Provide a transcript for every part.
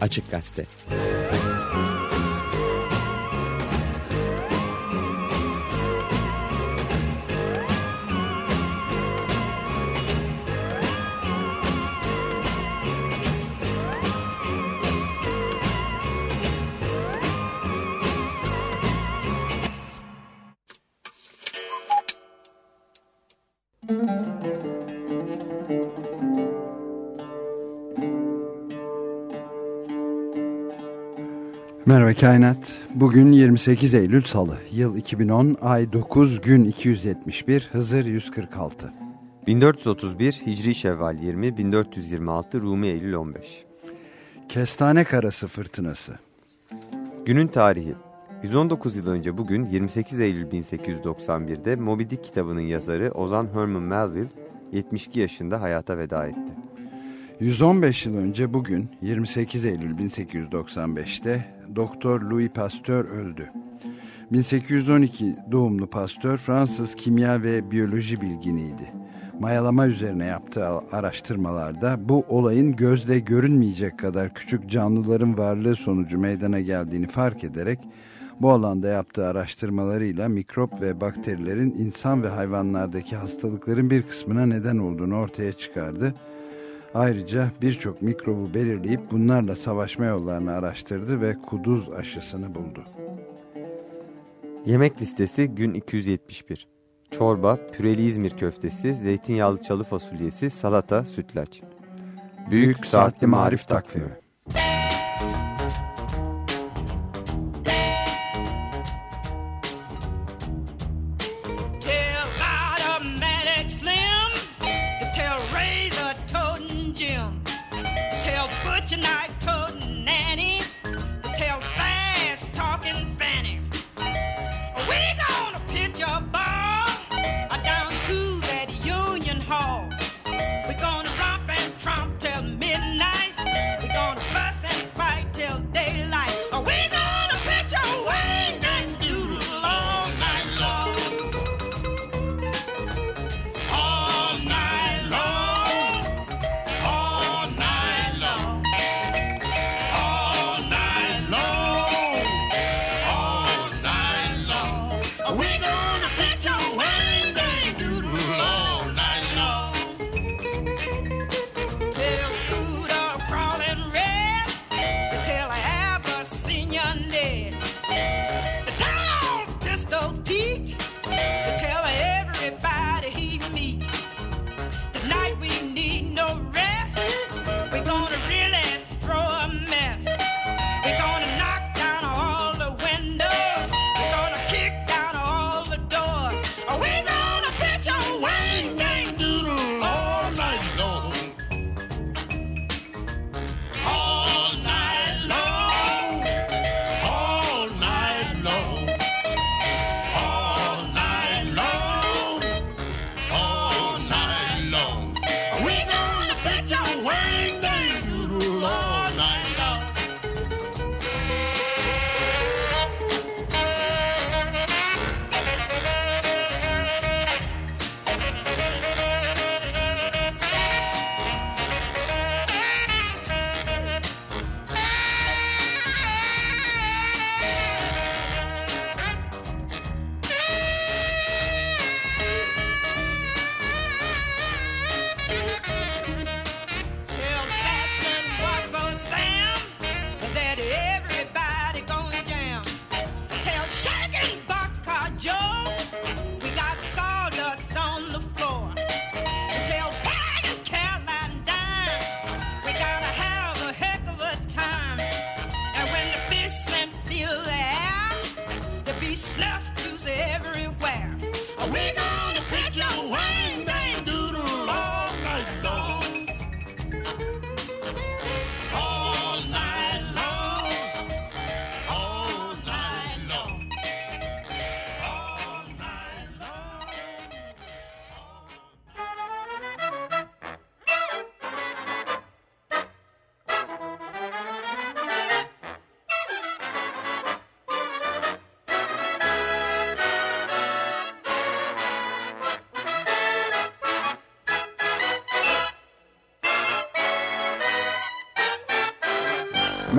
Açık Gazete. Merhaba Kainat. Bugün 28 Eylül Salı. Yıl 2010, ay 9, gün 271, Hızır 146. 1431 Hicri Şevval 20, 1426 Rumi Eylül 15. Kestane Karası Fırtınası. Günün tarihi. 119 yıl önce bugün 28 Eylül 1891'de Moby Dick kitabının yazarı Ozan Herman Melville 72 yaşında hayata veda etti. 115 yıl önce bugün 28 Eylül 1895'te Doktor Louis Pasteur öldü. 1812 doğumlu Pasteur Fransız kimya ve biyoloji bilginiydi. Mayalama üzerine yaptığı araştırmalarda bu olayın gözle görünmeyecek kadar küçük canlıların varlığı sonucu meydana geldiğini fark ederek bu alanda yaptığı araştırmalarıyla mikrop ve bakterilerin insan ve hayvanlardaki hastalıkların bir kısmına neden olduğunu ortaya çıkardı Ayrıca birçok mikrobu belirleyip bunlarla savaşma yollarını araştırdı ve kuduz aşısını buldu. Yemek listesi gün 271. Çorba, püreli İzmir köftesi, zeytinyağlı çalı fasulyesi, salata, sütlaç. Büyük, Büyük Saatli Marif Takvimi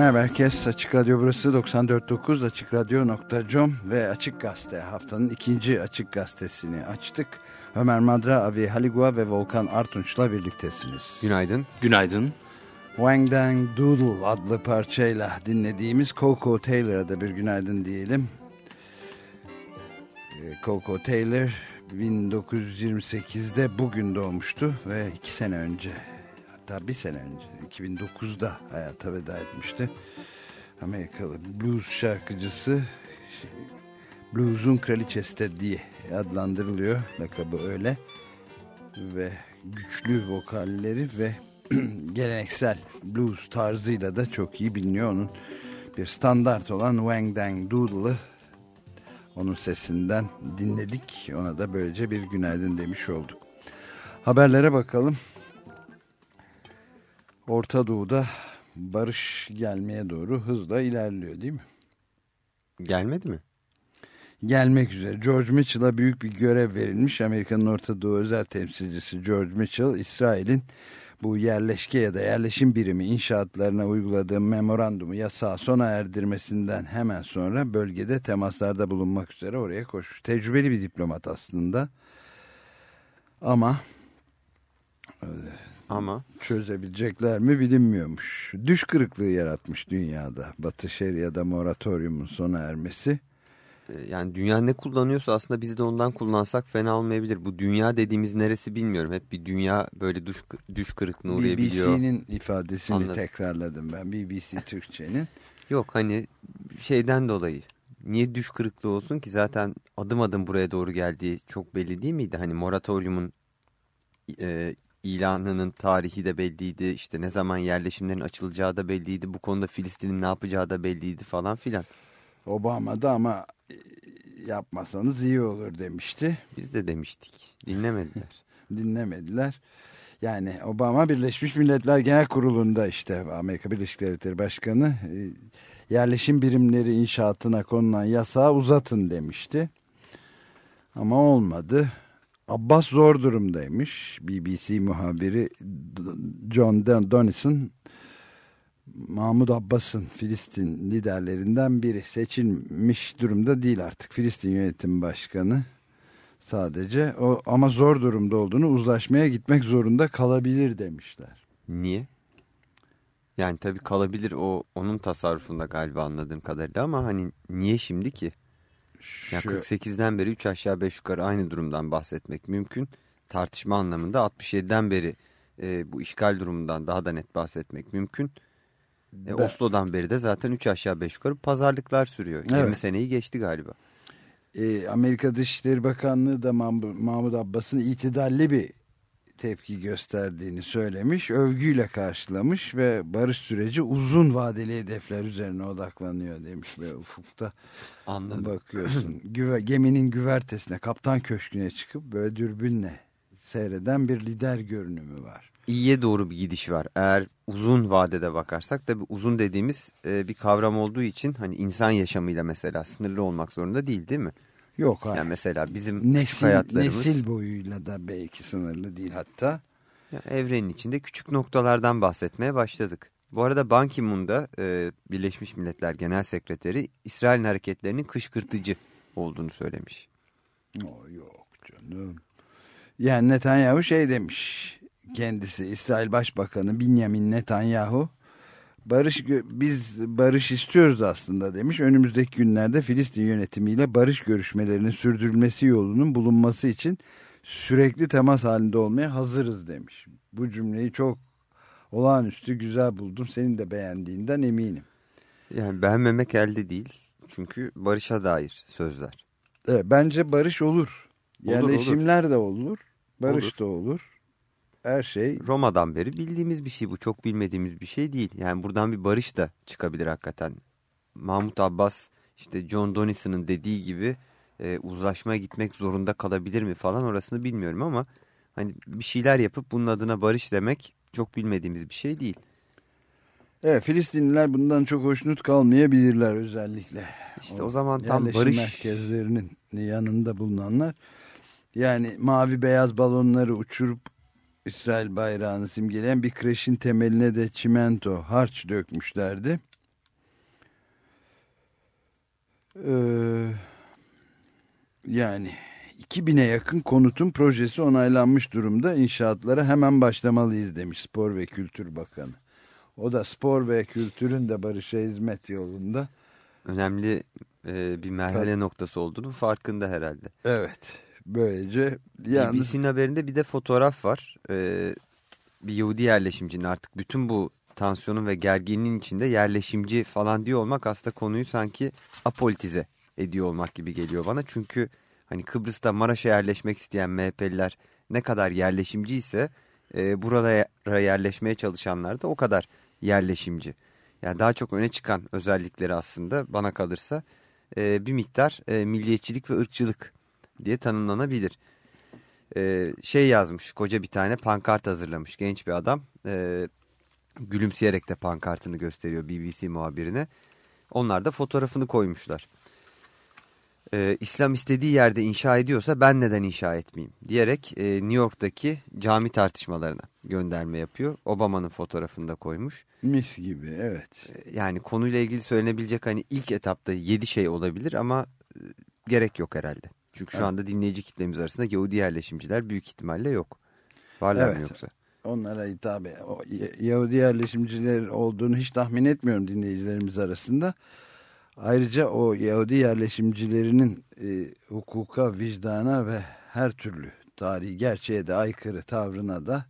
Merhaba herkes. Açık Radyo burası 94.9 AçıkRadyo.com ve Açık Gazete haftanın ikinci Açık Gazetesini açtık. Ömer Madra, Avi Haligua ve Volkan Artunç'la birliktesiniz. Günaydın. Günaydın. Wang Dang Doodle adlı parçayla dinlediğimiz Coco Taylor'a da bir günaydın diyelim. Ee, Coco Taylor 1928'de bugün doğmuştu ve iki sene önce hatta bir sene önce 2009'da hayata veda etmişti. Amerikalı blues şarkıcısı blues'un kraliçesi diye adlandırılıyor. Lakabı öyle. Ve güçlü vokalleri ve geleneksel blues tarzıyla da çok iyi biliniyor. Onun bir standart olan Wang Dang Doodle'ı onun sesinden dinledik. Ona da böylece bir günaydın demiş olduk. Haberlere bakalım. Orta Doğu'da barış gelmeye doğru hızla ilerliyor değil mi? Gelmedi mi? Gelmek üzere. George Mitchell'a büyük bir görev verilmiş. Amerika'nın Orta Doğu özel temsilcisi George Mitchell, İsrail'in bu yerleşke ya da yerleşim birimi inşaatlarına uyguladığı memorandumu yasağı sona erdirmesinden hemen sonra bölgede temaslarda bulunmak üzere oraya koşmuş. Tecrübeli bir diplomat aslında. Ama ama çözebilecekler mi bilinmiyormuş. Düş kırıklığı yaratmış dünyada. Batı Şeria'da moratoriumun sona ermesi. Ee, yani dünya ne kullanıyorsa aslında biz de ondan kullansak fena olmayabilir. Bu dünya dediğimiz neresi bilmiyorum. Hep bir dünya böyle düş, düş kırıklığına uğrayabiliyor. BBC'nin ifadesini Anladım. tekrarladım ben. BBC Türkçe'nin. Yok hani şeyden dolayı. Niye düş kırıklığı olsun ki zaten adım adım buraya doğru geldiği çok belli değil miydi? Hani moratoriumun e, ilanının tarihi de belliydi. İşte ne zaman yerleşimlerin açılacağı da belliydi. Bu konuda Filistin'in ne yapacağı da belliydi falan filan. Obama da ama e, yapmasanız iyi olur demişti. Biz de demiştik. Dinlemediler. Dinlemediler. Yani Obama Birleşmiş Milletler Genel Kurulu'nda işte Amerika Birleşik Devletleri Başkanı e, yerleşim birimleri inşaatına konulan yasağı uzatın demişti. Ama olmadı. Abbas zor durumdaymış. BBC muhabiri John Donison Mahmud Abbas'ın Filistin liderlerinden biri seçilmiş durumda değil artık. Filistin yönetim başkanı sadece o ama zor durumda olduğunu uzlaşmaya gitmek zorunda kalabilir demişler. Niye? Yani tabii kalabilir o onun tasarrufunda galiba anladığım kadarıyla ama hani niye şimdi ki? Ya 48'den beri 3 aşağı 5 yukarı aynı durumdan bahsetmek mümkün. Tartışma anlamında 67'den beri e, bu işgal durumundan daha da net bahsetmek mümkün. E, Oslo'dan beri de zaten 3 aşağı 5 yukarı pazarlıklar sürüyor. Evet. 20 seneyi geçti galiba. E, Amerika Dışişleri Bakanlığı da Mahmut Abbas'ın itidalli bir tepki gösterdiğini söylemiş, övgüyle karşılamış ve barış süreci uzun vadeli hedefler üzerine odaklanıyor demiş ve ufukta Anladım. bakıyorsun. Güve, geminin güvertesine, kaptan köşküne çıkıp böyle dürbünle seyreden bir lider görünümü var. İyiye doğru bir gidiş var. Eğer uzun vadede bakarsak tabii uzun dediğimiz e, bir kavram olduğu için hani insan yaşamıyla mesela sınırlı olmak zorunda değil değil mi? Yok hayır. Yani mesela bizim nesil, küçük hayatlarımız. Nesil boyuyla da belki sınırlı değil hatta. Yani evrenin içinde küçük noktalardan bahsetmeye başladık. Bu arada Ban Ki-moon da e, Birleşmiş Milletler Genel Sekreteri İsrail'in hareketlerinin kışkırtıcı olduğunu söylemiş. O yok canım. Yani Netanyahu şey demiş kendisi İsrail Başbakanı Benjamin Netanyahu Barış biz barış istiyoruz aslında demiş. Önümüzdeki günlerde Filistin yönetimiyle barış görüşmelerinin sürdürülmesi yolunun bulunması için sürekli temas halinde olmaya hazırız demiş. Bu cümleyi çok olağanüstü güzel buldum. Senin de beğendiğinden eminim. Yani beğenmemek elde değil. Çünkü barışa dair sözler. Evet, bence barış olur. olur Yerleşimler olur. de olur. Barış olur. da olur her şey... Roma'dan beri bildiğimiz bir şey bu. Çok bilmediğimiz bir şey değil. Yani buradan bir barış da çıkabilir hakikaten. Mahmut Abbas işte John Donnison'ın dediği gibi e, uzlaşmaya gitmek zorunda kalabilir mi falan orasını bilmiyorum ama hani bir şeyler yapıp bunun adına barış demek çok bilmediğimiz bir şey değil. Evet Filistinliler bundan çok hoşnut kalmayabilirler özellikle. İşte o, o zaman tam barış merkezlerinin yanında bulunanlar yani mavi beyaz balonları uçurup İsrail bayrağını simgeleyen bir kreşin temeline de çimento, harç dökmüşlerdi. Ee, yani 2000'e yakın konutun projesi onaylanmış durumda. İnşaatlara hemen başlamalıyız demiş Spor ve Kültür Bakanı. O da spor ve kültürün de barışa hizmet yolunda. Önemli e, bir merhale noktası olduğunu farkında herhalde. Evet. Böylece yalnız... BBC'nin haberinde bir de fotoğraf var. Ee, bir Yahudi yerleşimcinin artık bütün bu tansiyonun ve gerginliğin içinde yerleşimci falan diyor olmak aslında konuyu sanki apolitize ediyor olmak gibi geliyor bana. Çünkü hani Kıbrıs'ta Maraş'a yerleşmek isteyen MHP'liler ne kadar yerleşimci ise e, buralara yerleşmeye çalışanlar da o kadar yerleşimci. Yani daha çok öne çıkan özellikleri aslında bana kalırsa e, bir miktar e, milliyetçilik ve ırkçılık diye tanımlanabilir. E, şey yazmış koca bir tane pankart hazırlamış genç bir adam. E, gülümseyerek de pankartını gösteriyor BBC muhabirine. Onlar da fotoğrafını koymuşlar e, İslam istediği yerde inşa ediyorsa ben neden inşa etmeyeyim diyerek e, New York'taki cami tartışmalarına gönderme yapıyor. Obama'nın fotoğrafını da koymuş. Mis gibi evet. E, yani konuyla ilgili söylenebilecek hani ilk etapta yedi şey olabilir ama e, gerek yok herhalde. Çünkü şu evet. anda dinleyici kitlemiz arasında Yahudi yerleşimciler büyük ihtimalle yok. Varlar evet. mı yoksa? Onlara hitap Yahudi yerleşimciler olduğunu hiç tahmin etmiyorum dinleyicilerimiz arasında. Ayrıca o Yahudi yerleşimcilerinin e, hukuka, vicdana ve her türlü tarihi gerçeğe de aykırı tavrına da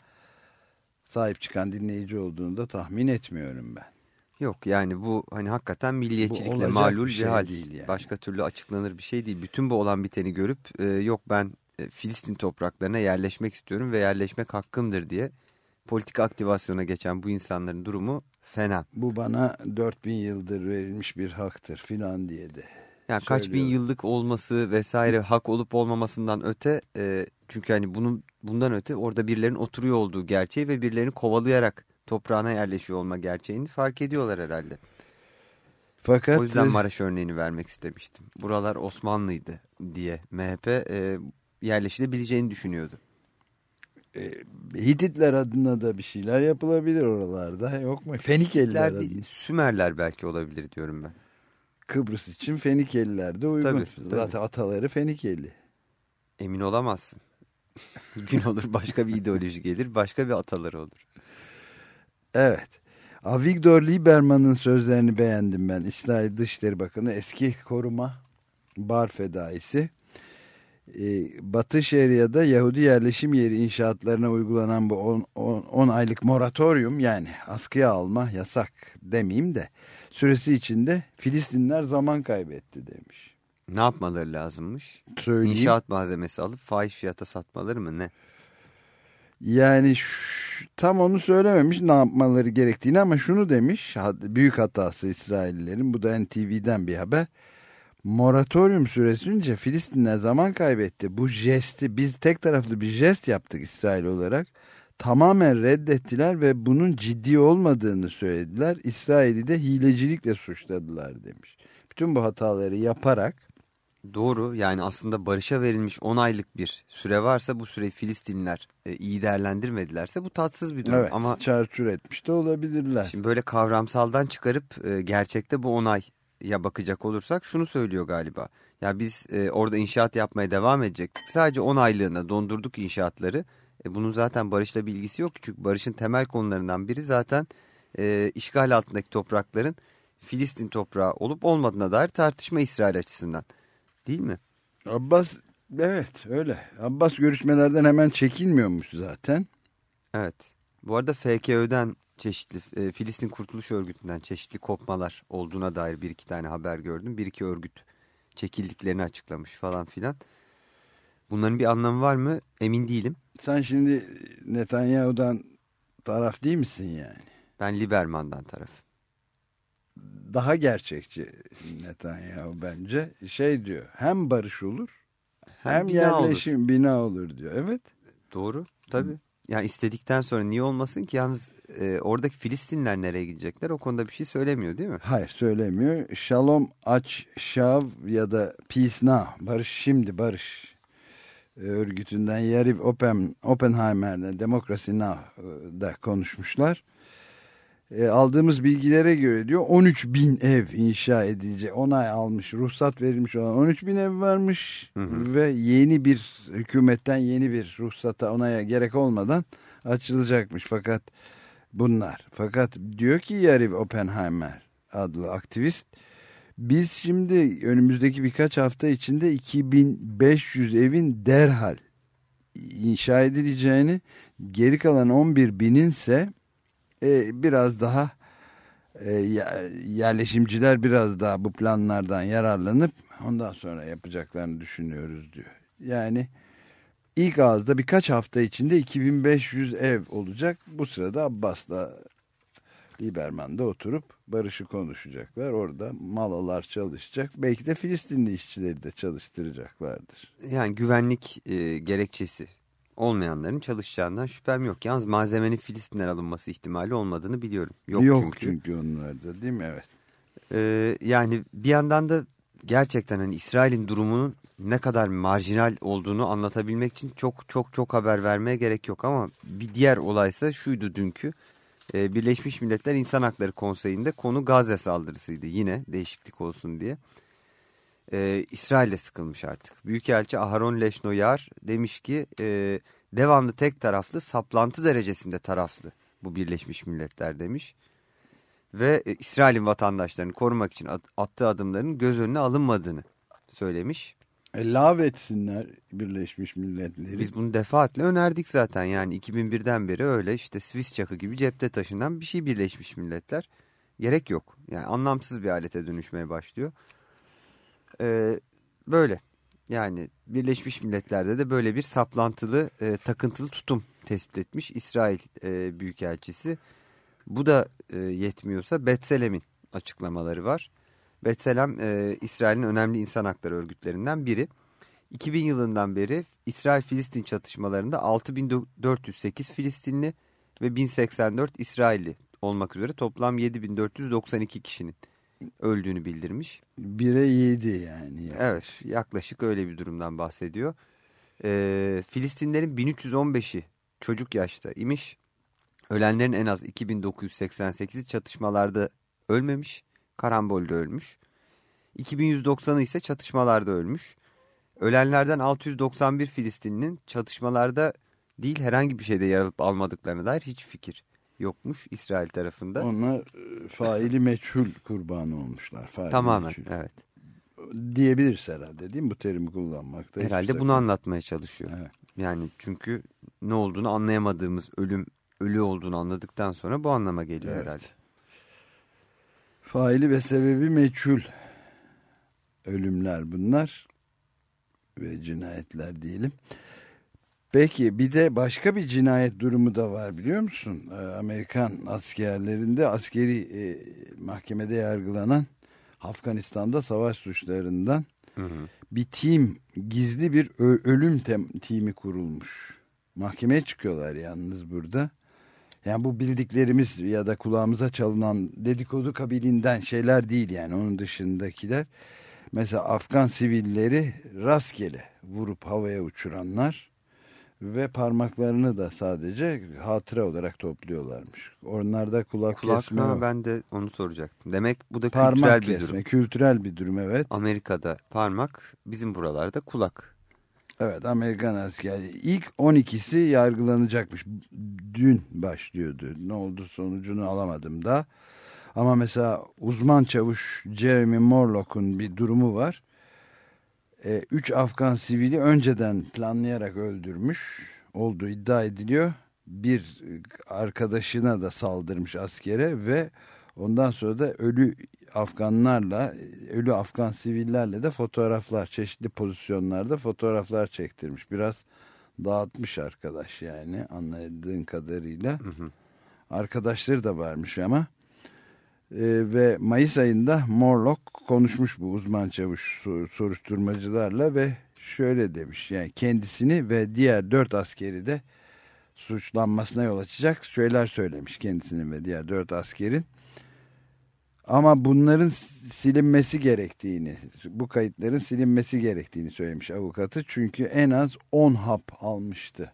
sahip çıkan dinleyici olduğunu da tahmin etmiyorum ben. Yok yani bu hani hakikaten milliyetçilikle malul bir şey hal. Değil yani. Başka türlü açıklanır bir şey değil. Bütün bu olan biteni görüp e, yok ben e, Filistin topraklarına yerleşmek istiyorum ve yerleşmek hakkımdır diye politik aktivasyona geçen bu insanların durumu fena. Bu bana 4000 yıldır verilmiş bir haktır filan diye de. Yani kaç bin yıllık olması vesaire hak olup olmamasından öte e, çünkü hani bunun bundan öte orada birilerinin oturuyor olduğu gerçeği ve birilerini kovalayarak toprağına yerleşiyor olma gerçeğini fark ediyorlar herhalde. Fakat o yüzden Maraş örneğini vermek istemiştim. Buralar Osmanlıydı diye MHP e, yerleşilebileceğini düşünüyordu. E, Hititler adına da bir şeyler yapılabilir oralarda yok mu? Fenikeliler değil, Sümerler belki olabilir diyorum ben. Kıbrıs için Fenikeliler de uygun. Tabii, tabii. Zaten ataları Fenikeli. Emin olamazsın. Gün olur başka bir ideoloji gelir başka bir ataları olur. Evet. Avigdor Lieberman'ın sözlerini beğendim ben. İsrail Dışişleri Bakanı eski koruma bar fedaisi. Ee, Batı Şeria'da Yahudi yerleşim yeri inşaatlarına uygulanan bu 10 aylık moratorium yani askıya alma yasak demeyeyim de süresi içinde Filistinler zaman kaybetti demiş. Ne yapmaları lazımmış? Söyleyeyim. İnşaat malzemesi alıp fahiş fiyata satmaları mı ne? Yani tam onu söylememiş ne yapmaları gerektiğini ama şunu demiş büyük hatası İsraillerin bu da NTV'den bir haber moratorium süresince Filistinler zaman kaybetti. Bu jesti biz tek taraflı bir jest yaptık İsrail olarak. Tamamen reddettiler ve bunun ciddi olmadığını söylediler. İsrail'i de hilecilikle suçladılar demiş. Bütün bu hataları yaparak Doğru yani aslında barışa verilmiş 10 aylık bir süre varsa bu süreyi Filistinliler e, iyi değerlendirmedilerse bu tatsız bir durum. Evet ama çarçur etmiş de olabilirler. Şimdi böyle kavramsaldan çıkarıp e, gerçekte bu 10 ay ya bakacak olursak şunu söylüyor galiba. Ya biz e, orada inşaat yapmaya devam edecektik. Sadece 10 aylığına dondurduk inşaatları. E, bunun zaten barışla bir ilgisi yok. Çünkü barışın temel konularından biri zaten e, işgal altındaki toprakların Filistin toprağı olup olmadığına dair tartışma İsrail açısından. Değil mi? Abbas evet öyle. Abbas görüşmelerden hemen çekilmiyormuş zaten. Evet. Bu arada FKÖ'den çeşitli e, Filistin Kurtuluş Örgütü'nden çeşitli kopmalar olduğuna dair bir iki tane haber gördüm. Bir iki örgüt çekildiklerini açıklamış falan filan. Bunların bir anlamı var mı emin değilim. Sen şimdi Netanyahu'dan taraf değil misin yani? Ben Liberman'dan taraf. Daha gerçekçi Netanyahu bence. Şey diyor hem barış olur hem, hem bina yerleşim olur. bina olur diyor. Evet. Doğru tabii. Yani istedikten sonra niye olmasın ki? Yalnız e, oradaki Filistinler nereye gidecekler? O konuda bir şey söylemiyor değil mi? Hayır söylemiyor. Shalom aç şav ya da peace now. Barış şimdi barış örgütünden Yariv Open, Oppenheimer'le Democracy Now'da konuşmuşlar. E, aldığımız bilgilere göre diyor 13 bin ev inşa edilecek. Onay almış, ruhsat verilmiş olan 13 bin ev varmış hı hı. ve yeni bir hükümetten yeni bir ruhsata onaya gerek olmadan açılacakmış. Fakat bunlar. Fakat diyor ki Yariv Oppenheimer adlı aktivist biz şimdi önümüzdeki birkaç hafta içinde 2500 evin derhal inşa edileceğini geri kalan 11 binin ise e, biraz daha e, yerleşimciler biraz daha bu planlardan yararlanıp ondan sonra yapacaklarını düşünüyoruz diyor. Yani ilk ağızda birkaç hafta içinde 2500 ev olacak. Bu sırada Abbas'la Liberman'da oturup barışı konuşacaklar. Orada malalar çalışacak. Belki de Filistinli işçileri de çalıştıracaklardır. Yani güvenlik e, gerekçesi olmayanların çalışacağından şüphem yok. Yalnız malzemenin Filistin'den alınması ihtimali olmadığını biliyorum. Yok, yok çünkü. çünkü onlarda değil mi? Evet. Ee, yani bir yandan da gerçekten hani İsrail'in durumunun ne kadar marjinal olduğunu anlatabilmek için çok çok çok haber vermeye gerek yok. Ama bir diğer olaysa şuydu dünkü. Ee, Birleşmiş Milletler İnsan Hakları Konseyi'nde konu Gazze saldırısıydı yine değişiklik olsun diye e, İsrail'de sıkılmış artık. Büyükelçi Aharon Leşnoyar demiş ki e, devamlı tek taraflı saplantı derecesinde taraflı bu Birleşmiş Milletler demiş. Ve e, İsrail'in vatandaşlarını korumak için at, attığı adımların göz önüne alınmadığını söylemiş. E, lav etsinler Birleşmiş Milletleri. Biz bunu defaatle önerdik zaten yani 2001'den beri öyle işte Swiss çakı gibi cepte taşınan bir şey Birleşmiş Milletler. Gerek yok yani anlamsız bir alete dönüşmeye başlıyor. Ee, böyle yani Birleşmiş Milletler'de de böyle bir saplantılı e, takıntılı tutum tespit etmiş İsrail e, Büyükelçisi. Bu da e, yetmiyorsa Betselem'in açıklamaları var. Betselem e, İsrail'in önemli insan hakları örgütlerinden biri. 2000 yılından beri İsrail-Filistin çatışmalarında 6408 Filistinli ve 1084 İsrailli olmak üzere toplam 7492 kişinin öldüğünü bildirmiş. 1'e 7 yani. Yaklaşık. Evet yaklaşık öyle bir durumdan bahsediyor. Ee, Filistinlerin 1315'i çocuk yaşta imiş. Ölenlerin en az 2988'i çatışmalarda ölmemiş. Karambolde ölmüş. 2190'ı ise çatışmalarda ölmüş. Ölenlerden 691 Filistinlinin çatışmalarda değil herhangi bir şeyde yer alıp almadıklarına dair hiç fikir yokmuş İsrail tarafında. Onlar e, faili meçhul kurbanı olmuşlar. Faili Tamamen meçhul. evet. Diyebiliriz herhalde değil mi bu terimi kullanmakta? Herhalde bunu anlatmaya çalışıyor. Evet. Yani çünkü ne olduğunu anlayamadığımız ölüm ölü olduğunu anladıktan sonra bu anlama geliyor evet. herhalde. Faili ve sebebi meçhul ölümler bunlar ve cinayetler diyelim. Peki bir de başka bir cinayet durumu da var biliyor musun? Ee, Amerikan askerlerinde askeri e, mahkemede yargılanan Afganistan'da savaş suçlarından hı hı. bir tim gizli bir ölüm timi kurulmuş. Mahkemeye çıkıyorlar yalnız burada. Yani bu bildiklerimiz ya da kulağımıza çalınan dedikodu kabilinden şeyler değil yani onun dışındakiler. Mesela Afgan sivilleri rastgele vurup havaya uçuranlar ve parmaklarını da sadece hatıra olarak topluyorlarmış. Onlarda kulak, kulak kesme ha, Ben de onu soracaktım. Demek bu da parmak kültürel kesme, bir durum. Kültürel bir durum evet. Amerika'da parmak, bizim buralarda kulak. Evet Amerikan askeri. İlk 12'si yargılanacakmış. Dün başlıyordu. Ne oldu sonucunu alamadım da. Ama mesela uzman çavuş Jeremy Morlock'un bir durumu var e, üç Afgan sivili önceden planlayarak öldürmüş olduğu iddia ediliyor. Bir arkadaşına da saldırmış askere ve ondan sonra da ölü Afganlarla, ölü Afgan sivillerle de fotoğraflar, çeşitli pozisyonlarda fotoğraflar çektirmiş. Biraz dağıtmış arkadaş yani anladığın kadarıyla. Hı hı. Arkadaşları da varmış ama e, ve Mayıs ayında Morlock konuşmuş bu uzman çavuş soruşturmacılarla ve şöyle demiş yani kendisini ve diğer dört askeri de suçlanmasına yol açacak şeyler söylemiş kendisinin ve diğer dört askerin. Ama bunların silinmesi gerektiğini, bu kayıtların silinmesi gerektiğini söylemiş avukatı. Çünkü en az 10 hap almıştı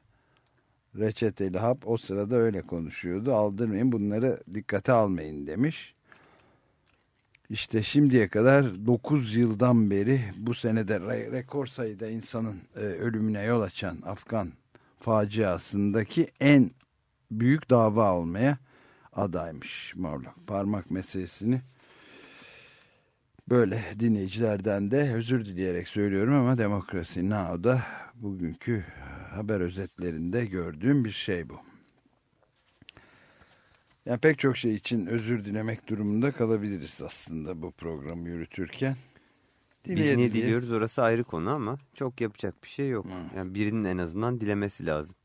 reçeteli hap o sırada öyle konuşuyordu. Aldırmayın bunları dikkate almayın demiş. İşte şimdiye kadar 9 yıldan beri bu senede re rekor sayıda insanın e, ölümüne yol açan Afgan faciasındaki en büyük dava olmaya adaymış Morlock. Parmak meselesini böyle dinleyicilerden de özür dileyerek söylüyorum ama Demokrasi Now'da bugünkü haber özetlerinde gördüğüm bir şey bu. Yani pek çok şey için özür dilemek durumunda kalabiliriz aslında bu programı yürütürken. Dileye Biz niye diye. diliyoruz orası ayrı konu ama çok yapacak bir şey yok. Hmm. Yani birinin en azından dilemesi lazım.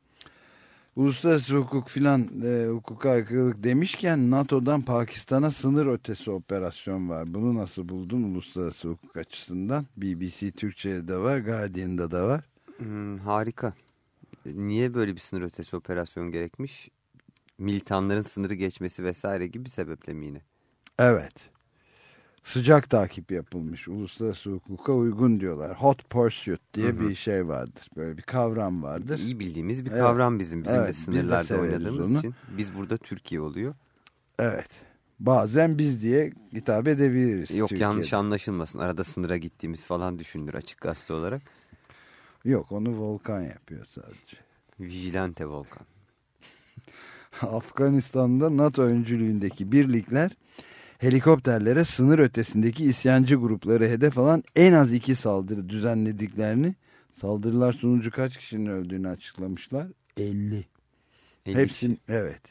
Uluslararası hukuk filan e, hukuka aykırılık demişken NATO'dan Pakistan'a sınır ötesi operasyon var. Bunu nasıl buldun uluslararası hukuk açısından? BBC Türkçe'de var, Guardian'da da var. Hmm, harika. Niye böyle bir sınır ötesi operasyon gerekmiş? Militanların sınırı geçmesi vesaire gibi sebeple mi yine? Evet. Sıcak takip yapılmış. Uluslararası hukuka uygun diyorlar. Hot pursuit diye hı hı. bir şey vardır. Böyle bir kavram vardır. İyi bildiğimiz bir evet. kavram bizim. Bizim evet, de sınırlarda de oynadığımız onu. için. Biz burada Türkiye oluyor. Evet. Bazen biz diye hitap edebiliriz. Yok Türkiye'de. yanlış anlaşılmasın. Arada sınıra gittiğimiz falan düşünülür açık gazete olarak. Yok onu Volkan yapıyor sadece. Vigilante Volkan. Afganistan'da NATO öncülüğündeki birlikler helikopterlere sınır ötesindeki isyancı grupları hedef alan en az iki saldırı düzenlediklerini saldırılar sonucu kaç kişinin öldüğünü açıklamışlar. 50. 50 Hepsin evet.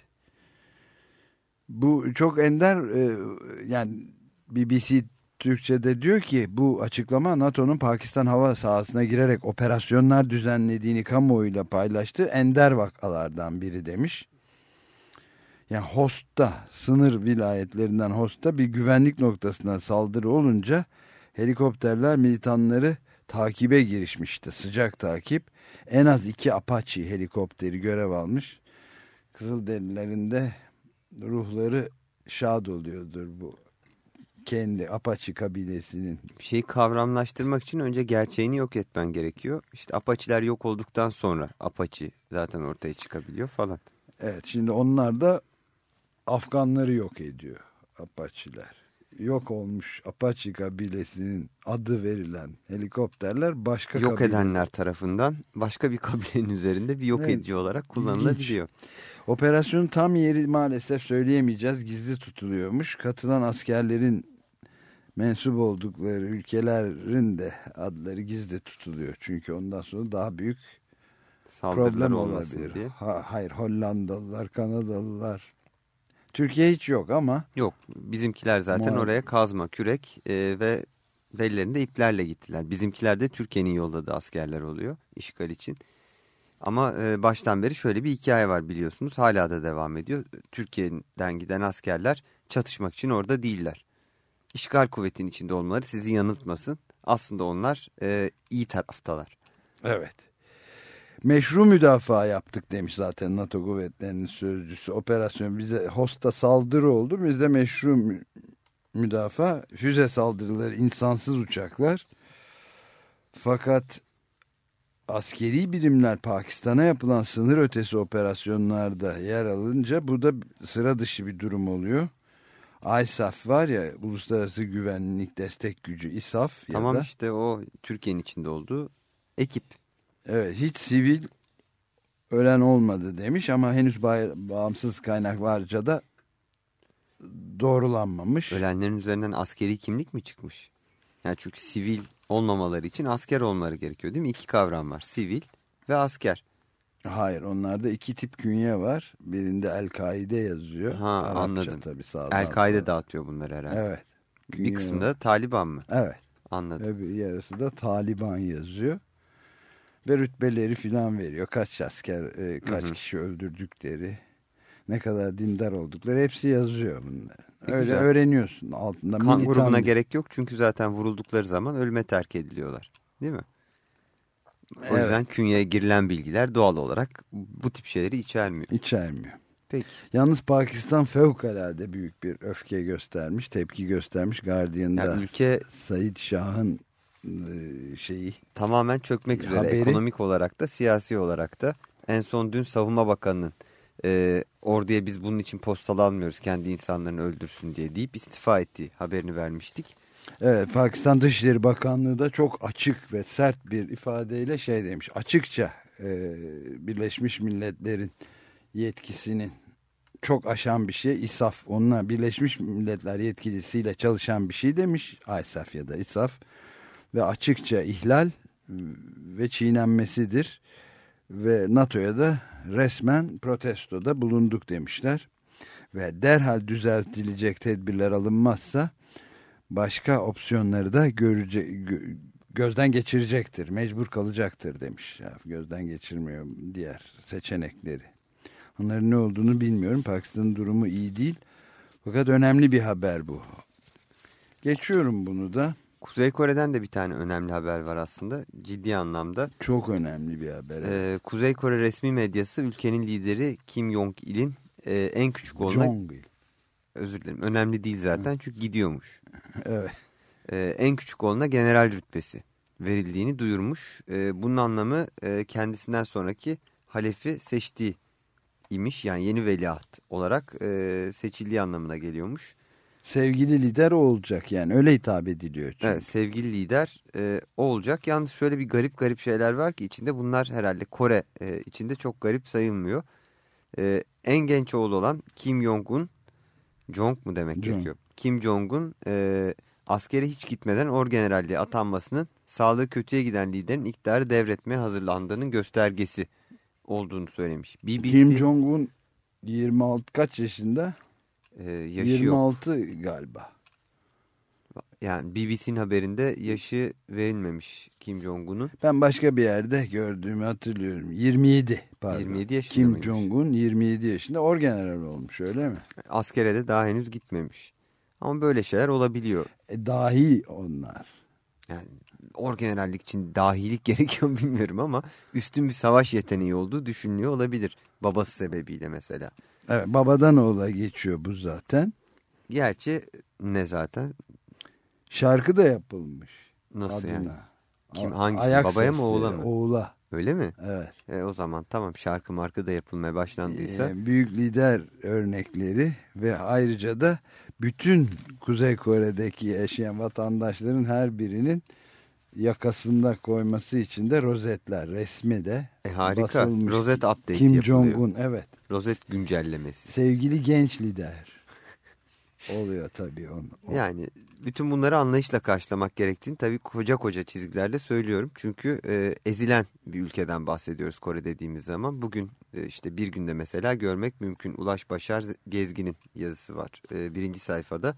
Bu çok ender e, yani BBC Türkçe'de diyor ki bu açıklama NATO'nun Pakistan hava sahasına girerek operasyonlar düzenlediğini kamuoyuyla paylaştığı ender vakalardan biri demiş yani Host'ta sınır vilayetlerinden Host'ta bir güvenlik noktasına saldırı olunca helikopterler militanları takibe girişmişti. Sıcak takip. En az iki Apache helikopteri görev almış. Kızılderililerin de ruhları şad oluyordur bu kendi Apache kabilesinin. Bir şeyi kavramlaştırmak için önce gerçeğini yok etmen gerekiyor. İşte Apache'ler yok olduktan sonra Apache zaten ortaya çıkabiliyor falan. Evet şimdi onlar da Afganları yok ediyor Apache'ler. Yok olmuş Apache kabilesinin adı verilen helikopterler başka Yok kabile... edenler tarafından başka bir kabilenin üzerinde bir yok evet, edici olarak kullanılabiliyor. Operasyonun tam yeri maalesef söyleyemeyeceğiz. Gizli tutuluyormuş. Katılan askerlerin mensup oldukları ülkelerin de adları gizli tutuluyor. Çünkü ondan sonra daha büyük problem olabilir. Diye. Ha, hayır Hollandalılar, Kanadalılar, Türkiye hiç yok ama. Yok bizimkiler zaten Muhakkak. oraya kazma, kürek e, ve bellerinde iplerle gittiler. Bizimkiler de Türkiye'nin yolladığı askerler oluyor işgal için. Ama e, baştan beri şöyle bir hikaye var biliyorsunuz. Hala da devam ediyor. Türkiye'den giden askerler çatışmak için orada değiller. İşgal kuvvetinin içinde olmaları sizi yanıltmasın. Aslında onlar e, iyi taraftalar. Evet meşru müdafaa yaptık demiş zaten NATO kuvvetlerinin sözcüsü. Operasyon bize hosta saldırı oldu. Bizde meşru mü müdafaa, füze saldırıları, insansız uçaklar. Fakat askeri birimler Pakistan'a yapılan sınır ötesi operasyonlarda yer alınca bu da sıra dışı bir durum oluyor. ISAF var ya Uluslararası Güvenlik Destek Gücü ISAF tamam ya da. işte o Türkiye'nin içinde olduğu ekip. Evet hiç sivil ölen olmadı demiş ama henüz bağımsız kaynaklarca da doğrulanmamış. Ölenlerin üzerinden askeri kimlik mi çıkmış? Yani çünkü sivil olmamaları için asker olmaları gerekiyor değil mi? İki kavram var. Sivil ve asker. Hayır onlarda iki tip künye var. Birinde El-Kaide yazıyor. Ha Arapça anladım. El-Kaide dağıtıyor bunları herhalde. Evet. Bir kısmında da Taliban mı? Evet. Anladım. Öbür yarısı da Taliban yazıyor ve rütbeleri filan veriyor. Kaç asker, e, kaç hı hı. kişi öldürdükleri, ne kadar dindar oldukları hepsi yazıyor bunlar. Öyle güzel. öğreniyorsun altında. Kan militan... grubuna gerek yok çünkü zaten vuruldukları zaman ölüme terk ediliyorlar. Değil mi? O evet. yüzden künyeye girilen bilgiler doğal olarak bu tip şeyleri içermiyor. İçermiyor. Peki. Yalnız Pakistan fevkalade büyük bir öfke göstermiş, tepki göstermiş. Guardian'da yani ülke Said Şah'ın şeyi tamamen çökmek üzere haberi, ekonomik olarak da siyasi olarak da En son dün Savunma Bakanı'nın e, orduya biz bunun için postalanmıyoruz kendi insanlarını öldürsün diye deyip istifa ettiği haberini vermiştik. Evet Pakistan Dışişleri Bakanlığı da çok açık ve sert bir ifadeyle şey demiş. Açıkça e, Birleşmiş Milletler'in yetkisinin çok aşan bir şey. İSAF onunla Birleşmiş Milletler yetkilisiyle çalışan bir şey demiş. ISAF ya da İSAF ve açıkça ihlal ve çiğnenmesidir. Ve NATO'ya da resmen protestoda bulunduk demişler. Ve derhal düzeltilecek tedbirler alınmazsa başka opsiyonları da görece, gözden geçirecektir, mecbur kalacaktır demiş. Ya, gözden geçirmiyor diğer seçenekleri. Onların ne olduğunu bilmiyorum. Pakistan'ın durumu iyi değil. Fakat önemli bir haber bu. Geçiyorum bunu da. Kuzey Kore'den de bir tane önemli haber var aslında. Ciddi anlamda. Çok önemli bir haber. Ee, Kuzey Kore resmi medyası ülkenin lideri Kim Jong-il'in e, en küçük oğluna... Jong-il. Özür dilerim. Önemli değil zaten çünkü gidiyormuş. evet. Ee, en küçük oğluna general rütbesi verildiğini duyurmuş. Ee, bunun anlamı e, kendisinden sonraki halefi seçtiği imiş. Yani yeni veliaht olarak e, seçildiği anlamına geliyormuş. Sevgili lider o olacak yani öyle hitap ediliyor. Çünkü. Evet sevgili lider e, o olacak. Yalnız şöyle bir garip garip şeyler var ki içinde bunlar herhalde Kore e, içinde çok garip sayılmıyor. E, en genç oğlu olan Kim Jong-un, Jong mu demek Jong. gerekiyor? Kim Jong-un e, askere hiç gitmeden orgeneralliğe atanmasının sağlığı kötüye giden liderin iktidarı devretmeye hazırlandığının göstergesi olduğunu söylemiş. BBC, Kim Jong-un 26 kaç yaşında? Ee, yaşı 26 yok. galiba. Yani BBC'nin haberinde yaşı verilmemiş Kim Jong-un'un. Ben başka bir yerde gördüğümü hatırlıyorum. 27 pardon. 27 yaşında Kim Jong-un 27 yaşında orgeneral olmuş öyle mi? Askere de daha henüz gitmemiş. Ama böyle şeyler olabiliyor. E, dahi onlar. Yani orgenerallik için dahilik gerekiyor bilmiyorum ama üstün bir savaş yeteneği olduğu düşünülüyor olabilir. Babası sebebiyle mesela. Evet babadan oğula geçiyor bu zaten. Gerçi ne zaten? Şarkı da yapılmış. Nasıl adına. yani? Kim hangisi? Ayak Babaya mı oğula mı? Oğula. Öyle mi? Evet. E, o zaman tamam şarkı markı da yapılmaya başlandıysa. E, büyük lider örnekleri ve ayrıca da bütün Kuzey Kore'deki yaşayan vatandaşların her birinin yakasında koyması için de rozetler resmi de e, harika. basılmış. Rozet update Kim Jong-un evet. Rozet güncellemesi. Sevgili genç lider. Oluyor tabii onu. O. Yani bütün bunları anlayışla karşılamak gerektiğini tabii koca koca çizgilerle söylüyorum. Çünkü e, ezilen bir ülkeden bahsediyoruz Kore dediğimiz zaman. Bugün e, işte bir günde mesela görmek mümkün. Ulaş Başar Gezgin'in yazısı var. E, birinci sayfada.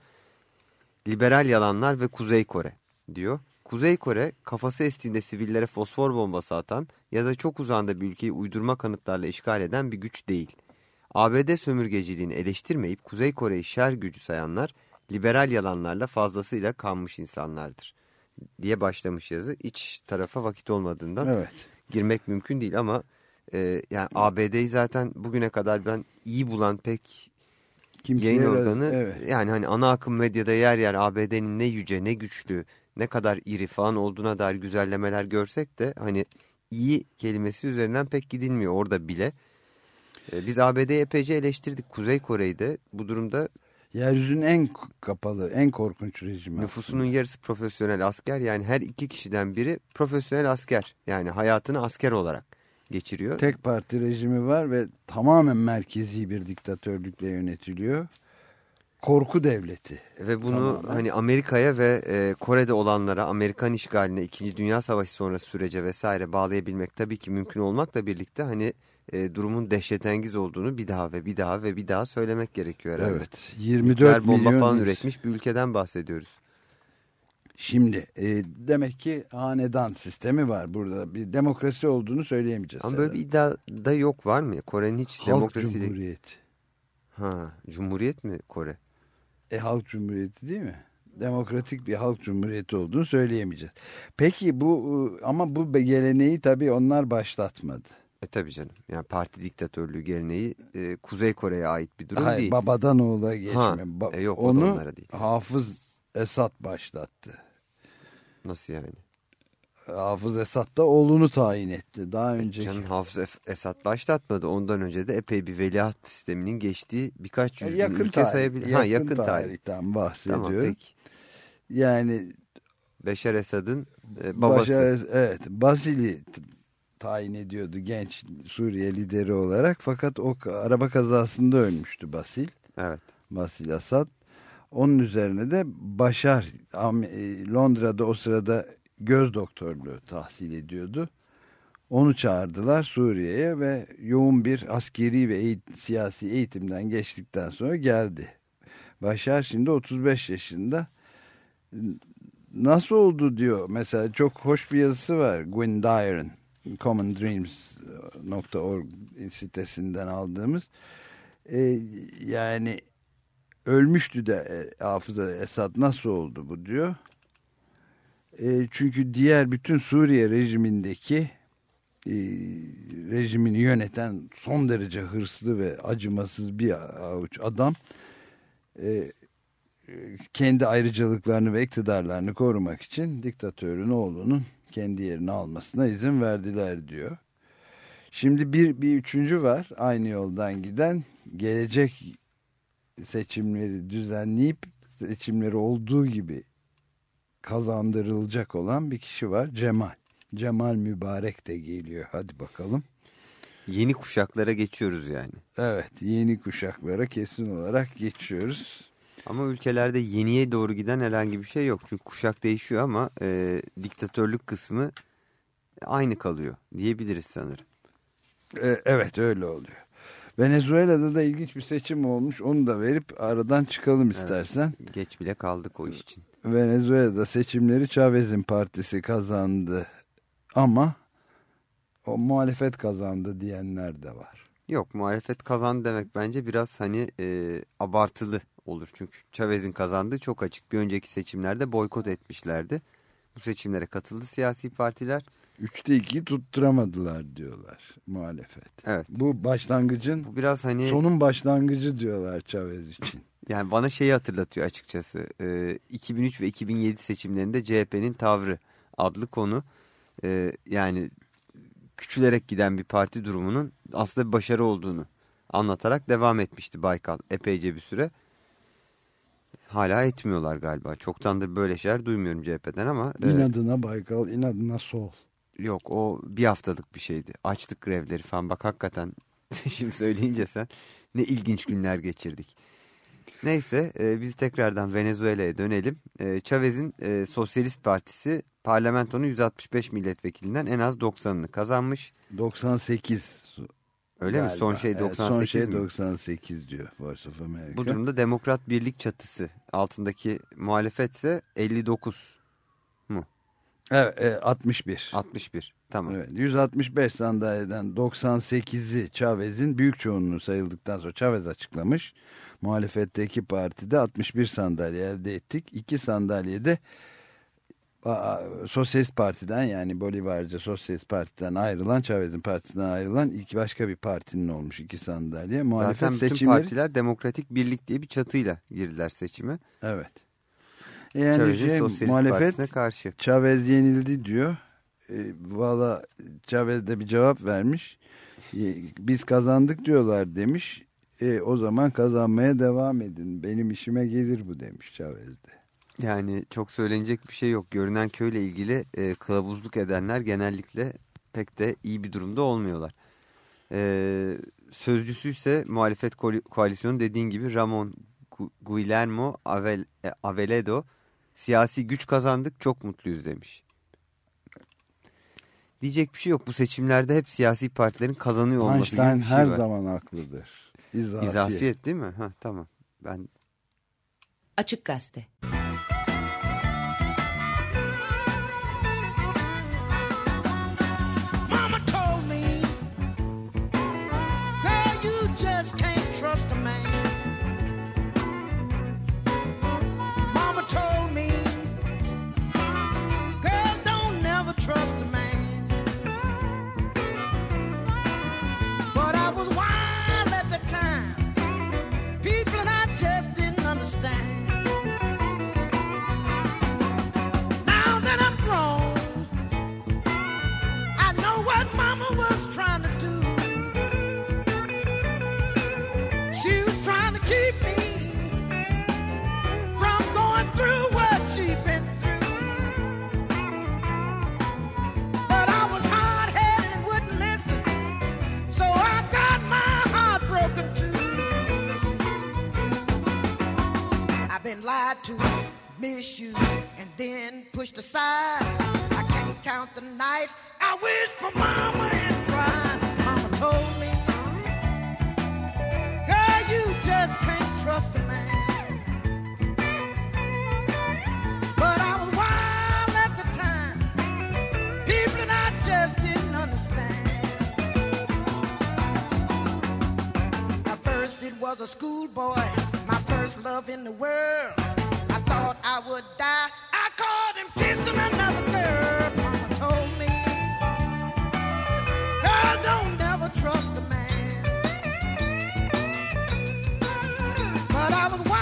Liberal yalanlar ve Kuzey Kore diyor. Kuzey Kore kafası estiğinde sivillere fosfor bombası atan ya da çok uzağında bir ülkeyi uydurma kanıtlarla işgal eden bir güç değil. ABD sömürgeciliğini eleştirmeyip Kuzey Kore'yi şer gücü sayanlar liberal yalanlarla fazlasıyla kanmış insanlardır diye başlamış yazı. İç tarafa vakit olmadığından evet. girmek mümkün değil ama e, yani ABD'yi zaten bugüne kadar ben iyi bulan pek Kimseye yayın organı evet. yani hani ana akım medyada yer yer ABD'nin ne yüce ne güçlü ne kadar iri falan olduğuna dair güzellemeler görsek de hani iyi kelimesi üzerinden pek gidilmiyor orada bile. Ee, biz ABD'yi epeyce eleştirdik. Kuzey Kore'yi de bu durumda... Yeryüzünün en kapalı, en korkunç rejimi. Nüfusunun aslında. yarısı profesyonel asker. Yani her iki kişiden biri profesyonel asker. Yani hayatını asker olarak geçiriyor. Tek parti rejimi var ve tamamen merkezi bir diktatörlükle yönetiliyor korku devleti. Ve bunu tamamen. hani Amerika'ya ve e, Kore'de olanlara, Amerikan işgaline, 2. Dünya Savaşı sonrası sürece vesaire bağlayabilmek tabii ki mümkün olmakla birlikte hani e, durumun dehşetengiz olduğunu bir daha ve bir daha ve bir daha söylemek gerekiyor herhalde. Evet. 24 Nükleer bomba falan üretmiş bir ülkeden bahsediyoruz. Şimdi e, demek ki hanedan sistemi var burada. Bir demokrasi olduğunu söyleyemeyeceğiz. Ama böyle bir iddia da yok var mı? Kore'nin hiç Halk demokrasiyle... Cumhuriyeti. Ha, Cumhuriyet mi Kore? E, halk Cumhuriyeti değil mi? Demokratik bir halk cumhuriyeti olduğunu söyleyemeyeceğiz. Peki bu e, ama bu geleneği tabii onlar başlatmadı. E tabii canım. Yani parti diktatörlüğü geleneği e, Kuzey Kore'ye ait bir durum Hayır, değil. Babadan oğula geçme. Ha, e yok, Onu değil. Hafız Esat başlattı. Nasıl yani? Hafız Esad da oğlunu tayin etti. Daha önce Canım Hafız Esad başlatmadı. Ondan önce de epey bir veliaht sisteminin geçtiği birkaç yüz yakın ülke tarih, sayabilir. Yakın, ha, yakın tarihten tarih. bahsediyorum. Tamam peki. Yani Beşar Esad'ın e, babası. Başar, evet Basili tayin ediyordu genç Suriye lideri olarak. Fakat o araba kazasında ölmüştü Basil. Evet. Basil Asad. Onun üzerine de Başar e, Londra'da o sırada göz doktorluğu tahsil ediyordu. Onu çağırdılar Suriye'ye ve yoğun bir askeri ve eğit siyasi eğitimden geçtikten sonra geldi. Başar şimdi 35 yaşında. Nasıl oldu diyor. Mesela çok hoş bir yazısı var. Gwen Dyer'ın commondreams.org sitesinden aldığımız. Ee, yani ölmüştü de e, Hafıza Esad nasıl oldu bu diyor. E, çünkü diğer bütün Suriye rejimindeki e, rejimini yöneten son derece hırslı ve acımasız bir avuç adam e, kendi ayrıcalıklarını ve iktidarlarını korumak için diktatörün oğlunun kendi yerini almasına izin verdiler diyor. Şimdi bir, bir üçüncü var aynı yoldan giden gelecek seçimleri düzenleyip seçimleri olduğu gibi kazandırılacak olan bir kişi var Cemal. Cemal Mübarek de geliyor hadi bakalım. Yeni kuşaklara geçiyoruz yani. Evet yeni kuşaklara kesin olarak geçiyoruz. Ama ülkelerde yeniye doğru giden herhangi bir şey yok. Çünkü kuşak değişiyor ama e, diktatörlük kısmı aynı kalıyor diyebiliriz sanırım. E, evet öyle oluyor. Venezuela'da da ilginç bir seçim olmuş. Onu da verip aradan çıkalım istersen. Evet, geç bile kaldık o iş için. Venezuela'da seçimleri Chavez'in partisi kazandı. Ama o muhalefet kazandı diyenler de var. Yok muhalefet kazandı demek bence biraz hani e, abartılı olur. Çünkü Chavez'in kazandığı çok açık. Bir önceki seçimlerde boykot etmişlerdi. Bu seçimlere katıldı siyasi partiler. Üçte iki tutturamadılar diyorlar muhalefet. Evet. Bu başlangıcın Bu biraz hani sonun başlangıcı diyorlar Chavez için. Yani bana şeyi hatırlatıyor açıkçası. Ee, 2003 ve 2007 seçimlerinde CHP'nin tavrı adlı konu. Ee, yani küçülerek giden bir parti durumunun aslında bir başarı olduğunu anlatarak devam etmişti Baykal epeyce bir süre. Hala etmiyorlar galiba. Çoktandır böyle şeyler duymuyorum CHP'den ama. İnadına e, Baykal, inadına sol. Yok o bir haftalık bir şeydi. Açlık grevleri falan bak hakikaten şimdi söyleyince sen ne ilginç günler geçirdik. Neyse e, biz tekrardan Venezuela'ya dönelim. E, Chavez'in e, Sosyalist Partisi parlamentonun 165 milletvekilinden en az 90'ını kazanmış. 98 Öyle Galiba. mi? Son şey 98 Son şey 98 diyor Voice of America. Bu durumda Demokrat Birlik çatısı altındaki muhalefetse 59 mu? Evet e, 61. 61 tamam. Evet, 165 sandalyeden 98'i Chavez'in büyük çoğunluğu sayıldıktan sonra Chavez açıklamış. Muhalefetteki partide 61 sandalye elde ettik. 2 sandalyede Sosyalist Parti'den yani Bolivarca Sosyalist Parti'den ayrılan Chavez'in partisinden ayrılan ilk başka bir partinin olmuş iki sandalye. Muhalefet Zaten bütün seçimleri... partiler Demokratik Birlik diye bir çatıyla girdiler seçime. Evet. Yani Chavez'in şey, Sosyalist muhalefet Partisi'ne karşı. Chavez yenildi diyor. E, Valla Chavez de bir cevap vermiş. E, biz kazandık diyorlar demiş. E, o zaman kazanmaya devam edin. Benim işime gelir bu demiş Chavez de. Yani çok söylenecek bir şey yok. Görünen köyle ilgili e, kılavuzluk edenler genellikle pek de iyi bir durumda olmuyorlar. E, sözcüsü ise muhalefet ko koalisyonu dediğin gibi Ramon Guillermo Avel e, Aveledo siyasi güç kazandık çok mutluyuz demiş. Diyecek bir şey yok. Bu seçimlerde hep siyasi partilerin kazanıyor olması Einstein gibi bir şey her var. zaman haklıdır. İzafiyet. İzafiyet değil mi? Ha, tamam. Ben Açık Gazete lied miss you and then pushed aside. I can't count the nights I wish for mama and cried. Mama told me, girl, you just can't trust a man. But I was wild at the time. People and I just didn't understand. At first it was a schoolboy, my first love in the world. But I was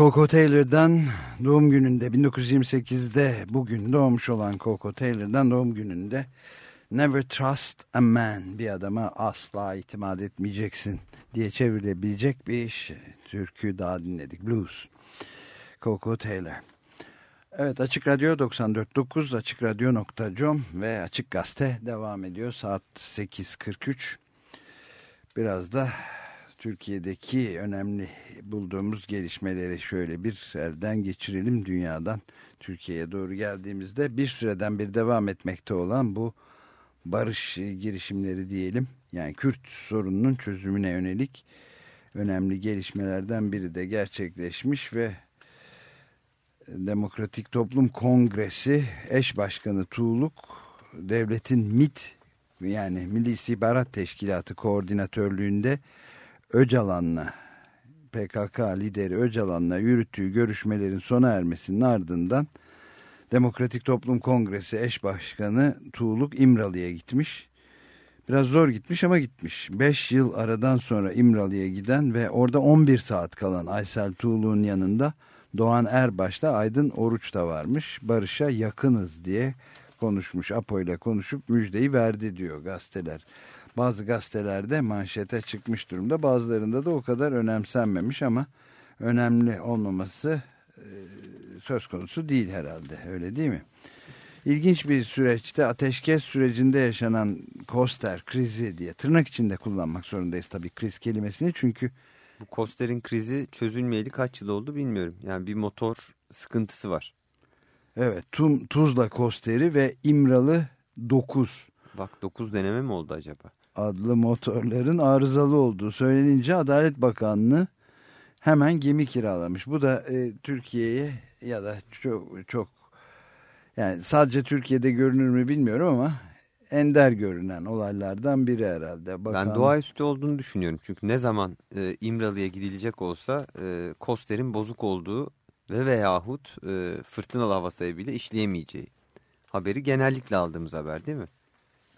Coco Taylor'dan doğum gününde 1928'de bugün doğmuş olan Coco Taylor'dan doğum gününde Never Trust a Man bir adama asla itimat etmeyeceksin diye çevrilebilecek bir iş. Türkü daha dinledik. Blues. Coco Taylor. Evet Açık Radyo 94.9 AçıkRadyo.com ve Açık Gazete devam ediyor. Saat 8.43. Biraz da Türkiye'deki önemli bulduğumuz gelişmeleri şöyle bir elden geçirelim dünyadan. Türkiye'ye doğru geldiğimizde bir süreden bir devam etmekte olan bu barış girişimleri diyelim. Yani Kürt sorununun çözümüne yönelik önemli gelişmelerden biri de gerçekleşmiş ve Demokratik Toplum Kongresi eş başkanı Tuğluk devletin MIT yani Milli İstihbarat Teşkilatı koordinatörlüğünde Öcalan'la PKK lideri Öcalan'la yürüttüğü görüşmelerin sona ermesinin ardından Demokratik Toplum Kongresi eş başkanı Tuğluk İmralı'ya gitmiş. Biraz zor gitmiş ama gitmiş. 5 yıl aradan sonra İmralı'ya giden ve orada 11 saat kalan Aysel Tuğluk'un yanında Doğan Erbaş'la Aydın Oruç da varmış. Barış'a yakınız diye konuşmuş. Apo ile konuşup müjdeyi verdi diyor gazeteler. Bazı gazetelerde manşete çıkmış durumda. Bazılarında da o kadar önemsenmemiş ama önemli olmaması e, söz konusu değil herhalde. Öyle değil mi? İlginç bir süreçte ateşkes sürecinde yaşanan Koster krizi diye tırnak içinde kullanmak zorundayız tabii kriz kelimesini. Çünkü Bu Koster'in krizi çözülmeyeli kaç yıl oldu bilmiyorum. Yani bir motor sıkıntısı var. evet Tuzla Koster'i ve İmralı 9 Bak 9 deneme mi oldu acaba? Adlı motorların arızalı olduğu söylenince Adalet Bakanlığı hemen gemi kiralamış. Bu da e, Türkiye'ye ya da çok çok yani sadece Türkiye'de görünür mü bilmiyorum ama ender görünen olaylardan biri herhalde. Ben Bakan- doğaüstü olduğunu düşünüyorum. Çünkü ne zaman e, İmralı'ya gidilecek olsa e, Koster'in bozuk olduğu ve veyahut e, fırtınalı hava sebebiyle işleyemeyeceği haberi genellikle aldığımız haber değil mi?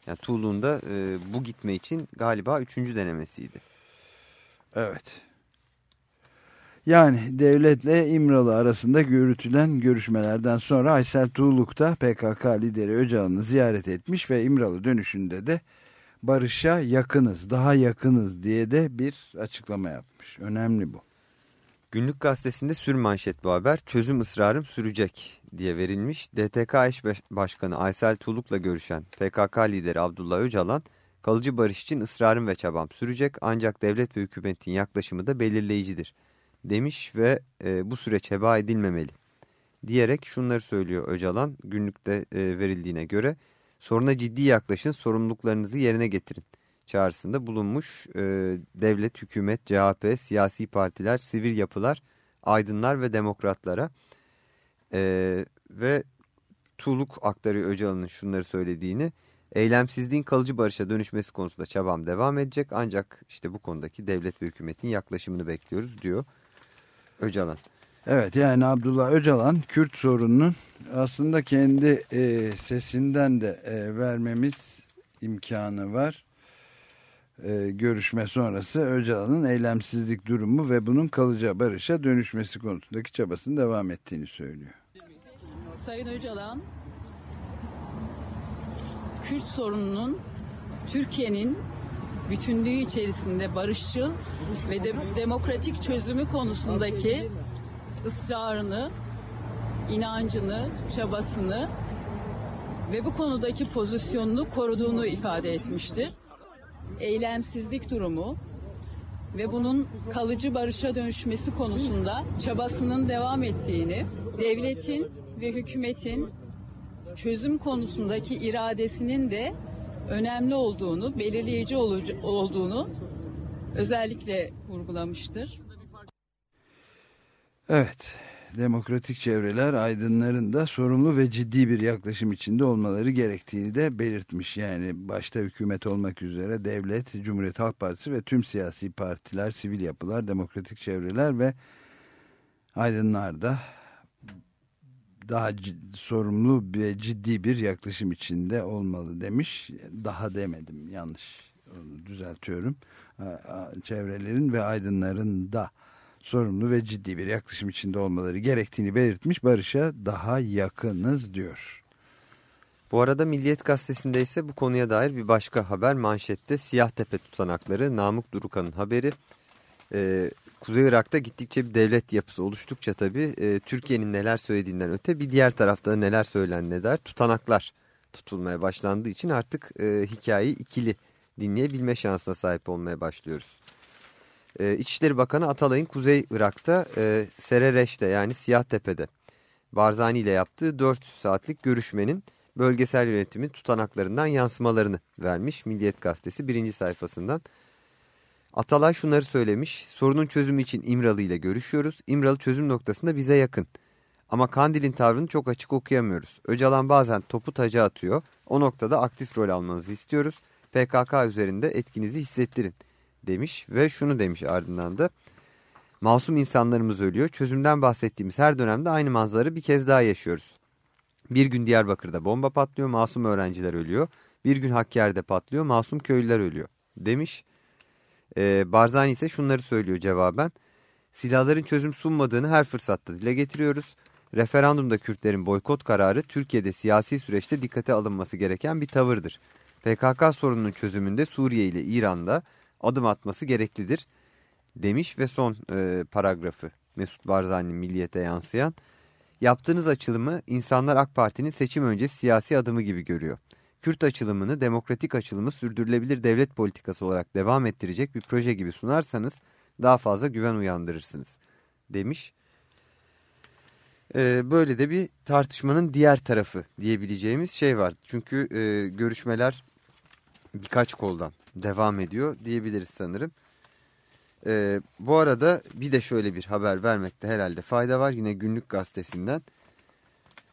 Yani Tuğlu'nun da e, bu gitme için galiba üçüncü denemesiydi. Evet. Yani devletle İmralı arasında yürütülen görüşmelerden sonra Aysel Tuğluk da PKK lideri Öcalan'ı ziyaret etmiş ve İmralı dönüşünde de barışa yakınız, daha yakınız diye de bir açıklama yapmış. Önemli bu. Günlük gazetesinde sür manşet bu haber. Çözüm ısrarım sürecek diye verilmiş. DTK eş başkanı Aysel Tuluk'la görüşen PKK lideri Abdullah Öcalan, kalıcı barış için ısrarım ve çabam sürecek ancak devlet ve hükümetin yaklaşımı da belirleyicidir demiş ve e, bu süreç heba edilmemeli diyerek şunları söylüyor Öcalan günlükte e, verildiğine göre soruna ciddi yaklaşın sorumluluklarınızı yerine getirin çağrısında bulunmuş e, devlet, hükümet, CHP, siyasi partiler, sivil yapılar, aydınlar ve demokratlara e, ve Tuğluk aktarıyor Öcalan'ın şunları söylediğini eylemsizliğin kalıcı barışa dönüşmesi konusunda çabam devam edecek ancak işte bu konudaki devlet ve hükümetin yaklaşımını bekliyoruz diyor Öcalan. Evet yani Abdullah Öcalan Kürt sorununun aslında kendi e, sesinden de e, vermemiz imkanı var. E, görüşme sonrası Öcalan'ın eylemsizlik durumu ve bunun kalıcı barışa dönüşmesi konusundaki çabasının devam ettiğini söylüyor. Sayın Öcalan, Kürt sorununun Türkiye'nin bütünlüğü içerisinde barışçıl ve de demokratik çözümü konusundaki ısrarını, inancını, çabasını ve bu konudaki pozisyonunu koruduğunu ifade etmiştir. Eylemsizlik durumu ve bunun kalıcı barışa dönüşmesi konusunda çabasının devam ettiğini, devletin ve hükümetin çözüm konusundaki iradesinin de önemli olduğunu, belirleyici olduğunu özellikle vurgulamıştır. Evet, demokratik çevreler aydınların da sorumlu ve ciddi bir yaklaşım içinde olmaları gerektiğini de belirtmiş. Yani başta hükümet olmak üzere devlet, Cumhuriyet Halk Partisi ve tüm siyasi partiler, sivil yapılar, demokratik çevreler ve aydınlar da daha sorumlu ve ciddi bir yaklaşım içinde olmalı demiş. Daha demedim yanlış onu düzeltiyorum. Çevrelerin ve aydınların da sorumlu ve ciddi bir yaklaşım içinde olmaları gerektiğini belirtmiş. Barış'a daha yakınız diyor. Bu arada Milliyet Gazetesi'nde ise bu konuya dair bir başka haber manşette Siyah Tepe tutanakları Namık Durukan'ın haberi. Ee, Kuzey Irak'ta gittikçe bir devlet yapısı oluştukça tabii e, Türkiye'nin neler söylediğinden öte bir diğer tarafta neler söylen ne der tutanaklar tutulmaya başlandığı için artık e, hikayeyi ikili dinleyebilme şansına sahip olmaya başlıyoruz. E, İçişleri Bakanı Atalay'ın Kuzey Irak'ta e, Serereş'te yani Siyahtepe'de Barzani ile yaptığı 4 saatlik görüşmenin bölgesel yönetimin tutanaklarından yansımalarını vermiş Milliyet Gazetesi birinci sayfasından. Atalay şunları söylemiş. Sorunun çözümü için İmralı ile görüşüyoruz. İmralı çözüm noktasında bize yakın. Ama Kandil'in tavrını çok açık okuyamıyoruz. Öcalan bazen topu taca atıyor. O noktada aktif rol almanızı istiyoruz. PKK üzerinde etkinizi hissettirin demiş ve şunu demiş ardından da. Masum insanlarımız ölüyor. Çözümden bahsettiğimiz her dönemde aynı manzarayı bir kez daha yaşıyoruz. Bir gün Diyarbakır'da bomba patlıyor, masum öğrenciler ölüyor. Bir gün Hakkari'de patlıyor, masum köylüler ölüyor demiş. Ee, Barzani ise şunları söylüyor cevaben. Silahların çözüm sunmadığını her fırsatta dile getiriyoruz. Referandumda Kürtlerin boykot kararı Türkiye'de siyasi süreçte dikkate alınması gereken bir tavırdır. PKK sorununun çözümünde Suriye ile İran'da adım atması gereklidir demiş ve son e, paragrafı Mesut Barzani'nin milliyete yansıyan yaptığınız açılımı insanlar AK Parti'nin seçim öncesi siyasi adımı gibi görüyor. Kürt açılımını demokratik açılımı sürdürülebilir devlet politikası olarak devam ettirecek bir proje gibi sunarsanız daha fazla güven uyandırırsınız demiş. Ee, böyle de bir tartışmanın diğer tarafı diyebileceğimiz şey var. Çünkü e, görüşmeler birkaç koldan devam ediyor diyebiliriz sanırım. Ee, bu arada bir de şöyle bir haber vermekte herhalde fayda var. Yine günlük gazetesinden.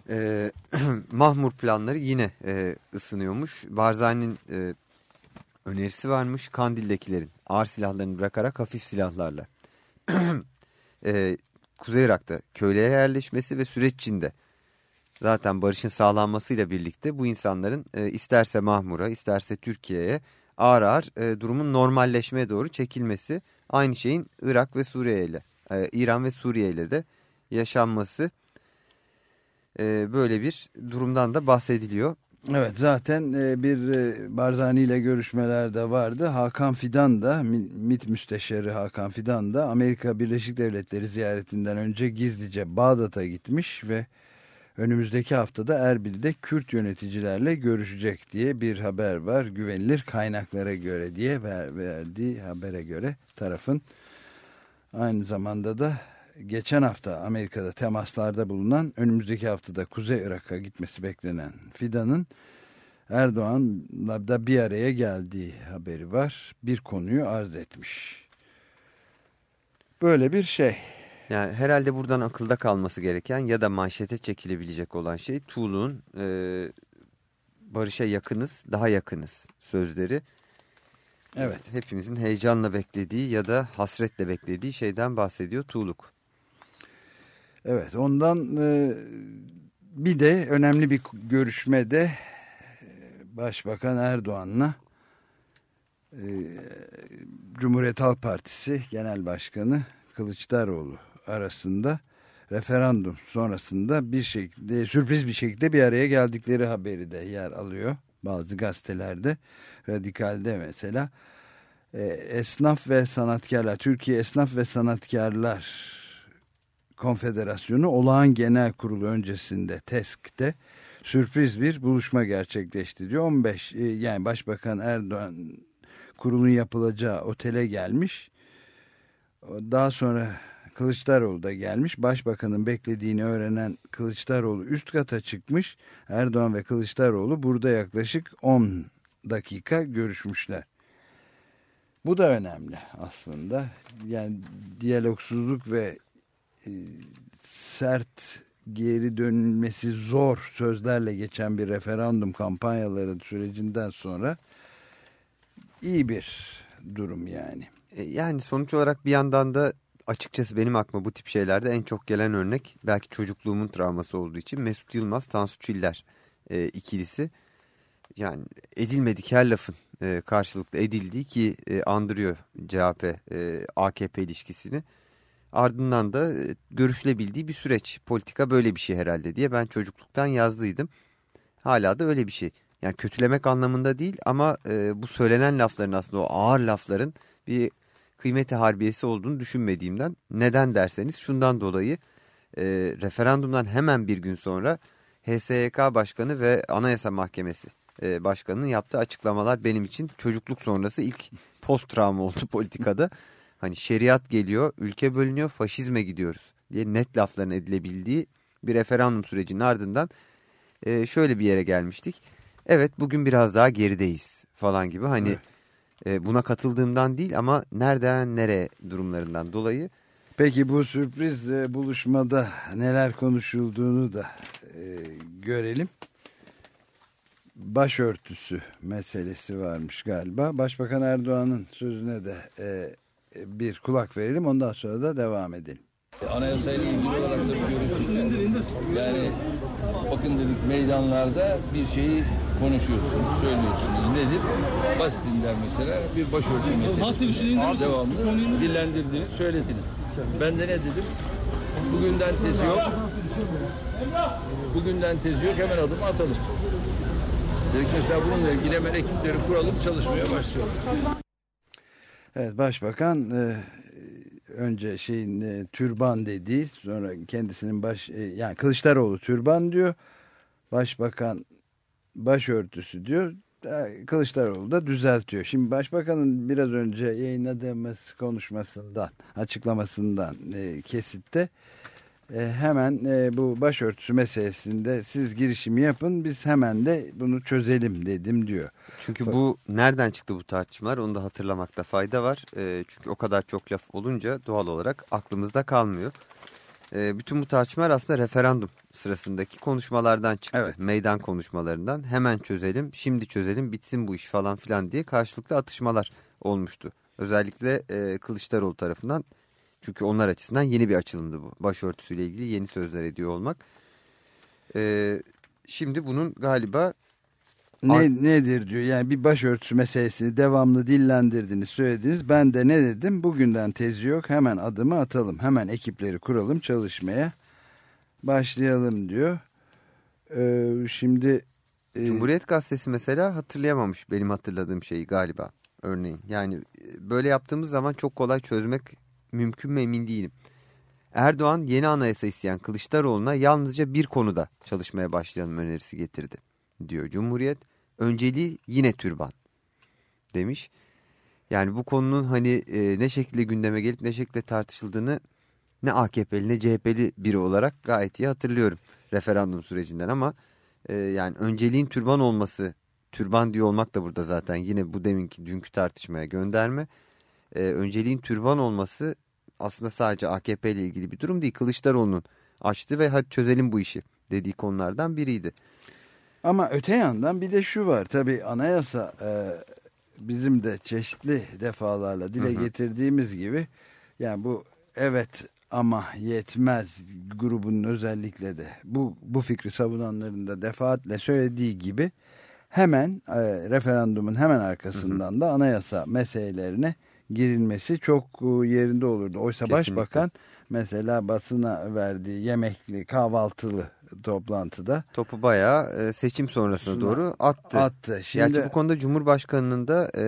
Ee, Mahmur planları yine e, ısınıyormuş. Barzani'nin e, önerisi varmış. Kandil'dekilerin ağır silahlarını bırakarak hafif silahlarla. e, Kuzey Irak'ta köylere yerleşmesi ve süreç içinde zaten barışın sağlanmasıyla birlikte bu insanların e, isterse Mahmur'a isterse Türkiye'ye ağır ağır e, durumun normalleşmeye doğru çekilmesi aynı şeyin Irak ve Suriye ile e, İran ve Suriye ile de yaşanması e, böyle bir durumdan da bahsediliyor. Evet zaten e, bir e, Barzani ile görüşmeler de vardı. Hakan Fidan da MİT Müsteşarı Hakan Fidan da Amerika Birleşik Devletleri ziyaretinden önce gizlice Bağdat'a gitmiş ve önümüzdeki haftada Erbil'de Kürt yöneticilerle görüşecek diye bir haber var. Güvenilir kaynaklara göre diye ver, verdiği habere göre tarafın aynı zamanda da geçen hafta Amerika'da temaslarda bulunan önümüzdeki haftada Kuzey Irak'a gitmesi beklenen Fidan'ın Erdoğan'la da bir araya geldiği haberi var. Bir konuyu arz etmiş. Böyle bir şey. Yani herhalde buradan akılda kalması gereken ya da manşete çekilebilecek olan şey Tuğlu'nun e, barışa yakınız, daha yakınız sözleri. Evet. Hepimizin heyecanla beklediği ya da hasretle beklediği şeyden bahsediyor Tuğluk. Evet ondan e, bir de önemli bir görüşmede Başbakan Erdoğan'la e, Cumhuriyet Halk Partisi Genel Başkanı Kılıçdaroğlu arasında referandum sonrasında bir şekilde sürpriz bir şekilde bir araya geldikleri haberi de yer alıyor. Bazı gazetelerde Radikal'de mesela e, esnaf ve sanatkarlar Türkiye Esnaf ve Sanatkarlar Konfederasyonu Olağan Genel Kurulu öncesinde TESK'te sürpriz bir buluşma gerçekleşti diyor. 15 e, yani Başbakan Erdoğan kurulun yapılacağı otele gelmiş. Daha sonra Kılıçdaroğlu da gelmiş. Başbakanın beklediğini öğrenen Kılıçdaroğlu üst kata çıkmış. Erdoğan ve Kılıçdaroğlu burada yaklaşık 10 dakika görüşmüşler. Bu da önemli aslında. Yani diyalogsuzluk ve e, sert geri dönülmesi zor sözlerle geçen bir referandum kampanyaları sürecinden sonra iyi bir durum yani. E, yani sonuç olarak bir yandan da açıkçası benim aklıma bu tip şeylerde en çok gelen örnek belki çocukluğumun travması olduğu için Mesut Yılmaz, Tansu Çiller e, ikilisi. Yani edilmedik her lafın e, karşılıklı edildiği ki e, andırıyor CHP e, ilişkisini. Ardından da e, görüşülebildiği bir süreç. Politika böyle bir şey herhalde diye ben çocukluktan yazdıydım. Hala da öyle bir şey. Yani kötülemek anlamında değil ama e, bu söylenen lafların aslında o ağır lafların bir kıymeti harbiyesi olduğunu düşünmediğimden. Neden derseniz şundan dolayı e, referandumdan hemen bir gün sonra HSYK Başkanı ve Anayasa Mahkemesi e, Başkanı'nın yaptığı açıklamalar benim için çocukluk sonrası ilk post travma oldu politikada. Hani şeriat geliyor, ülke bölünüyor, faşizme gidiyoruz diye net lafların edilebildiği bir referandum sürecinin ardından e, şöyle bir yere gelmiştik. Evet bugün biraz daha gerideyiz falan gibi hani evet. E, buna katıldığımdan değil ama nereden nereye durumlarından dolayı. Peki bu sürpriz e, buluşmada neler konuşulduğunu da e, görelim. Başörtüsü meselesi varmış galiba. Başbakan Erdoğan'ın sözüne de e, bir kulak verelim ondan sonra da devam edelim. Anayasayla ilgili olarak da bir görüştük. Yani bakın dedik meydanlarda bir şeyi konuşuyorsunuz, söylüyorsunuz. Nedir? Basitinden mesela bir başörtü meselesi. Devamlı dillendirdiniz, söylediniz. Ben de ne dedim? Bugünden tezi yok. Bugünden tezi yok hemen adımı atalım. Dedik mesela bununla ilgili hemen ekipleri kuralım çalışmaya başlayalım. Evet başbakan e, önce şeyin e, türban dediği sonra kendisinin baş e, yani Kılıçdaroğlu türban diyor. Başbakan başörtüsü diyor. E, Kılıçdaroğlu da düzeltiyor. Şimdi başbakanın biraz önce yayınladığımız konuşmasından, açıklamasından e, kesitte e, hemen e, bu başörtüsü meselesinde siz girişimi yapın biz hemen de bunu çözelim dedim diyor. Çünkü bu nereden çıktı bu tartışmalar onu da hatırlamakta fayda var. E, çünkü o kadar çok laf olunca doğal olarak aklımızda kalmıyor. E, bütün bu tartışmalar aslında referandum sırasındaki konuşmalardan çıktı. Evet. Meydan konuşmalarından hemen çözelim, şimdi çözelim, bitsin bu iş falan filan diye karşılıklı atışmalar olmuştu. Özellikle e, Kılıçdaroğlu tarafından çünkü onlar açısından yeni bir açılımdı bu. Başörtüsüyle ilgili yeni sözler ediyor olmak. Ee, şimdi bunun galiba... Ne, nedir diyor yani bir başörtüsü meselesini devamlı dillendirdiniz söylediniz. Ben de ne dedim bugünden tezi yok hemen adımı atalım. Hemen ekipleri kuralım çalışmaya başlayalım diyor. Ee, şimdi e, Cumhuriyet Gazetesi mesela hatırlayamamış benim hatırladığım şeyi galiba örneğin. Yani e, böyle yaptığımız zaman çok kolay çözmek mümkün mü emin değilim. Erdoğan yeni anayasa isteyen Kılıçdaroğlu'na yalnızca bir konuda çalışmaya başlayalım önerisi getirdi diyor Cumhuriyet. Önceliği yine türban demiş. Yani bu konunun hani e, ne şekilde gündeme gelip ne şekilde tartışıldığını ne AKP'li ne CHP'li biri olarak gayet iyi hatırlıyorum referandum sürecinden ama e, yani önceliğin türban olması, türban diyor olmak da burada zaten yine bu deminki dünkü tartışmaya gönderme. E, önceliğin türban olması aslında sadece AKP ile ilgili bir durum değil. Kılıçdaroğlu'nun açtı ve hadi çözelim bu işi dediği konulardan biriydi. Ama öte yandan bir de şu var tabii anayasa e, bizim de çeşitli defalarla dile Hı hı. getirdiğimiz gibi yani bu evet ama yetmez grubunun özellikle de bu bu fikri savunanların da defaatle söylediği gibi hemen e, referandumun hemen arkasından da anayasa meselelerine girilmesi çok e, yerinde olurdu. Oysa Kesinlikle. başbakan mesela basına verdiği yemekli kahvaltılı toplantıda Topu bayağı e, seçim sonrasına Şuna doğru attı. attı. Şimdi Gerçi bu konuda Cumhurbaşkanı'nın da e,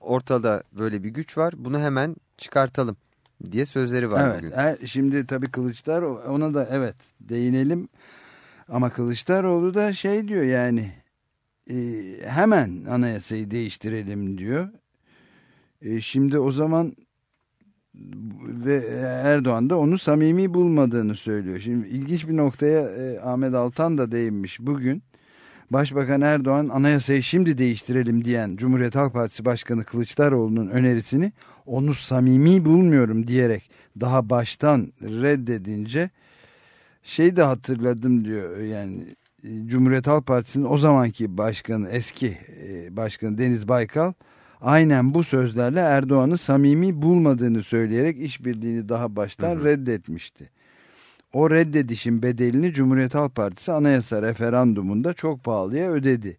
ortada böyle bir güç var. Bunu hemen çıkartalım diye sözleri var evet, bugün. e, şimdi tabii Kılıçdaroğlu ona da evet değinelim. Ama Kılıçdaroğlu da şey diyor yani e, hemen anayasayı değiştirelim diyor. E, şimdi o zaman ve Erdoğan da onu samimi bulmadığını söylüyor. Şimdi ilginç bir noktaya e, Ahmet Altan da değinmiş bugün. Başbakan Erdoğan anayasayı şimdi değiştirelim diyen Cumhuriyet Halk Partisi Başkanı Kılıçdaroğlu'nun önerisini onu samimi bulmuyorum diyerek daha baştan reddedince şey de hatırladım diyor yani e, Cumhuriyet Halk Partisi'nin o zamanki başkanı eski e, başkanı Deniz Baykal aynen bu sözlerle Erdoğan'ı samimi bulmadığını söyleyerek işbirliğini daha baştan Hı hı. reddetmişti. O reddedişin bedelini Cumhuriyet Halk Partisi anayasa referandumunda çok pahalıya ödedi.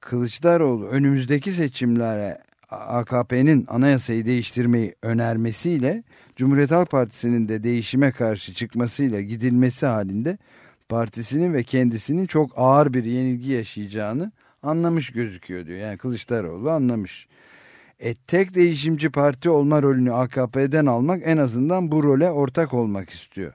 Kılıçdaroğlu önümüzdeki seçimlere AKP'nin anayasayı değiştirmeyi önermesiyle Cumhuriyet Halk Partisi'nin de değişime karşı çıkmasıyla gidilmesi halinde partisinin ve kendisinin çok ağır bir yenilgi yaşayacağını anlamış gözüküyor diyor. Yani Kılıçdaroğlu anlamış. E, tek değişimci parti olma rolünü AKP'den almak en azından bu role ortak olmak istiyor.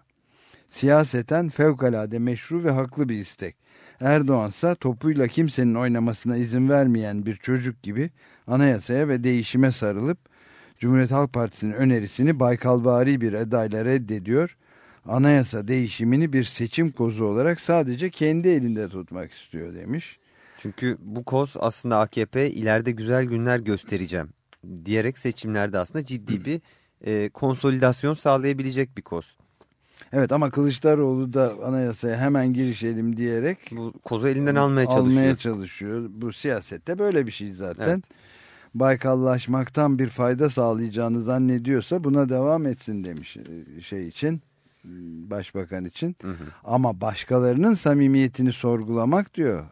Siyaseten fevkalade meşru ve haklı bir istek. Erdoğan ise topuyla kimsenin oynamasına izin vermeyen bir çocuk gibi anayasaya ve değişime sarılıp Cumhuriyet Halk Partisi'nin önerisini Baykalvari bir edayla reddediyor. Anayasa değişimini bir seçim kozu olarak sadece kendi elinde tutmak istiyor demiş. Çünkü bu koz aslında AKP ileride güzel günler göstereceğim diyerek seçimlerde aslında ciddi bir e, konsolidasyon sağlayabilecek bir koz. Evet ama Kılıçdaroğlu da anayasaya hemen girişelim diyerek Bu kozu elinden almaya çalışıyor. almaya çalışıyor. Bu siyasette böyle bir şey zaten. Evet. Baykallaşmaktan bir fayda sağlayacağını zannediyorsa buna devam etsin demiş e, şey için başbakan için. Hı hı. Ama başkalarının samimiyetini sorgulamak diyor.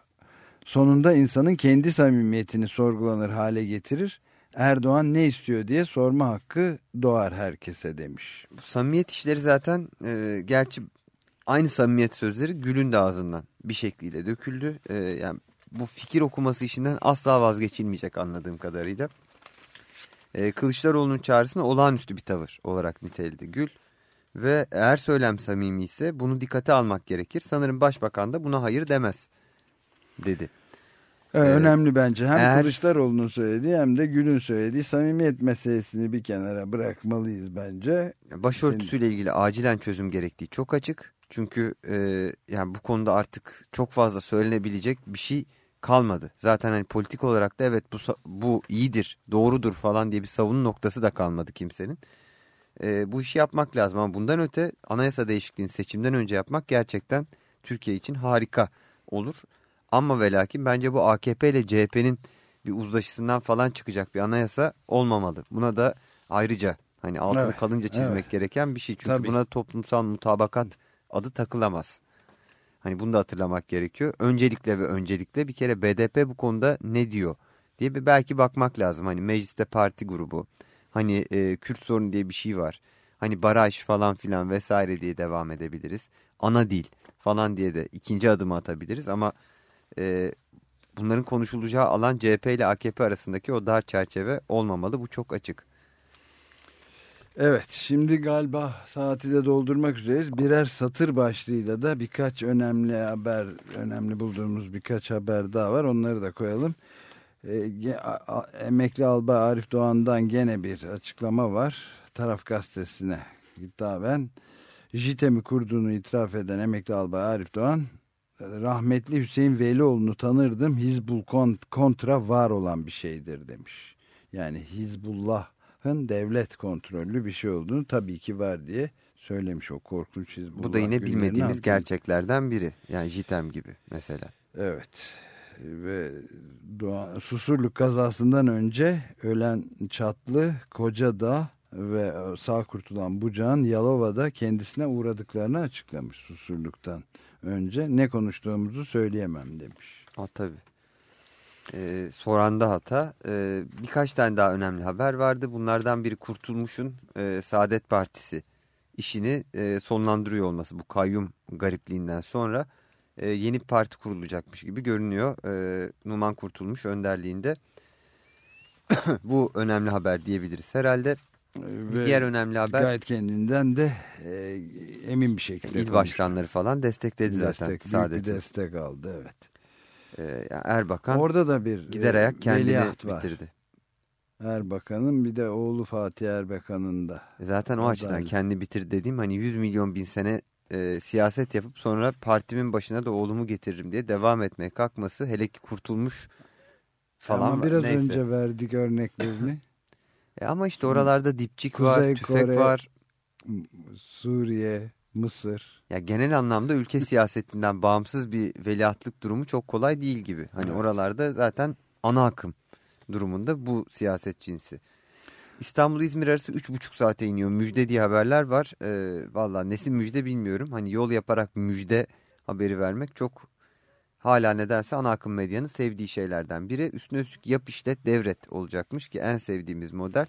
Sonunda insanın kendi samimiyetini sorgulanır hale getirir. Erdoğan ne istiyor diye sorma hakkı doğar herkese demiş. Bu samimiyet işleri zaten e, gerçi aynı samimiyet sözleri Gül'ün de ağzından bir şekliyle döküldü. E, yani bu fikir okuması işinden asla vazgeçilmeyecek anladığım kadarıyla. E, Kılıçdaroğlu'nun çağrısına olağanüstü bir tavır olarak niteledi Gül. Ve eğer söylem samimi ise bunu dikkate almak gerekir. Sanırım başbakan da buna hayır demez dedi. Evet, Ee, önemli bence. Hem eğer- Kılıçdaroğlu'nun söylediği hem de Gül'ün söylediği samimiyet meselesini bir kenara bırakmalıyız bence. Başörtüsüyle ilgili acilen çözüm gerektiği çok açık. Çünkü e, yani bu konuda artık çok fazla söylenebilecek bir şey kalmadı. Zaten hani politik olarak da evet bu bu iyidir, doğrudur falan diye bir savunun noktası da kalmadı kimsenin. E, bu işi yapmak lazım ama bundan öte anayasa değişikliğini seçimden önce yapmak gerçekten Türkiye için harika olur. Ama ve lakin bence bu AKP ile CHP'nin bir uzlaşısından falan çıkacak bir anayasa olmamalı. Buna da ayrıca hani altını Evet, kalınca çizmek evet. gereken bir şey. Çünkü Tabii. buna toplumsal mutabakat adı takılamaz. Hani bunu da hatırlamak gerekiyor. Öncelikle ve öncelikle bir kere BDP bu konuda ne diyor diye bir belki bakmak lazım. Hani mecliste parti grubu, hani e, Kürt sorunu diye bir şey var. Hani baraj falan filan vesaire diye devam edebiliriz. Ana dil falan diye de ikinci adımı atabiliriz ama e, bunların konuşulacağı alan CHP ile AKP arasındaki o dar çerçeve olmamalı. Bu çok açık. Evet şimdi galiba saati de doldurmak üzereyiz. Birer satır başlığıyla da birkaç önemli haber, önemli bulduğumuz birkaç haber daha var. Onları da koyalım. E, emekli albay Arif Doğan'dan gene bir açıklama var. Taraf gazetesine hitaben JITEM'i kurduğunu itiraf eden emekli albay Arif Doğan rahmetli Hüseyin Velioğlu'nu tanırdım. Hizbul kontra var olan bir şeydir demiş. Yani Hizbullah'ın devlet kontrollü bir şey olduğunu tabii ki var diye söylemiş o korkunç Hizbullah. Bu da yine bilmediğimiz gerçeklerden biri. Yani JITEM gibi mesela. Evet ve Doğan, Susurluk kazasından önce ölen Çatlı, Kocadağ ve sağ kurtulan Bucağ'ın Yalova'da kendisine uğradıklarını açıklamış Susurluk'tan önce. Ne konuştuğumuzu söyleyemem demiş. Ha tabii. Ee, soranda hata. Ee, birkaç tane daha önemli haber vardı. Bunlardan biri Kurtulmuş'un e, Saadet Partisi işini e, sonlandırıyor olması bu kayyum garipliğinden sonra e, yeni bir parti kurulacakmış gibi görünüyor. E, Numan Kurtulmuş önderliğinde. Bu önemli haber diyebiliriz herhalde. Ve diğer önemli haber. Gayet kendinden de e, emin bir şekilde. İl başkanları falan destekledi destek, zaten. Destek, destek aldı evet. E, Erbakan Orada da bir gider ayak kendini bitirdi. Erbakan'ın bir de oğlu Fatih Erbakan'ın da. Zaten o açıdan kendi bitir dediğim hani 100 milyon bin sene e, siyaset yapıp sonra partimin başına da oğlumu getiririm diye devam etmeye kalkması hele ki kurtulmuş falan. Ama biraz Neyse. önce verdik örneklerini. e ama işte oralarda dipçik Kuzey var, tüfek Kore, var. Suriye, Mısır. Ya genel anlamda ülke siyasetinden bağımsız bir veliahtlık durumu çok kolay değil gibi. Hani evet. oralarda zaten ana akım durumunda bu siyaset cinsi. İstanbul-İzmir arası 3,5 saate iniyor. Müjde diye haberler var. Ee, Valla nesi müjde bilmiyorum. Hani yol yaparak müjde haberi vermek çok hala nedense ana akım medyanın sevdiği şeylerden biri. Üstüne üstlük yap işlet devret olacakmış ki en sevdiğimiz model.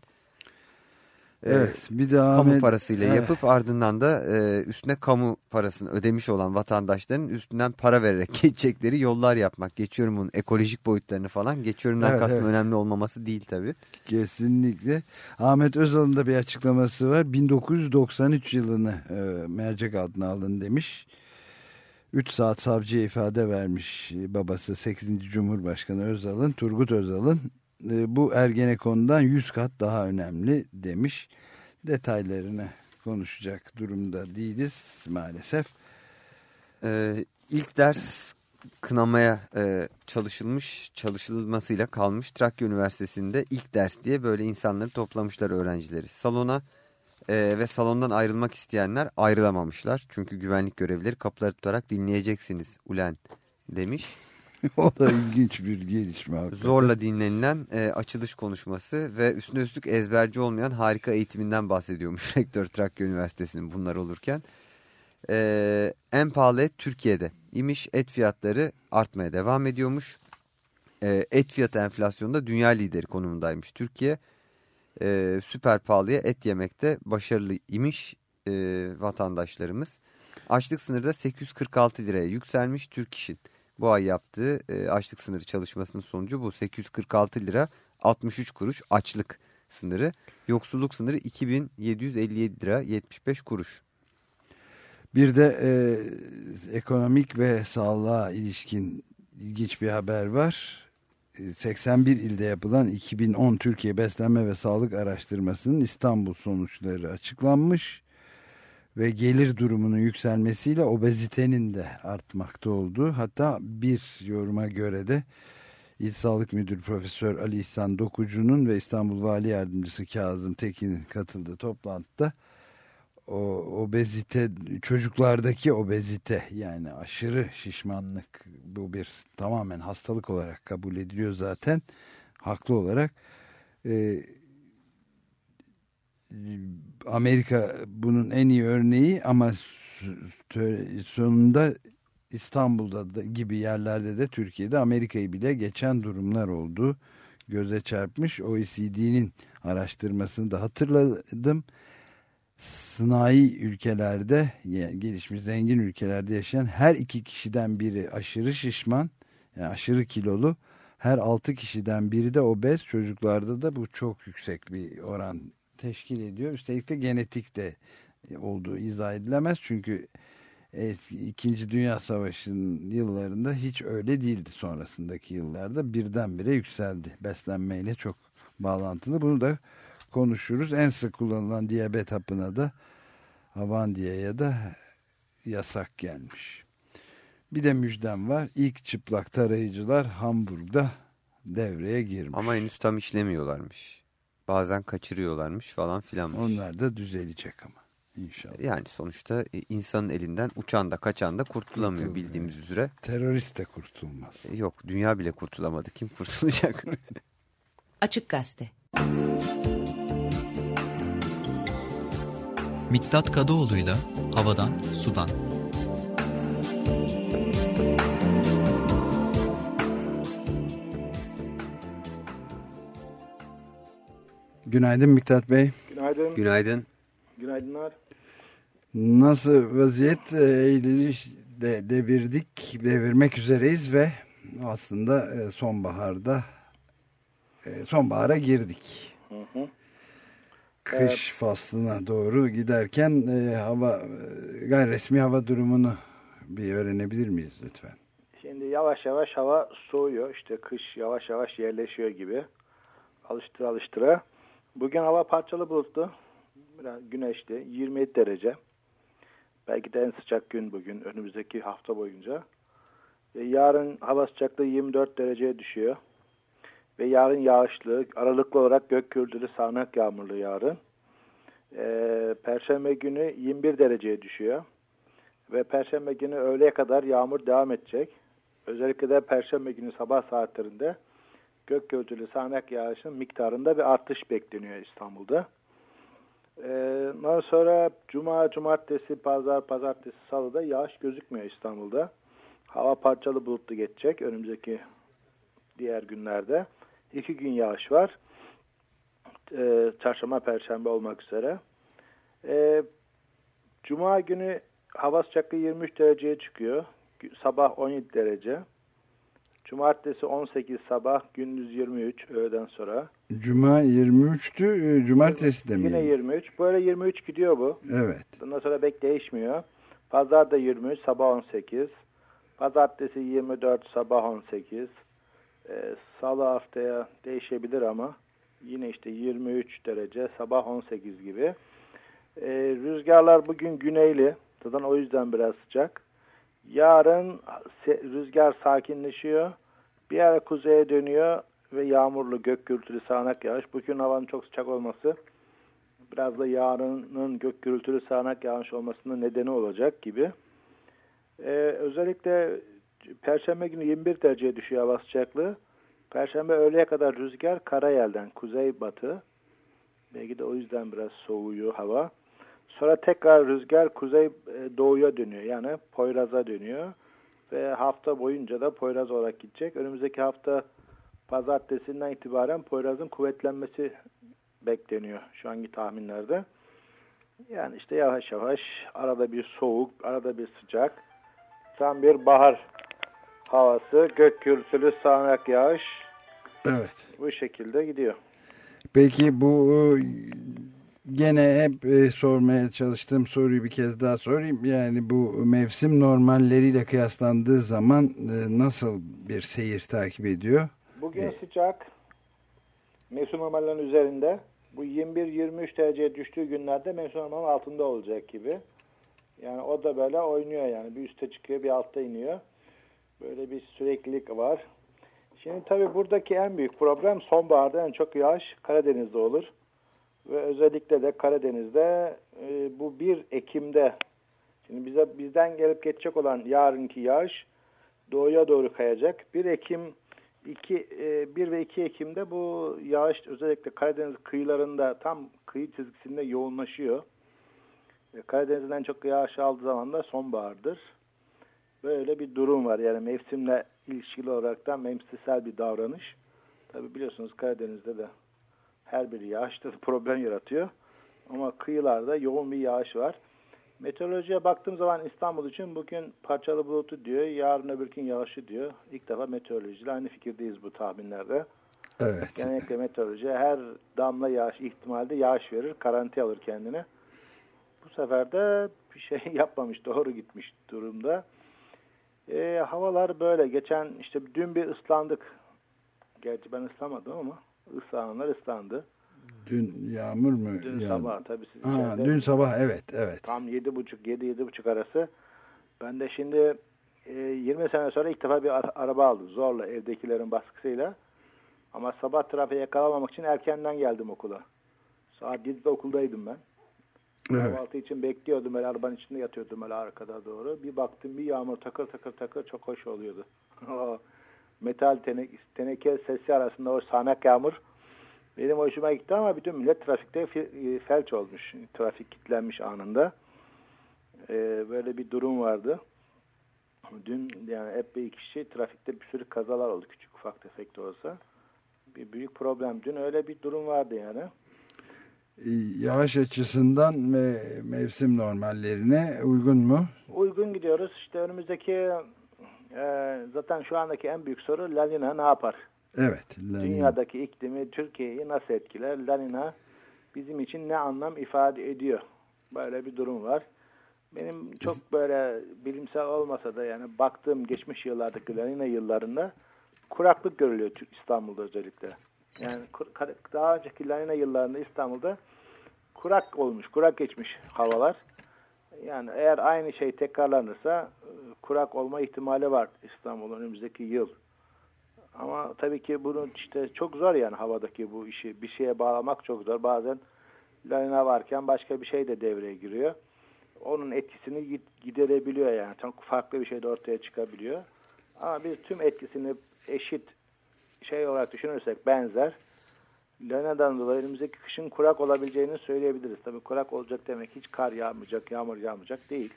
Evet, bir de Ahmet, kamu parasıyla evet. yapıp ardından da e, üstüne kamu parasını ödemiş olan vatandaşların üstünden para vererek geçecekleri yollar yapmak. Geçiyorum bunun ekolojik boyutlarını falan. Geçiyorumdan evet, kastım evet. önemli olmaması değil tabii. Kesinlikle. Ahmet Özal'ın da bir açıklaması var. 1993 yılını e, mercek altına alın demiş. 3 saat savcıya ifade vermiş babası 8. Cumhurbaşkanı Özal'ın, Turgut Özal'ın e, bu Ergenekon'dan 100 kat daha önemli demiş. Detaylarını konuşacak durumda değiliz maalesef. Ee, ilk ders kınamaya e, çalışılmış, çalışılmasıyla kalmış Trakya Üniversitesi'nde ilk ders diye böyle insanları toplamışlar öğrencileri. Salona e, ve salondan ayrılmak isteyenler ayrılamamışlar. Çünkü güvenlik görevlileri kapıları tutarak dinleyeceksiniz ulen demiş. o da ilginç bir gelişme. Hakikaten. Zorla dinlenilen e, açılış konuşması ve üstüne üstlük ezberci olmayan harika eğitiminden bahsediyormuş Rektör Trakya Üniversitesi'nin bunlar olurken. E, en pahalı et Türkiye'de imiş et fiyatları artmaya devam ediyormuş. E, et fiyatı enflasyonda dünya lideri konumundaymış Türkiye. E, süper pahalıya et yemekte başarılı imiş e, vatandaşlarımız. Açlık sınırı da 846 liraya yükselmiş Türk İş'in bu ay yaptığı e, açlık sınırı çalışmasının sonucu bu 846 lira 63 kuruş açlık sınırı. Yoksulluk sınırı 2757 lira 75 kuruş. Bir de e, ekonomik ve sağlığa ilişkin ilginç bir haber var. 81 e, ilde yapılan 2010 Türkiye Beslenme ve Sağlık Araştırması'nın İstanbul sonuçları açıklanmış ve gelir durumunun yükselmesiyle obezitenin de artmakta olduğu hatta bir yoruma göre de İl Sağlık Müdürü Profesör Ali İhsan Dokucu'nun ve İstanbul Vali Yardımcısı Kazım Tekin'in katıldığı toplantıda o obezite çocuklardaki obezite yani aşırı şişmanlık bu bir tamamen hastalık olarak kabul ediliyor zaten haklı olarak e, Amerika bunun en iyi örneği ama sonunda İstanbul'da da gibi yerlerde de Türkiye'de Amerika'yı bile geçen durumlar oldu. Göze çarpmış OECD'nin araştırmasını da hatırladım. Sınai ülkelerde, yani gelişmiş zengin ülkelerde yaşayan her iki kişiden biri aşırı şişman. Yani aşırı kilolu. Her 6 kişiden biri de obez. Çocuklarda da bu çok yüksek bir oran teşkil ediyor. Üstelik de genetik de olduğu izah edilemez. Çünkü İkinci Dünya Savaşı'nın yıllarında hiç öyle değildi sonrasındaki yıllarda birdenbire yükseldi. Beslenmeyle çok bağlantılı. Bunu da konuşuruz. En sık kullanılan diyabet hapına da Avandia'ya da yasak gelmiş. Bir de müjdem var. İlk çıplak tarayıcılar Hamburg'da devreye girmiş. Ama henüz tam işlemiyorlarmış. Bazen kaçırıyorlarmış falan filan. Onlar da düzelecek ama. İnşallah. Yani sonuçta e, insanın elinden uçan da kaçan da kurtulamıyor Kurtulmuyor. bildiğimiz üzere. Terörist de kurtulmaz. E, Yok dünya bile kurtulamadı. Kim kurtulacak? Açık Gazete. Miktat Kadıoğlu'yla Havadan Sudan. Günaydın Miktat Bey. Günaydın. Günaydın. Günaydınlar. Nasıl vaziyet? Ee, Eylül'ü de devirdik, devirmek üzereyiz ve aslında e, sonbaharda e, sonbahara girdik. Hı hı. Kış faslına doğru giderken e, hava e, gayri resmi hava durumunu bir öğrenebilir miyiz lütfen? Şimdi yavaş yavaş hava soğuyor. İşte kış yavaş yavaş yerleşiyor gibi. Alıştıra alıştıra. Bugün hava parçalı bulutlu. Biraz güneşli. 27 derece. Belki de en sıcak gün bugün önümüzdeki hafta boyunca. Ve yarın hava sıcaklığı 24 dereceye düşüyor. Ve yarın yağışlı, aralıklı olarak gök gürültülü sağanak yağmurlu yarın. Ee, Perşembe günü 21 dereceye düşüyor. Ve Perşembe günü öğleye kadar yağmur devam edecek. Özellikle de Perşembe günü sabah saatlerinde gök gürültülü sağanak yağışın miktarında bir artış bekleniyor İstanbul'da. Ee, ondan sonra Cuma, Cumartesi, Pazar, Pazartesi, Salı'da yağış gözükmüyor İstanbul'da. Hava parçalı bulutlu geçecek önümüzdeki diğer günlerde. İki gün yağış var. Ee, çarşamba, Perşembe olmak üzere. Ee, Cuma günü hava sıcaklığı 23 dereceye çıkıyor. Sabah 17 derece. Cumartesi 18 sabah, gündüz 23 öğleden sonra. Cuma 23'tü, e, cumartesi de mi? Yine 23. Böyle 23 gidiyor bu. Evet. Ondan sonra pek değişmiyor. Pazar da 23, sabah 18. Pazartesi 24, sabah 18. Ee, Salı haftaya değişebilir ama yine işte 23 derece, sabah 18 gibi. Ee, rüzgarlar bugün güneyli. Zaten o yüzden biraz sıcak. Yarın rüzgar sakinleşiyor. Bir ara kuzeye dönüyor ve yağmurlu gök gürültülü sağanak yağış. Bugün havanın çok sıcak olması biraz da yarının gök gürültülü sağanak yağış olmasının nedeni olacak gibi. Ee, özellikle Perşembe günü 21 dereceye düşüyor hava sıcaklığı. Perşembe öğleye kadar rüzgar karayelden kuzey batı. Belki de o yüzden biraz soğuyor hava. Sonra tekrar rüzgar kuzey e, doğuya dönüyor. Yani Poyraz'a dönüyor. Ve hafta boyunca da Poyraz olarak gidecek. Önümüzdeki hafta pazartesinden itibaren Poyraz'ın kuvvetlenmesi bekleniyor şu anki tahminlerde. Yani işte yavaş yavaş arada bir soğuk, arada bir sıcak. Tam bir bahar havası, gök gürültülü sağanak yağış Evet. bu şekilde gidiyor. Peki bu e, gene hep e, sormaya çalıştığım soruyu bir kez daha sorayım. Yani bu mevsim normalleriyle kıyaslandığı zaman e, nasıl bir seyir takip ediyor? Bugün sıcak, mevsim normallerinin üzerinde. Bu 21-23 dereceye düştüğü günlerde mevsim normalinin altında olacak gibi. Yani o da böyle oynuyor yani. Bir üste çıkıyor, bir altta iniyor. Böyle bir süreklilik var. Şimdi tabii buradaki en büyük problem sonbaharda en çok yağış Karadeniz'de olur. Ve özellikle de Karadeniz'de e, bu 1 Ekim'de şimdi bize bizden gelip geçecek olan yarınki yağış doğuya doğru kayacak. 1 Ekim 2 e, 1 ve 2 Ekim'de bu yağış özellikle Karadeniz kıyılarında tam kıyı çizgisinde yoğunlaşıyor. E, Karadeniz'in en çok yağış aldığı zaman da sonbahardır. Böyle bir durum var. Yani mevsimle ilişkili olarak da mevsimsel bir davranış. Tabi biliyorsunuz Karadeniz'de de her bir yağışta da problem yaratıyor. Ama kıyılarda yoğun bir yağış var. Meteorolojiye baktığım zaman İstanbul için bugün parçalı bulutu diyor, yarın öbür gün yağışı diyor. İlk defa meteorolojiyle aynı fikirdeyiz bu tahminlerde. Evet. Genellikle meteoroloji her damla yağış ihtimalde yağış verir, karanti alır kendine. Bu sefer de bir şey yapmamış, doğru gitmiş durumda. E, havalar böyle. Geçen işte dün bir ıslandık. Gerçi ben ıslamadım ama ıslananlar ıslandı. Dün yağmur mu? Dün yağdı? sabah tabii siz Ha, içeride- dün sabah evet evet. Tam yedi buçuk, yedi yedi buçuk arası. Ben de şimdi e, 20 sene sonra ilk defa bir ara- araba aldım. Zorla evdekilerin baskısıyla. Ama sabah trafiğe yakalamamak için erkenden geldim okula. Saat 7'de okuldaydım ben. Evet. Kahvaltı için bekliyordum. Böyle arabanın içinde yatıyordum öyle arkada doğru. Bir baktım bir yağmur takır takır takır çok hoş oluyordu. Metal tene, teneke sesi arasında o sağanak yağmur benim hoşuma gitti ama bütün millet trafikte fi- e, felç olmuş. Trafik kilitlenmiş anında. Ee, böyle bir durum vardı. Dün yani epey kişi trafikte bir sürü kazalar oldu küçük ufak tefek de olsa. Bir büyük problem. Dün öyle bir durum vardı yani. Ee, Yağış açısından ve mevsim normallerine uygun mu? Uygun gidiyoruz. İşte önümüzdeki e, zaten şu andaki en büyük soru La Nina ne yapar? Evet. La Nina. Dünyadaki iklimi Türkiye'yi nasıl etkiler? La Nina bizim için ne anlam ifade ediyor? Böyle bir durum var. Benim çok böyle bilimsel olmasa da yani baktığım geçmiş yıllardaki La Nina yıllarında kuraklık görülüyor İstanbul'da özellikle. Yani daha önceki La Nina yıllarında İstanbul'da kurak olmuş, kurak geçmiş havalar. Yani eğer aynı şey tekrarlanırsa e, kurak olma ihtimali var İstanbul'un önümüzdeki yıl. Ama tabii ki bunu işte çok zor yani havadaki bu işi bir şeye bağlamak çok zor. Bazen lanina varken başka bir şey de devreye giriyor. Onun etkisini gid- giderebiliyor yani. Çok farklı bir şey de ortaya çıkabiliyor. Ama biz tüm etkisini eşit şey olarak düşünürsek benzer. Laninadan dolayı önümüzdeki kışın kurak olabileceğini söyleyebiliriz. Tabii kurak olacak demek hiç kar yağmayacak, yağmur yağmayacak değil.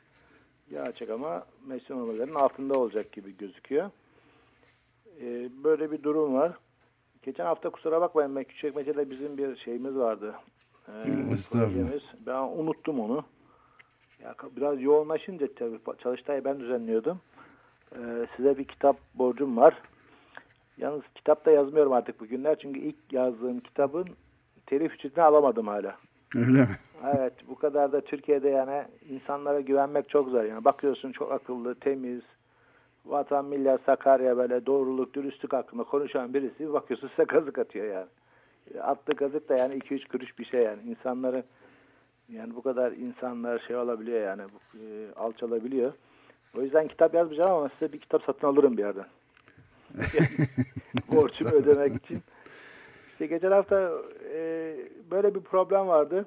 Yağacak ama mevsim normallerinin altında olacak gibi gözüküyor. Ee, böyle bir durum var. Geçen hafta kusura bakmayın Küçükmece'de bizim bir şeyimiz vardı. Ee, projemiz. Ben unuttum onu. Ya, biraz yoğunlaşınca tabii çalıştayı ben düzenliyordum. Ee, size bir kitap borcum var. Yalnız kitapta yazmıyorum artık bugünler çünkü ilk yazdığım kitabın telif ücretini alamadım hala. Öyle mi? Evet bu kadar da Türkiye'de yani insanlara güvenmek çok zor. Yani bakıyorsun çok akıllı, temiz, vatan, millet, Sakarya böyle doğruluk, dürüstlük hakkında konuşan birisi bir bakıyorsun size kazık atıyor yani. E, Attığı kazık da yani 2-3 kuruş bir şey yani. İnsanları yani bu kadar insanlar şey olabiliyor yani e, alçalabiliyor. O yüzden kitap yazmayacağım ama size bir kitap satın alırım bir yerden. Borcumu ödemek için. İşte geçen hafta e, böyle bir problem vardı.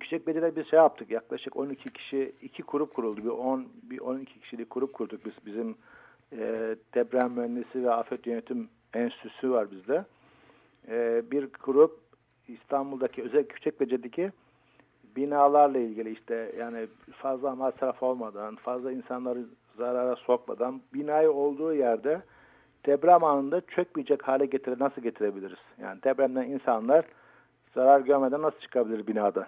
Küçükbedi'de bir şey yaptık. Yaklaşık 12 kişi, iki grup kuruldu. Bir 10, bir 12 kişilik grup kurduk biz. Bizim e, deprem mühendisi ve afet yönetim enstitüsü var bizde. E, bir grup İstanbul'daki özel Küçükbedi'deki binalarla ilgili işte yani fazla masraf olmadan, fazla insanları zarara sokmadan binayı olduğu yerde deprem anında çökmeyecek hale getire nasıl getirebiliriz? Yani depremden insanlar zarar görmeden nasıl çıkabilir binadan?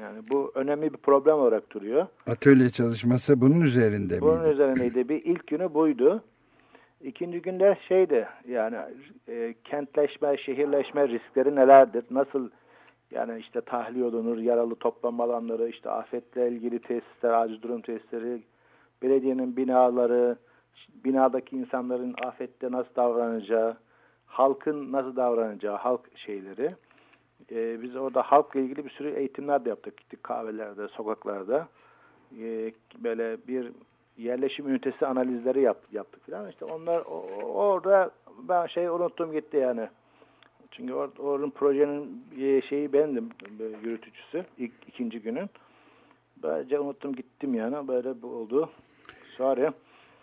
Yani bu önemli bir problem olarak duruyor. Atölye çalışması bunun üzerinde Bunun miydi? üzerindeydi. Bir ilk günü buydu. İkinci günde şeydi yani e, kentleşme, şehirleşme riskleri nelerdir? Nasıl yani işte tahliye olunur, yaralı toplanma alanları, işte afetle ilgili tesisler, acil durum tesisleri, belediyenin binaları, binadaki insanların afette nasıl davranacağı, halkın nasıl davranacağı, halk şeyleri. Ee, biz orada halkla ilgili bir sürü eğitimler de yaptık. Gittik kahvelerde, sokaklarda. Ee, böyle bir yerleşim ünitesi analizleri yap, yaptık falan. İşte onlar o- orada ben şey unuttum gitti yani. Çünkü or, oranın projenin e, şeyi bendim yürütücüsü ilk ikinci günün. Böylece unuttum gittim yani böyle oldu. Sonra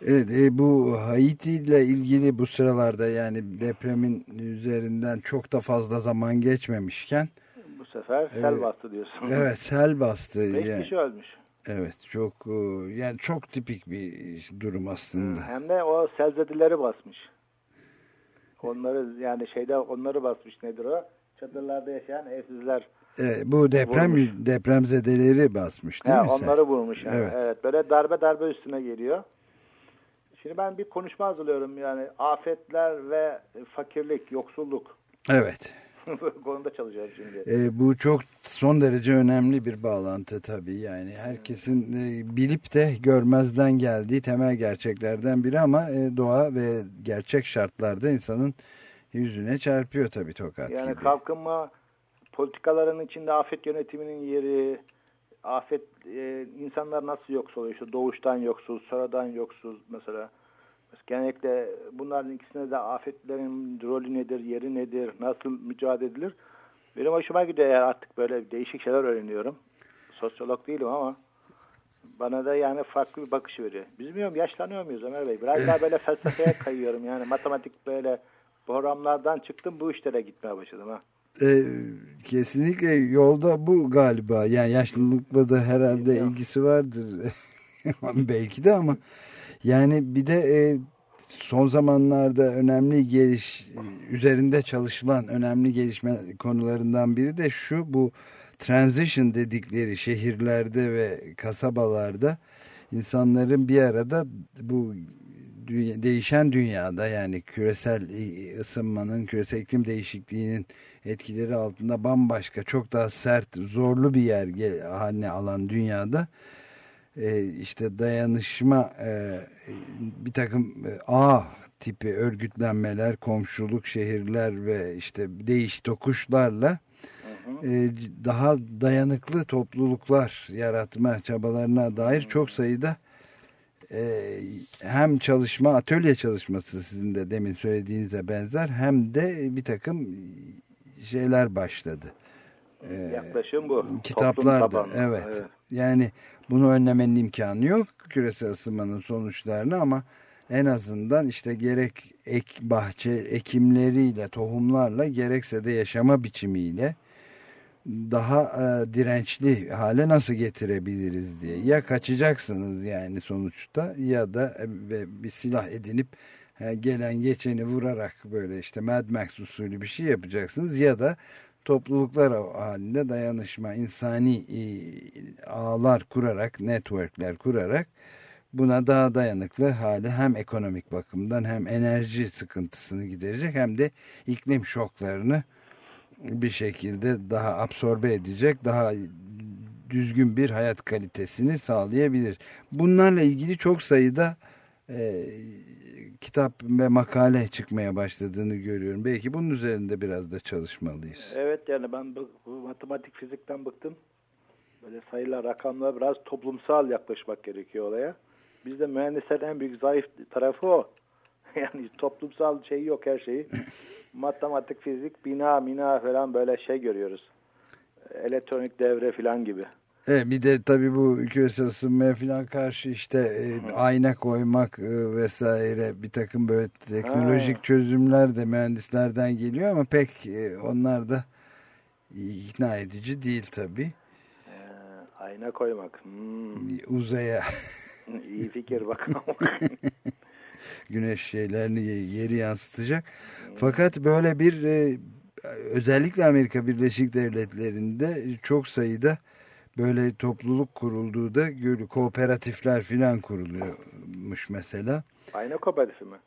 Evet, e, bu Haiti ile ilgili bu sıralarda yani depremin üzerinden çok da fazla zaman geçmemişken bu sefer sel Evet. bastı diyorsun. evet sel bastı. Beş Yani, kişi ölmüş. evet çok e, yani çok tipik bir durum aslında. Hem de o selzedileri basmış. Onları yani şeyde onları basmış nedir o? Çadırlarda yaşayan evsizler E, bu deprem Vurmuş. depremzedeleri basmış değil He, mi? sen? onları vurmuş yani. Evet. Evet. Böyle darbe darbe üstüne geliyor. Şimdi ben bir konuşma hazırlıyorum yani afetler ve fakirlik, yoksulluk. Evet. Konuda çalışacağız şimdi. E, bu çok son derece önemli bir bağlantı tabii yani herkesin e, bilip de görmezden geldiği temel gerçeklerden biri ama e, doğa ve gerçek şartlarda insanın yüzüne çarpıyor tabii tokat Yani gibi. kalkınma politikalarının içinde afet yönetiminin yeri, afet e, insanlar nasıl yoksul? İşte doğuştan yoksul, sonradan yoksul mesela. Genellikle bunların ikisine de afetlerin rolü nedir, yeri nedir, nasıl mücadele edilir? Benim hoşuma gidiyor yani artık böyle değişik şeyler öğreniyorum. Sosyolog değilim ama bana da yani farklı bir bakış veriyor. Bilmiyorum yaşlanıyor muyuz Ömer Bey? Biraz daha böyle felsefeye kayıyorum yani matematik böyle programlardan çıktım bu işlere gitmeye başladım ha. E, kesinlikle yolda bu galiba yani yaşlılıkla da herhalde Bilmiyorum. ilgisi vardır belki de ama yani bir de e, son zamanlarda önemli geliş üzerinde çalışılan önemli gelişme konularından biri de şu bu transition dedikleri şehirlerde ve kasabalarda insanların bir arada bu dünya- değişen dünyada yani küresel ısınmanın, küresel iklim değişikliğinin etkileri altında bambaşka, çok daha sert, zorlu bir yer haline alan dünyada e, işte dayanışma e, bir takım e, ağ tipi örgütlenmeler, komşuluk şehirler ve işte değiş tokuşlarla e, daha dayanıklı topluluklar yaratma çabalarına dair çok sayıda e, hem çalışma, atölye çalışması sizin de demin söylediğinize benzer hem de bir takım şeyler başladı. Yaklaşım bu. Kitaplar da Toplum tabanlı. evet. Yani bunu önlemenin imkanı yok küresel ısınmanın sonuçlarını ama en azından işte gerek ek bahçe ekimleriyle, tohumlarla gerekse de yaşama biçimiyle daha e, dirençli hale nasıl getirebiliriz diye. Ya kaçacaksınız yani sonuçta ya da e, bir silah edinip e, gelen geçeni vurarak böyle işte Mad Max usulü bir şey yapacaksınız ya da topluluklar halinde dayanışma, insani e, ağlar kurarak, networkler kurarak buna daha dayanıklı hale hem ekonomik bakımdan hem enerji sıkıntısını giderecek hem de iklim şoklarını bir şekilde daha absorbe edecek, daha düzgün bir hayat kalitesini sağlayabilir. Bunlarla ilgili çok sayıda e, kitap ve makale çıkmaya başladığını görüyorum. Belki bunun üzerinde biraz da çalışmalıyız. Evet yani ben bu, bu matematik fizikten bıktım. Böyle sayılar, rakamlar biraz toplumsal yaklaşmak gerekiyor olaya. Bizde mühendislerin en büyük zayıf tarafı o. Yani toplumsal şey yok her şeyi. Matematik, fizik, bina, mina falan böyle şey görüyoruz. Elektronik devre falan gibi. Evet, bir de tabii bu küresel ısınmaya falan karşı işte e, ayna koymak e, vesaire bir takım böyle teknolojik Ha. çözümler de mühendislerden geliyor ama pek e, onlar da ikna edici değil tabii. Ee, ayna koymak. Hmm, Uzaya iyi fikir bakalım. güneş şeylerini geri yansıtacak. Fakat böyle bir e, özellikle Amerika Birleşik Devletleri'nde çok sayıda böyle topluluk kurulduğu da görü kooperatifler filan kuruluyormuş mesela. ayna kooperatifi mi?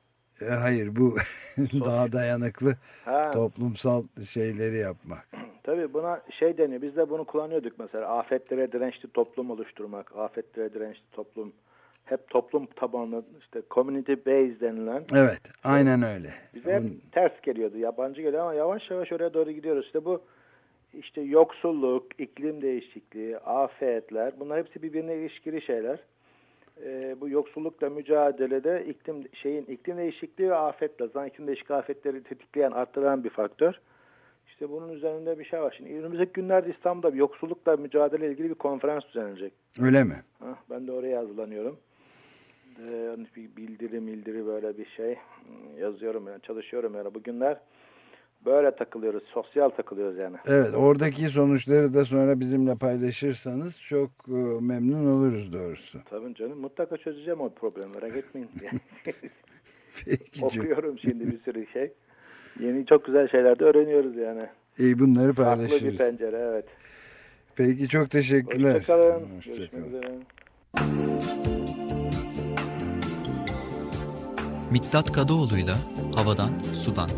E, hayır bu daha dayanıklı Ha. toplumsal şeyleri yapmak. Tabii buna şey deniyor. Biz de bunu kullanıyorduk mesela. Afetlere dirençli toplum oluşturmak. Afetlere dirençli toplum. Hep toplum tabanlı işte community based denilen. Evet aynen öyle. Bize hep Onun- ters geliyordu. Yabancı geliyor ama yavaş yavaş oraya doğru gidiyoruz. İşte bu işte yoksulluk, iklim değişikliği, afetler bunlar hepsi birbirine ilişkili şeyler. Ee, bu yoksullukla mücadelede iklim şeyin iklim değişikliği ve afetle, zaten iklim değişikliği afetleri tetikleyen, arttıran bir faktör. İşte bunun üzerinde bir şey var. Şimdi önümüzdeki günlerde İstanbul'da bir yoksullukla mücadele ilgili bir konferans düzenlenecek. Öyle mi? Hah, ben de oraya hazırlanıyorum. Hani bir bildiri bildiri böyle bir şey hmm, yazıyorum yani çalışıyorum yani bugünler böyle takılıyoruz sosyal takılıyoruz yani. Evet oradaki sonuçları da sonra bizimle paylaşırsanız çok e, memnun oluruz doğrusu. Tabii canım mutlaka çözeceğim o problemi merak etmeyin. Peki, Okuyorum şimdi bir sürü şey. Yeni çok güzel şeyler de öğreniyoruz yani. İyi bunları Farklı bir paylaşırız. pencere evet. Peki çok teşekkürler. Hoşçakalın. Hoşça Görüşmek üzere. Miktat Kadıoğlu'yla Havadan Sudan.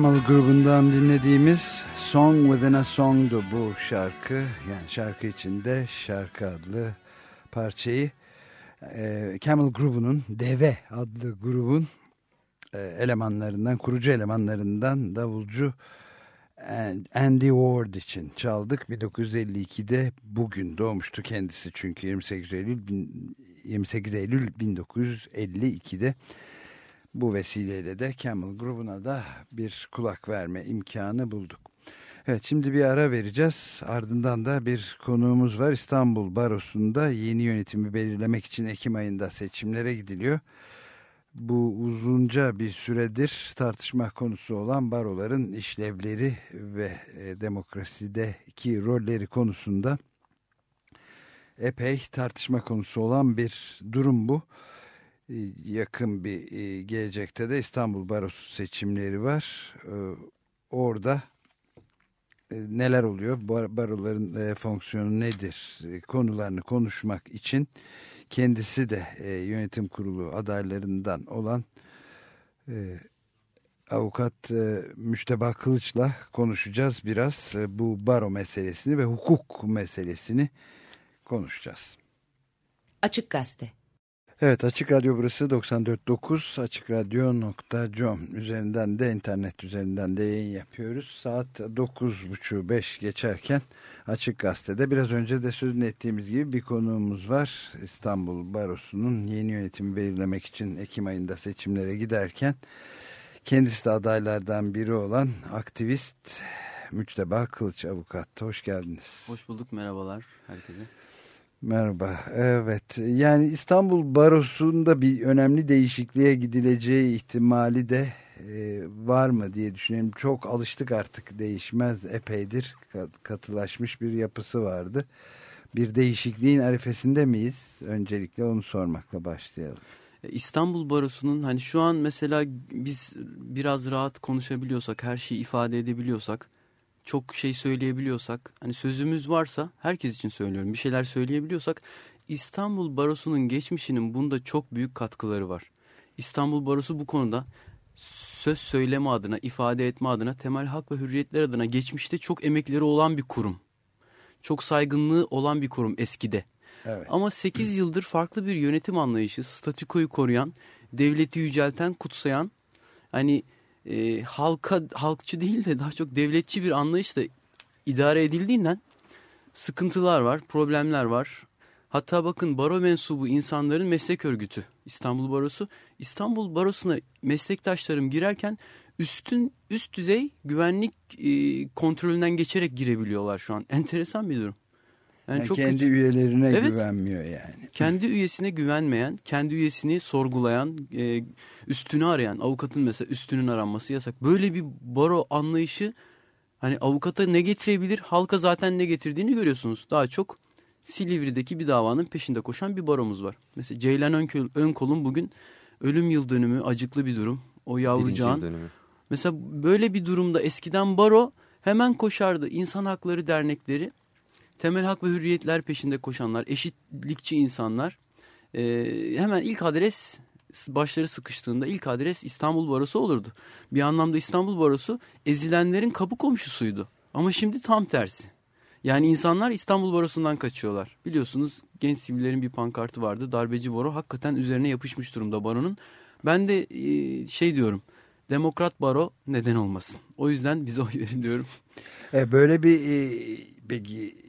Camel grubundan dinlediğimiz Song Within a Song'du bu şarkı. Yani şarkı içinde şarkı adlı parçayı e, Camel grubunun Deve adlı grubun e, elemanlarından, kurucu elemanlarından davulcu Andy Ward için çaldık. 1952'de bugün doğmuştu kendisi çünkü 28 Eylül 28 Eylül 1952'de bu vesileyle de Camel grubuna da bir kulak verme imkanı bulduk. Evet şimdi bir ara vereceğiz. Ardından da bir konuğumuz var. İstanbul Barosu'nda yeni yönetimi belirlemek için Ekim ayında seçimlere gidiliyor. Bu uzunca bir süredir tartışma konusu olan baroların işlevleri ve e, demokrasideki rolleri konusunda epey tartışma konusu olan bir durum bu. E, yakın bir e, gelecekte de İstanbul Barosu seçimleri var. E, orada neler oluyor, baroların fonksiyonu nedir konularını konuşmak için kendisi de yönetim kurulu adaylarından olan avukat Müşteba Kılıç'la konuşacağız biraz bu baro meselesini ve hukuk meselesini konuşacağız. Açık Gazete Evet Açık Radyo burası 94.9 açıkradyo.com üzerinden de internet üzerinden de yayın yapıyoruz. Saat 9.30 5 geçerken Açık Gazete'de biraz önce de sözünü ettiğimiz gibi bir konuğumuz var. İstanbul Barosu'nun yeni yönetimi belirlemek için Ekim ayında seçimlere giderken kendisi de adaylardan biri olan aktivist Müçteba Kılıç Avukat. Hoş geldiniz. Hoş bulduk merhabalar herkese. Merhaba. Evet. Yani İstanbul Barosu'nda bir önemli değişikliğe gidileceği ihtimali de e, var mı diye düşünüyorum. Çok alıştık artık değişmez epeydir katılaşmış bir yapısı vardı. Bir değişikliğin arifesinde miyiz? Öncelikle onu sormakla başlayalım. E, İstanbul Barosu'nun hani şu an mesela biz biraz rahat konuşabiliyorsak, her şeyi ifade edebiliyorsak çok şey söyleyebiliyorsak hani sözümüz varsa herkes için söylüyorum bir şeyler söyleyebiliyorsak İstanbul Barosu'nun geçmişinin bunda çok büyük katkıları var. İstanbul Barosu bu konuda söz söyleme adına, ifade etme adına, temel hak ve hürriyetler adına geçmişte çok emekleri olan bir kurum. Çok saygınlığı olan bir kurum eskide. Evet. Ama 8 yıldır farklı bir yönetim anlayışı, statükoyu koruyan, devleti yücelten, kutsayan, hani e, halka halkçı değil de daha çok devletçi bir anlayışla idare edildiğinden sıkıntılar var, problemler var. Hatta bakın baro mensubu insanların meslek örgütü İstanbul Barosu. İstanbul Barosu'na meslektaşlarım girerken üstün üst düzey güvenlik e, kontrolünden geçerek girebiliyorlar şu an. Enteresan bir durum. Yani, yani çok kendi kötü. üyelerine evet, güvenmiyor yani. Kendi üyesine güvenmeyen, kendi üyesini sorgulayan, e, üstünü arayan, avukatın mesela üstünün aranması yasak. Böyle bir baro anlayışı hani avukata ne getirebilir? Halka zaten ne getirdiğini görüyorsunuz. Daha çok Silivri'deki bir davanın peşinde koşan bir baromuz var. Mesela Ceylan Önkol, Önkol'un bugün ölüm yıl dönümü acıklı bir durum. O yavrucağın. Mesela böyle bir durumda eskiden baro hemen koşardı. İnsan Hakları Dernekleri temel hak ve hürriyetler peşinde koşanlar, eşitlikçi insanlar e, hemen ilk adres başları sıkıştığında ilk adres İstanbul Barosu olurdu. Bir anlamda İstanbul Barosu ezilenlerin kapı komşusuydu. Ama şimdi tam tersi. Yani insanlar İstanbul Barosu'ndan kaçıyorlar. Biliyorsunuz genç sivillerin bir pankartı vardı. Darbeci baro hakikaten üzerine yapışmış durumda baronun. Ben de e, şey diyorum. Demokrat baro neden olmasın? O yüzden bize oy verin diyorum. E, böyle bir e,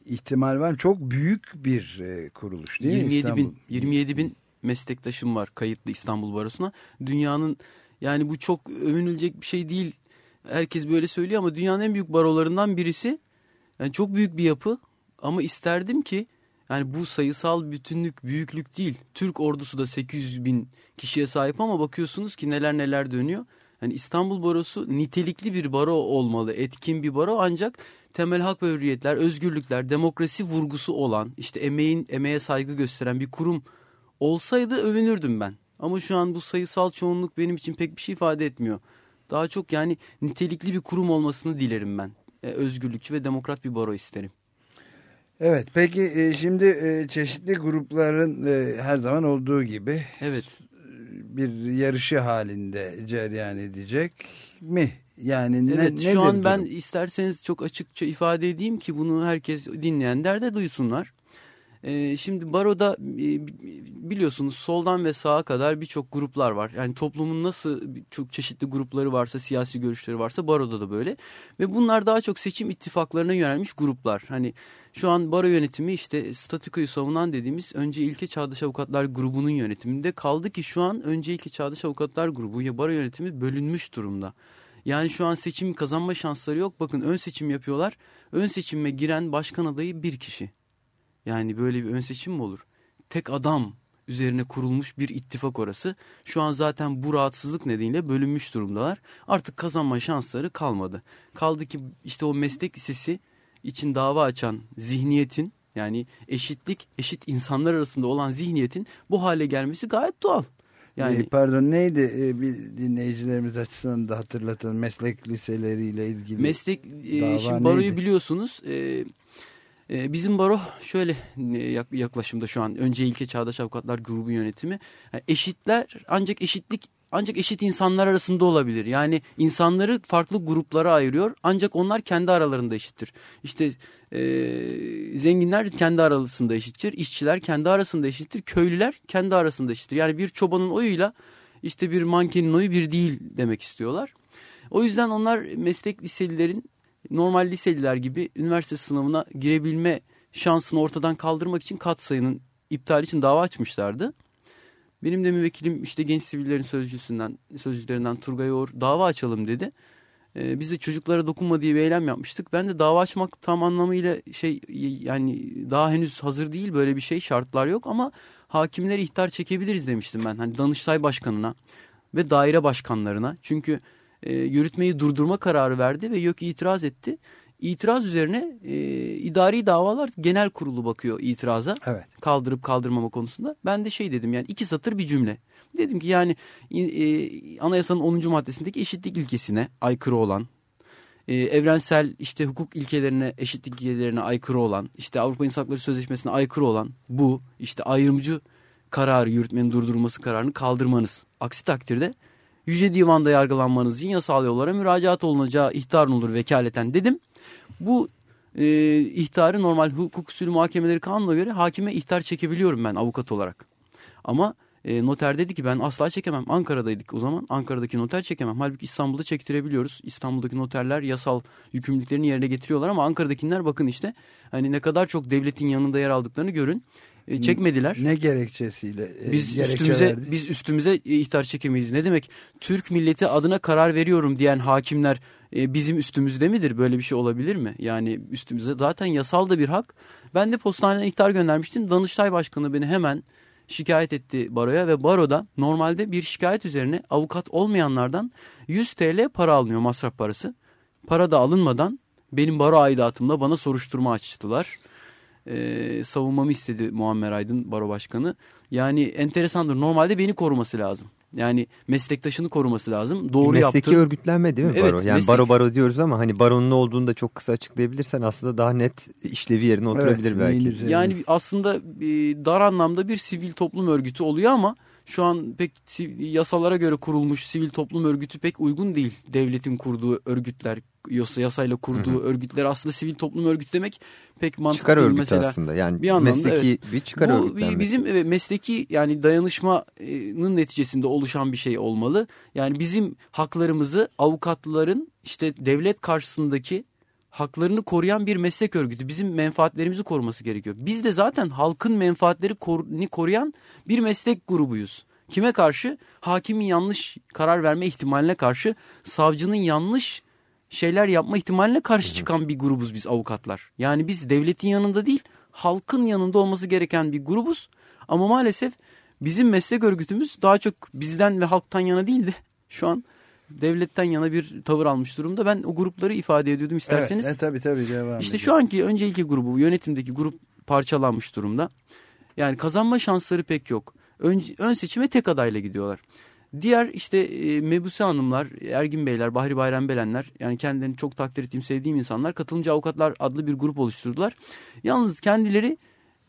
ihtimal var. Çok büyük bir e, kuruluş değil 27 mi İstanbul? Bin, 27 bin meslektaşım var kayıtlı İstanbul Barosu'na. Dünyanın yani bu çok övünülecek bir şey değil. Herkes böyle söylüyor ama dünyanın en büyük barolarından birisi. Yani çok büyük bir yapı ama isterdim ki yani bu sayısal bütünlük, büyüklük değil. Türk ordusu da 800 bin kişiye sahip ama bakıyorsunuz ki neler neler dönüyor. Yani İstanbul Barosu nitelikli bir baro olmalı, etkin bir baro ancak temel hak ve hürriyetler, özgürlükler, demokrasi vurgusu olan, işte emeğin emeğe saygı gösteren bir kurum olsaydı övünürdüm ben. Ama şu an bu sayısal çoğunluk benim için pek bir şey ifade etmiyor. Daha çok yani nitelikli bir kurum olmasını dilerim ben. E, özgürlükçü ve demokrat bir baro isterim. Evet peki e, şimdi e, çeşitli grupların her zaman olduğu gibi evet bir yarışı halinde cereyan edecek mi Yani ne, evet nedir şu an ben durum? isterseniz çok açıkça ifade edeyim ki bunu herkes dinleyenler de duysunlar. Ee, şimdi baroda e, biliyorsunuz soldan ve sağa kadar birçok gruplar var. Yani toplumun nasıl çok çeşitli grupları varsa, siyasi görüşleri varsa baroda da böyle. Ve bunlar daha çok seçim ittifaklarına yönelmiş gruplar. Hani şu an baro yönetimi işte statükoyu savunan dediğimiz önce ilke çağdaş avukatlar grubunun yönetiminde kaldı ki şu an önce ilke çağdaş avukatlar grubu ya baro yönetimi bölünmüş durumda. Yani şu an seçim kazanma şansları yok. Bakın ön seçim yapıyorlar. Ön seçime giren başkan adayı bir kişi. Yani böyle bir ön seçim mi olur? Tek adam üzerine kurulmuş bir ittifak orası. Şu an zaten bu rahatsızlık nedeniyle bölünmüş durumdalar. Artık kazanma şansları kalmadı. Kaldı ki işte o meslek lisesi için dava açan zihniyetin yani eşitlik, eşit insanlar arasında olan zihniyetin bu hale gelmesi gayet doğal. Yani Yani pardon neydi e, bir dinleyicilerimiz açısından da hatırlatın meslek liseleriyle ilgili. Meslek e, şimdi baroyu neydi? biliyorsunuz. E, e, bizim baro şöyle e, yak- yaklaşımda şu an önce ilke çağdaş avukatlar grubu yönetimi. Eşitler ancak eşitlik ancak eşit insanlar arasında olabilir. Yani insanları farklı gruplara ayırıyor ancak onlar kendi aralarında eşittir. İşte e, zenginler kendi arasında eşittir, işçiler kendi arasında eşittir, köylüler kendi arasında eşittir. Yani bir çobanın oyuyla işte bir mankenin oyu bir değil demek istiyorlar. O yüzden onlar meslek liselilerin normal liseliler gibi üniversite sınavına girebilme şansını ortadan kaldırmak için katsayının iptali için dava açmışlardı. Benim de müvekkilim işte genç sivillerin sözcüsünden, sözcülerinden Turgay Oğur dava açalım dedi. Ee, biz de çocuklara dokunma diye bir eylem yapmıştık. Ben de dava açmak tam anlamıyla şey yani daha henüz hazır değil böyle bir şey şartlar yok ama hakimlere ihtar çekebiliriz demiştim ben. Hani Danıştay Başkanı'na ve daire başkanlarına. Çünkü e, yürütmeyi durdurma kararı verdi ve YÖK itiraz etti. İtiraz üzerine e, idari davalar genel kurulu bakıyor itiraza. Evet. Kaldırıp kaldırmama konusunda. Ben de şey dedim yani iki satır bir cümle. Dedim ki yani e, anayasanın 10. maddesindeki eşitlik ilkesine aykırı olan, e, evrensel işte hukuk ilkelerine, eşitlik ilkelerine aykırı olan, işte Avrupa İnsan Hakları Sözleşmesi'ne aykırı olan bu işte ayrımcı kararı, yürütmenin durdurulması kararını kaldırmanız. Aksi takdirde Yüce Divan'da yargılanmanız için yasal yollara müracaat olunacağı ihtar olur vekaleten dedim. Bu e, ihtarı normal hukuk usulü muhakemeleri kanuna göre hakime ihtar çekebiliyorum ben avukat olarak. Ama e, noter dedi ki ben asla çekemem. Ankara'daydık o zaman. Ankara'daki noter çekemem. Halbuki İstanbul'da çektirebiliyoruz. İstanbul'daki noterler yasal yükümlülüklerini yerine getiriyorlar ama Ankara'dakiler bakın işte hani ne kadar çok devletin yanında yer aldıklarını görün. E, çekmediler. Ne gerekçesiyle e, Biz üstümüze biz üstümüze ihtar çekemeyiz. Ne demek? Türk milleti adına karar veriyorum diyen hakimler e, bizim üstümüzde midir? Böyle bir şey olabilir mi? Yani üstümüze zaten yasal da bir hak. Ben de postaneden ihtar göndermiştim. Danıştay Başkanı beni hemen şikayet etti baroya ve baroda normalde bir şikayet üzerine avukat olmayanlardan 100 TL para alınıyor masraf parası. Para da alınmadan benim baro aidatımla bana soruşturma açtılar e, savunmamı istedi Muammer Aydın baro başkanı. Yani enteresandır. Normalde beni koruması lazım. Yani meslektaşını koruması lazım. Doğru Mesleki yaptı. örgütlenme değil mi Evet, baro? Yani meslek- baro baro diyoruz ama hani baronun ne olduğunu da çok kısa açıklayabilirsen aslında daha net işlevi yerine oturabilir Evet, belki. üzerine? Yani aslında e, dar anlamda bir sivil toplum örgütü oluyor ama şu an pek yasalara göre kurulmuş sivil toplum örgütü pek uygun değil. Devletin kurduğu örgütler, yasa, yasayla kurduğu örgütler aslında sivil toplum örgütü demek pek mantıklı Çıkar değil. örgütü Mesela aslında yani bir anlamda mesleki evet. bir çıkar Bu örgütlenmesi. bizim evet, mesleki yani dayanışmanın neticesinde oluşan bir şey olmalı. Yani bizim haklarımızı avukatların işte devlet karşısındaki haklarını koruyan bir meslek örgütü. Bizim menfaatlerimizi koruması gerekiyor. Biz de zaten halkın menfaatlerini koruyan bir meslek grubuyuz. Kime karşı? Hakimin yanlış karar verme ihtimaline karşı, savcının yanlış şeyler yapma ihtimaline karşı çıkan bir grubuz biz avukatlar. Yani biz devletin yanında değil, halkın yanında olması gereken bir grubuz. Ama maalesef bizim meslek örgütümüz daha çok bizden ve halktan yana değil de şu an devletten yana bir tavır almış durumda. Ben o grupları ifade ediyordum isterseniz. Evet, e, tabii tabii devam İşte şu anki önceki grubu, yönetimdeki grup parçalanmış durumda. Yani kazanma şansları pek yok. Ön, ön seçime tek adayla gidiyorlar. Diğer işte e, Mebuse Hanımlar, Ergin Beyler, Bahri Bayram Belenler yani kendilerini çok takdir ettiğim, sevdiğim insanlar katılımcı avukatlar adlı bir grup oluşturdular. Yalnız kendileri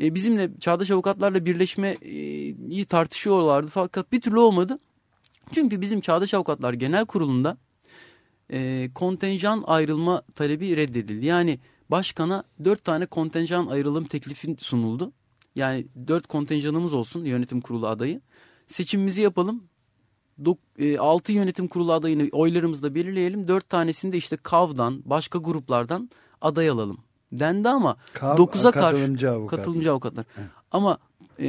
e, bizimle çağdaş avukatlarla birleşmeyi tartışıyorlardı fakat bir türlü olmadı. Çünkü bizim çağdaş avukatlar genel kurulunda e, kontenjan ayrılma talebi reddedildi. Yani başkana dört tane kontenjan ayrılım teklifi sunuldu. Yani dört kontenjanımız olsun yönetim kurulu adayı. Seçimimizi yapalım. Dok, e, 6 yönetim kurulu adayını oylarımızla belirleyelim. Dört tanesini de işte KAV'dan başka gruplardan aday alalım dendi ama Kav- 9'a karşı katılımcı avukat. katılımcı avukatlar. Ama e,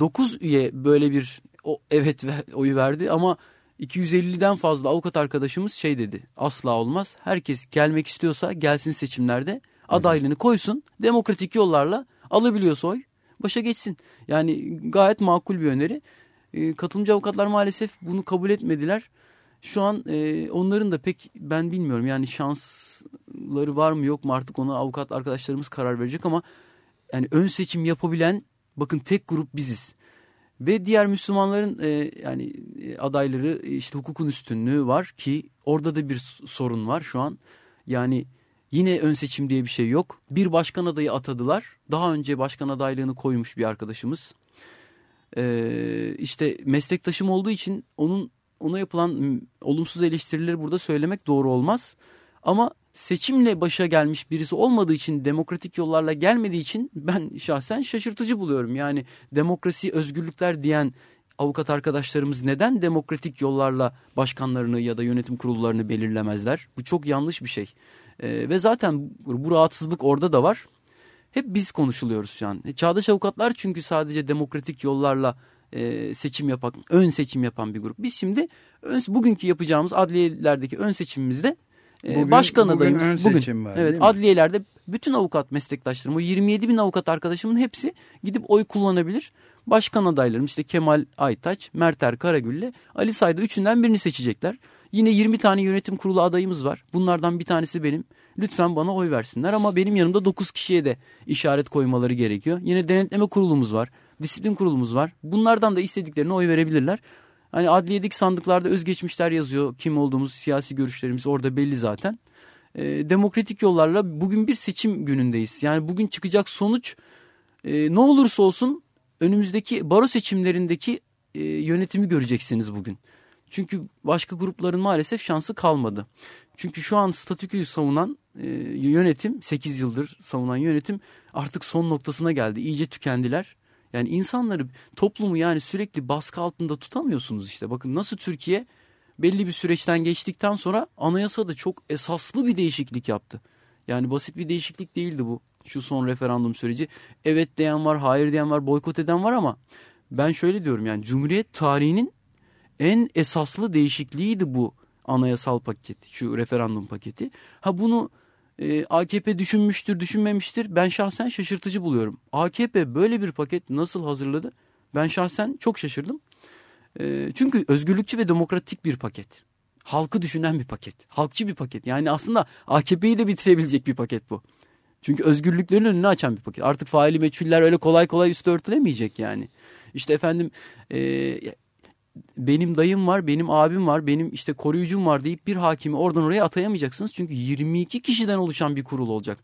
9 üye böyle bir o, evet ve, oyu verdi ama 250'den fazla avukat arkadaşımız şey dedi. Asla olmaz. Herkes gelmek istiyorsa gelsin seçimlerde adaylığını koysun. Demokratik yollarla alabiliyorsa oy başa geçsin. Yani gayet makul bir öneri. E, katılımcı avukatlar maalesef bunu kabul etmediler. Şu an e, onların da pek ben bilmiyorum yani şansları var mı yok mu artık ona avukat arkadaşlarımız karar verecek ama yani ön seçim yapabilen bakın tek grup biziz. Ve diğer Müslümanların e, yani e, adayları e, işte hukukun üstünlüğü var ki orada da bir sorun var şu an. Yani yine ön seçim diye bir şey yok. Bir başkan adayı atadılar. Daha önce başkan adaylığını koymuş bir arkadaşımız. E, işte meslektaşım olduğu için onun ona yapılan olumsuz eleştirileri burada söylemek doğru olmaz. Ama seçimle başa gelmiş birisi olmadığı için demokratik yollarla gelmediği için ben şahsen şaşırtıcı buluyorum. Yani demokrasi özgürlükler diyen avukat arkadaşlarımız neden demokratik yollarla başkanlarını ya da yönetim kurullarını belirlemezler? Bu çok yanlış bir şey. Ee, ve zaten bu rahatsızlık orada da var. Hep biz konuşuluyoruz şu an. E, Çağdaş avukatlar çünkü sadece demokratik yollarla e, seçim yapan, ön seçim yapan bir grup. Biz şimdi ön, bugünkü yapacağımız adliyelerdeki ön seçimimizde e, Bugün- başkan bugün adayımız. ön seçim var, evet, adliyelerde bütün avukat meslektaşlarım, o 27 bin avukat arkadaşımın hepsi gidip oy kullanabilir. Başkan adaylarım işte Kemal Aytaç, Merter Karagül'le Ali Say'da üçünden birini seçecekler. Yine 20 tane yönetim kurulu adayımız var. Bunlardan bir tanesi benim. Lütfen bana oy versinler ama benim yanımda 9 kişiye de işaret koymaları gerekiyor. Yine denetleme kurulumuz var. Disiplin kurulumuz var. Bunlardan da istediklerine oy verebilirler. Hani adliyedeki sandıklarda özgeçmişler yazıyor. Kim olduğumuz, siyasi görüşlerimiz orada belli zaten. Ee, demokratik yollarla bugün bir seçim günündeyiz. Yani bugün çıkacak sonuç e, ne olursa olsun önümüzdeki baro seçimlerindeki e, yönetimi göreceksiniz bugün. Çünkü başka grupların maalesef şansı kalmadı. Çünkü şu an statüküyü savunan e, yönetim 8 yıldır savunan yönetim artık son noktasına geldi. İyice tükendiler. Yani insanları toplumu yani sürekli baskı altında tutamıyorsunuz işte. Bakın nasıl Türkiye belli bir süreçten geçtikten sonra anayasada çok esaslı bir değişiklik yaptı. Yani basit bir değişiklik değildi bu şu son referandum süreci. Evet diyen var, hayır diyen var, boykot eden var ama ben şöyle diyorum yani Cumhuriyet tarihinin en esaslı değişikliğiydi bu anayasal paket, şu referandum paketi. Ha bunu e, AKP düşünmüştür, düşünmemiştir. Ben şahsen şaşırtıcı buluyorum. AKP böyle bir paket nasıl hazırladı? Ben şahsen çok şaşırdım. E, çünkü özgürlükçü ve demokratik bir paket. Halkı düşünen bir paket. Halkçı bir paket. Yani aslında AKP'yi de bitirebilecek bir paket bu. Çünkü özgürlüklerin önünü açan bir paket. Artık faili meçhuller öyle kolay kolay üstü örtülemeyecek yani. İşte efendim e, benim dayım var, benim abim var, benim işte koruyucum var deyip bir hakimi oradan oraya atayamayacaksınız. Çünkü 22 kişiden oluşan bir kurul olacak.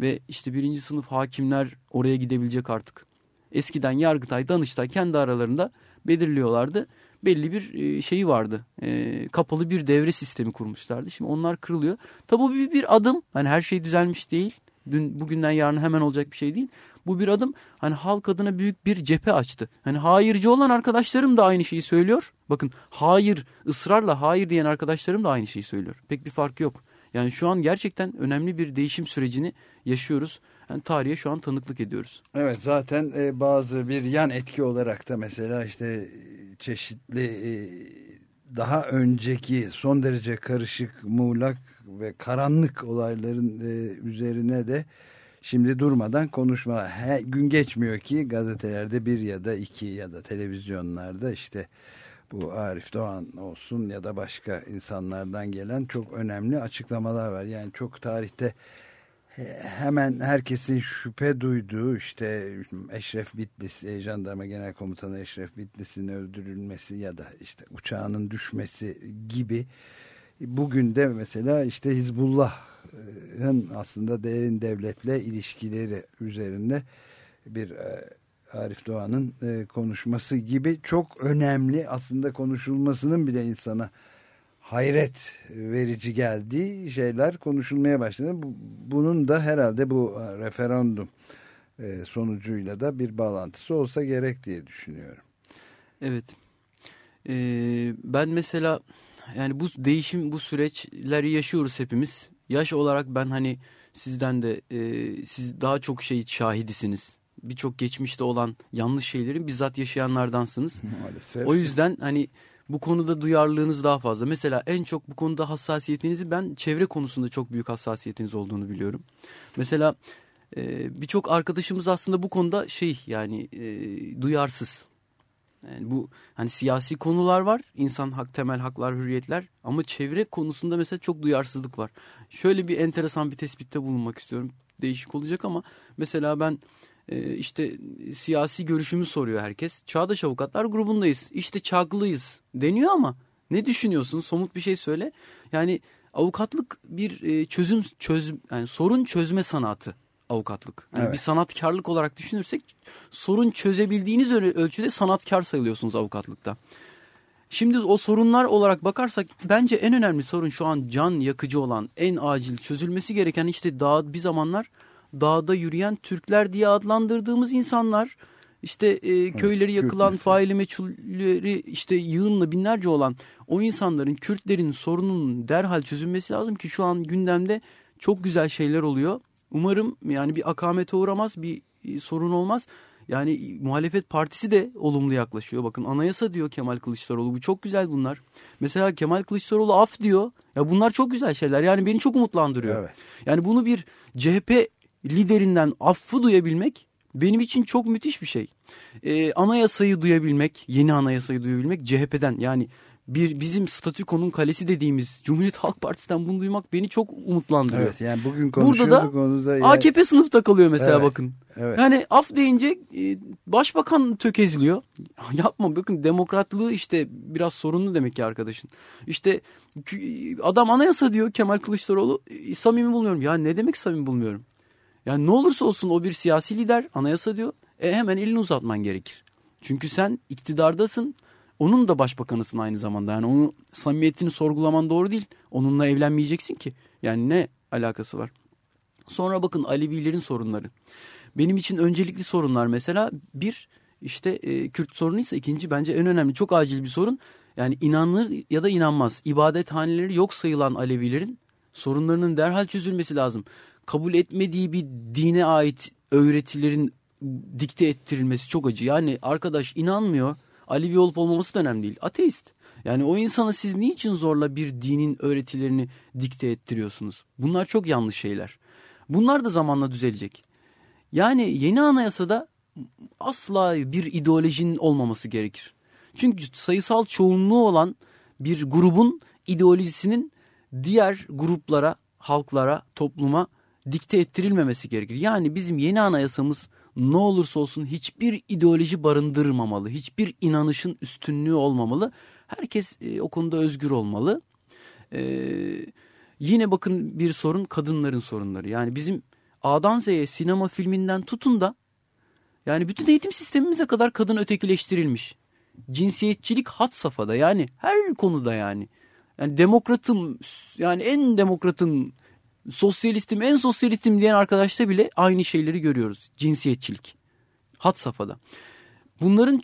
Ve işte birinci sınıf hakimler oraya gidebilecek artık. Eskiden Yargıtay, Danıştay kendi aralarında belirliyorlardı. Belli bir e, şeyi vardı. E, kapalı bir devre sistemi kurmuşlardı. Şimdi onlar kırılıyor. Tabi bu bir, bir adım. Hani her şey düzelmiş değil. Dün bugünden yarın hemen olacak bir şey değil. Bu bir adım hani halk adına büyük bir cephe açtı. Hani hayırcı olan arkadaşlarım da aynı şeyi söylüyor. Bakın hayır ısrarla hayır diyen arkadaşlarım da aynı şeyi söylüyor. Pek bir farkı yok. Yani şu an gerçekten önemli bir değişim sürecini yaşıyoruz. Yani tarihe şu an tanıklık ediyoruz. Evet zaten e, bazı bir yan etki olarak da mesela işte e, çeşitli e, daha önceki son derece karışık, muğlak ve karanlık olayların e, üzerine de şimdi durmadan konuşma. Her gün geçmiyor ki gazetelerde bir ya da iki ya da televizyonlarda işte bu Arif Doğan olsun ya da başka insanlardan gelen çok önemli açıklamalar var. Yani çok tarihte hemen herkesin şüphe duyduğu işte Eşref Bitlis, Jandarma Genel Komutanı Eşref Bitlis'in öldürülmesi ya da işte uçağının düşmesi gibi bugün de mesela işte Hizbullah'ın aslında derin devletle ilişkileri üzerinde bir e, Arif Doğan'ın e, konuşması gibi çok önemli aslında konuşulmasının bile insana hayret verici geldiği şeyler konuşulmaya başladı. Bunun da herhalde bu referandum e, sonucuyla da bir bağlantısı olsa gerek diye düşünüyorum. Evet. Ee, ben mesela yani bu değişim bu süreçleri yaşıyoruz hepimiz. Yaş olarak ben hani sizden de e, siz daha çok şey şahidisiniz. Birçok geçmişte olan yanlış şeylerin bizzat yaşayanlardansınız. Maalesef. O yüzden hani bu konuda duyarlılığınız daha fazla. Mesela en çok bu konuda hassasiyetinizi ben çevre konusunda çok büyük hassasiyetiniz olduğunu biliyorum. Mesela e, birçok arkadaşımız aslında bu konuda şey yani e, duyarsız. Yani bu hani siyasi konular var, insan hak, temel haklar, hürriyetler ama çevre konusunda mesela çok duyarsızlık var. Şöyle bir enteresan bir tespitte bulunmak istiyorum. Değişik olacak ama mesela ben e, işte siyasi görüşümü soruyor herkes. Çağdaş Avukatlar grubundayız. İşte çaglıyız deniyor ama ne düşünüyorsun? Somut bir şey söyle. Yani avukatlık bir e, çözüm çöz yani sorun çözme sanatı avukatlık. Yani Evet. Bir sanatkarlık olarak düşünürsek sorun çözebildiğiniz ölçüde sanatkar sayılıyorsunuz avukatlıkta. Şimdi o sorunlar olarak bakarsak bence en önemli sorun şu an can yakıcı olan en acil çözülmesi gereken işte dağ bir zamanlar dağda yürüyen Türkler diye adlandırdığımız insanlar işte e, köyleri Kürt yakılan faili meçhulleri işte yığınla binlerce olan o insanların Kürtlerin sorununun derhal çözülmesi lazım ki şu an gündemde çok güzel şeyler oluyor. Umarım yani bir akamete uğramaz bir e, sorun olmaz. Yani e, muhalefet partisi de olumlu yaklaşıyor. Bakın anayasa diyor Kemal Kılıçdaroğlu. Bu çok güzel bunlar. Mesela Kemal Kılıçdaroğlu af diyor. Ya bunlar çok güzel şeyler. Yani beni çok umutlandırıyor. Evet. Yani bunu bir CHP liderinden affı duyabilmek benim için çok müthiş bir şey. Ee, anayasayı duyabilmek, yeni anayasayı duyabilmek CHP'den yani bir bizim statükonun kalesi dediğimiz Cumhuriyet Halk Partisi'nden bunu duymak beni çok umutlandırıyor. Evet yani bugün Burada konuşuyorduk da onu yani- AKP sınıfta kalıyor mesela Evet, bakın. Evet. Yani af deyince e, başbakan tökezliyor. Yapma bakın demokratlığı işte biraz sorunlu demek ki arkadaşın. İşte adam anayasa diyor Kemal Kılıçdaroğlu e, samimi bulmuyorum. Ya ne demek samimi bulmuyorum? Yani ne olursa olsun o bir siyasi lider anayasa diyor. E hemen elini uzatman gerekir. Çünkü sen iktidardasın. Onun da başbakanısın aynı zamanda. Yani onun samimiyetini sorgulaman doğru değil. Onunla evlenmeyeceksin ki. Yani ne alakası var? Sonra bakın Alevilerin sorunları. Benim için öncelikli sorunlar mesela bir işte e, Kürt sorunuysa ikinci bence en önemli çok acil bir sorun. Yani inanılır ya da inanmaz. İbadethaneleri yok sayılan Alevilerin sorunlarının derhal çözülmesi lazım. Kabul etmediği bir dine ait öğretilerin dikte ettirilmesi çok acı. Yani arkadaş inanmıyor. Alevi olup olmaması da önemli değil. Ateist. Yani o insana siz niçin zorla bir dinin öğretilerini dikte ettiriyorsunuz? Bunlar çok yanlış şeyler. Bunlar da zamanla düzelecek. Yani yeni anayasada asla bir ideolojinin olmaması gerekir. Çünkü sayısal çoğunluğu olan bir grubun ideolojisinin diğer gruplara, halklara, topluma dikte ettirilmemesi gerekir. Yani bizim yeni anayasamız ne olursa olsun hiçbir ideoloji barındırmamalı. Hiçbir inanışın üstünlüğü olmamalı. Herkes e, o konuda özgür olmalı. Ee, yine bakın bir sorun kadınların sorunları. Yani bizim A'dan Z'ye sinema filminden tutun da yani bütün eğitim sistemimize kadar kadın ötekileştirilmiş. Cinsiyetçilik hat safhada yani her konuda yani. Yani demokratım yani en demokratım sosyalistim en sosyalistim diyen arkadaşta bile aynı şeyleri görüyoruz. Cinsiyetçilik hat safhada. Bunların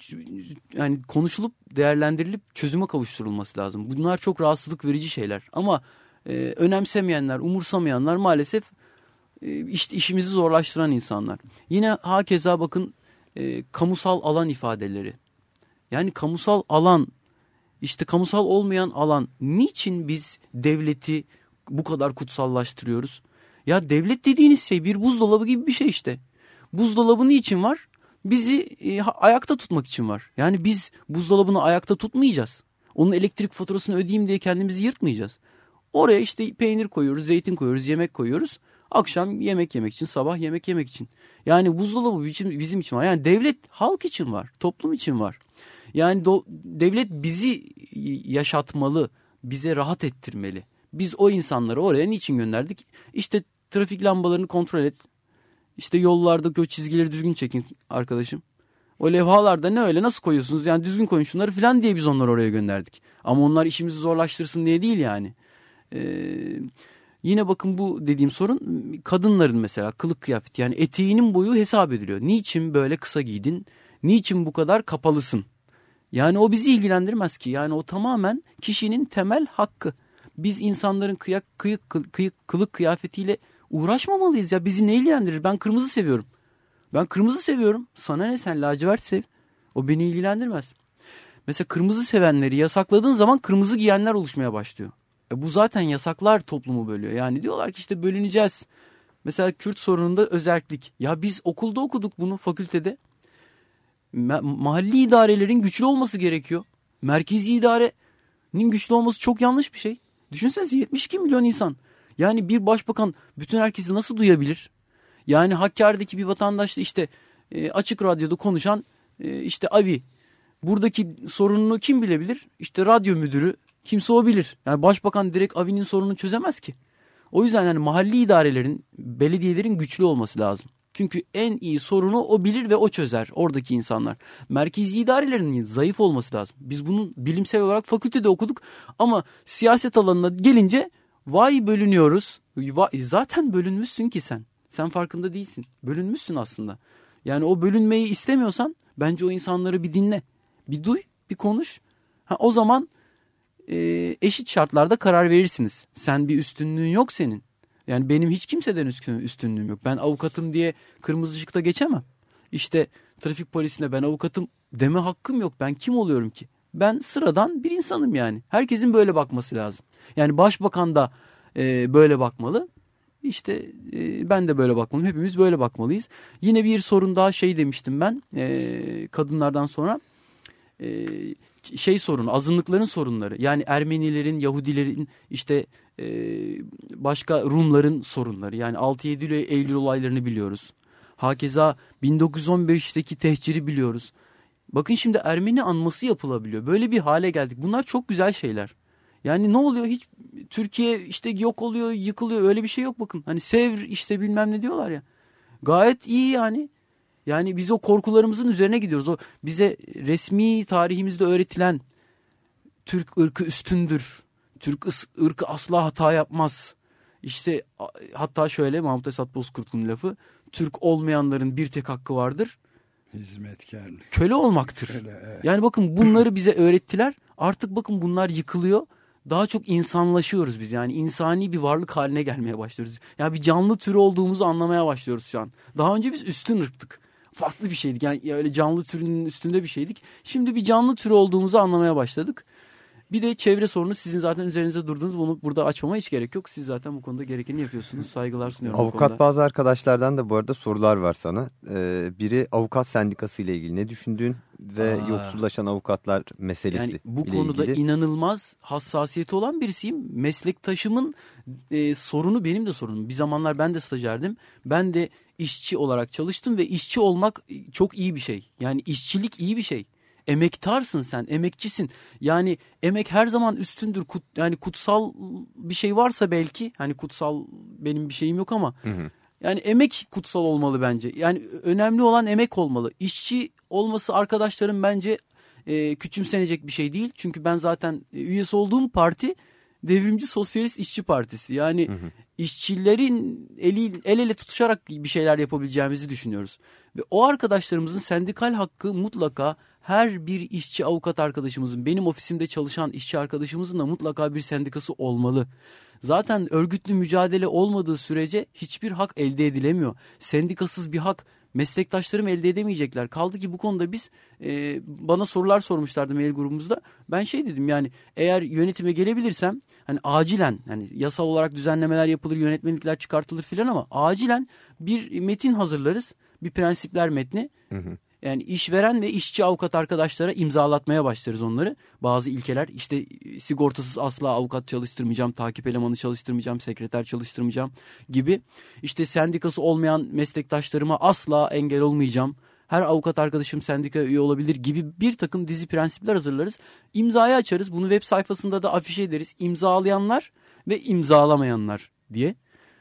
yani konuşulup değerlendirilip çözüme kavuşturulması lazım. Bunlar çok rahatsızlık verici şeyler ama e, önemsemeyenler, umursamayanlar maalesef e, işte işimizi zorlaştıran insanlar. Yine hakeza bakın e, kamusal alan ifadeleri. Yani kamusal alan işte kamusal olmayan alan niçin biz devleti bu kadar kutsallaştırıyoruz? Ya devlet dediğiniz şey bir buzdolabı gibi bir şey işte. Buzdolabı niçin var? Bizi e, ayakta tutmak için var. Yani biz buzdolabını ayakta tutmayacağız. Onun elektrik faturasını ödeyeyim diye kendimizi yırtmayacağız. Oraya işte peynir koyuyoruz, zeytin koyuyoruz, yemek koyuyoruz. Akşam yemek yemek için, sabah yemek yemek için. Yani buzdolabı bizim, bizim için var. Yani devlet halk için var, toplum için var. Yani do- devlet bizi yaşatmalı, bize rahat ettirmeli. Biz o insanları oraya niçin gönderdik? İşte trafik lambalarını kontrol et. İşte yollarda göç çizgileri düzgün çekin arkadaşım. O levhalarda ne öyle nasıl koyuyorsunuz yani düzgün koyun şunları falan diye biz onları oraya gönderdik. Ama onlar işimizi zorlaştırsın diye değil yani. Ee, yine bakın bu dediğim sorun kadınların mesela kılık kıyafet yani eteğinin boyu hesap ediliyor. Niçin böyle kısa giydin? Niçin bu kadar kapalısın? Yani o bizi ilgilendirmez ki. Yani o tamamen kişinin temel hakkı. Biz insanların kıyak, kıyık, kıyık, kılık kıyafetiyle uğraşmamalıyız ya. Bizi ne ilgilendirir? Ben kırmızı seviyorum. Ben kırmızı seviyorum. Sana ne sen lacivert sev. O beni ilgilendirmez. Mesela kırmızı sevenleri yasakladığın zaman kırmızı giyenler oluşmaya başlıyor. E bu zaten yasaklar toplumu bölüyor. Yani diyorlar ki işte bölüneceğiz. Mesela Kürt sorununda özellik. Ya biz okulda okuduk bunu fakültede. Ma mahalli idarelerin güçlü olması gerekiyor. Merkezi idarenin güçlü olması çok yanlış bir şey. Düşünsenize 72 milyon insan. Yani bir başbakan bütün herkesi nasıl duyabilir? Yani Hakkari'deki bir vatandaş işte e, açık radyoda konuşan e, işte abi buradaki sorununu kim bilebilir? İşte radyo müdürü kimse o bilir. Yani başbakan direkt Avi'nin sorununu çözemez ki. O yüzden yani mahalli idarelerin, belediyelerin güçlü olması lazım. Çünkü en iyi sorunu o bilir ve o çözer oradaki insanlar. Merkezi idarelerin zayıf olması lazım. Biz bunu bilimsel olarak fakültede okuduk ama siyaset alanına gelince vay bölünüyoruz. Vay, zaten bölünmüşsün ki sen. Sen farkında değilsin. Bölünmüşsün aslında. Yani o bölünmeyi istemiyorsan bence o insanları bir dinle. Bir duy, bir konuş. Ha, o zaman e, eşit şartlarda karar verirsiniz. Sen bir üstünlüğün yok senin. Yani benim hiç kimseden üstünlüğüm yok. Ben avukatım diye kırmızı ışıkta geçemem. İşte trafik polisine ben avukatım deme hakkım yok. Ben kim oluyorum ki? Ben sıradan bir insanım yani. Herkesin böyle bakması lazım. Yani başbakan da e, böyle bakmalı. İşte e, ben de böyle bakmalıyım. Hepimiz böyle bakmalıyız. Yine bir sorun daha şey demiştim ben e, kadınlardan sonra. E, şey sorunu azınlıkların sorunları. Yani Ermenilerin, Yahudilerin işte e, başka Rumların sorunları. Yani 6-7 Eylül olaylarını biliyoruz. Hakeza 1915'teki tehciri biliyoruz. Bakın şimdi Ermeni anması yapılabiliyor. Böyle bir hale geldik. Bunlar çok güzel şeyler. Yani ne oluyor hiç Türkiye işte yok oluyor yıkılıyor öyle bir şey yok bakın. Hani Sevr işte bilmem ne diyorlar ya. Gayet iyi yani. Yani biz o korkularımızın üzerine gidiyoruz. O bize resmi tarihimizde öğretilen Türk ırkı üstündür. Türk ırkı asla hata yapmaz. İşte hatta şöyle Mahmut Esat Bozkurt'un lafı. Türk olmayanların bir tek hakkı vardır. Hizmetkarlık. Köle olmaktır. Köle, evet. Yani bakın bunları bize öğrettiler. Artık bakın bunlar yıkılıyor daha çok insanlaşıyoruz biz. Yani insani bir varlık haline gelmeye başlıyoruz. Ya yani bir canlı türü olduğumuzu anlamaya başlıyoruz şu an. Daha önce biz üstün ırktık. Farklı bir şeydik. Yani öyle canlı türünün üstünde bir şeydik. Şimdi bir canlı türü olduğumuzu anlamaya başladık. Bir de çevre sorunu sizin zaten üzerinize durduğunuz bunu burada açmama hiç gerek yok. Siz zaten bu konuda gerekeni yapıyorsunuz. Saygılar sunuyorum Avukat bazı arkadaşlardan da bu arada sorular var sana. Ee, biri avukat sendikası ile ilgili ne düşündüğün ve Aa. yoksullaşan avukatlar meselesi yani bu konuda ilgili. inanılmaz hassasiyeti olan birisiyim. Meslektaşımın e, sorunu benim de sorunum. Bir zamanlar ben de stajyerdim. Ben de işçi olarak çalıştım ve işçi olmak çok iyi bir şey. Yani işçilik iyi bir şey emektarsın sen, emekçisin. Yani emek her zaman üstündür. Kut, yani kutsal bir şey varsa belki hani kutsal benim bir şeyim yok ama hı hı. yani emek kutsal olmalı bence. Yani önemli olan emek olmalı. İşçi olması arkadaşlarım bence e, küçümsenecek bir şey değil. Çünkü ben zaten e, üyesi olduğum parti Devrimci Sosyalist İşçi Partisi. Yani hı hı. işçilerin eli, el ele tutuşarak bir şeyler yapabileceğimizi düşünüyoruz. Ve o arkadaşlarımızın sendikal hakkı mutlaka her bir işçi avukat arkadaşımızın, benim ofisimde çalışan işçi arkadaşımızın da mutlaka bir sendikası olmalı. Zaten örgütlü mücadele olmadığı sürece hiçbir hak elde edilemiyor. Sendikasız bir hak meslektaşlarım elde edemeyecekler. Kaldı ki bu konuda biz e, bana sorular sormuşlardı mail grubumuzda. Ben şey dedim yani eğer yönetime gelebilirsem hani acilen hani yasal olarak düzenlemeler yapılır, yönetmelikler çıkartılır filan ama acilen bir metin hazırlarız. Bir prensipler metni. Hı hı. Yani işveren ve işçi avukat arkadaşlara imzalatmaya başlarız onları. Bazı ilkeler işte sigortasız asla avukat çalıştırmayacağım, takip elemanı çalıştırmayacağım, sekreter çalıştırmayacağım gibi. İşte sendikası olmayan meslektaşlarıma asla engel olmayacağım. Her avukat arkadaşım sendika üye olabilir gibi bir takım dizi prensipler hazırlarız. İmzayı açarız. Bunu web sayfasında da afişe ederiz. İmzalayanlar ve imzalamayanlar diye.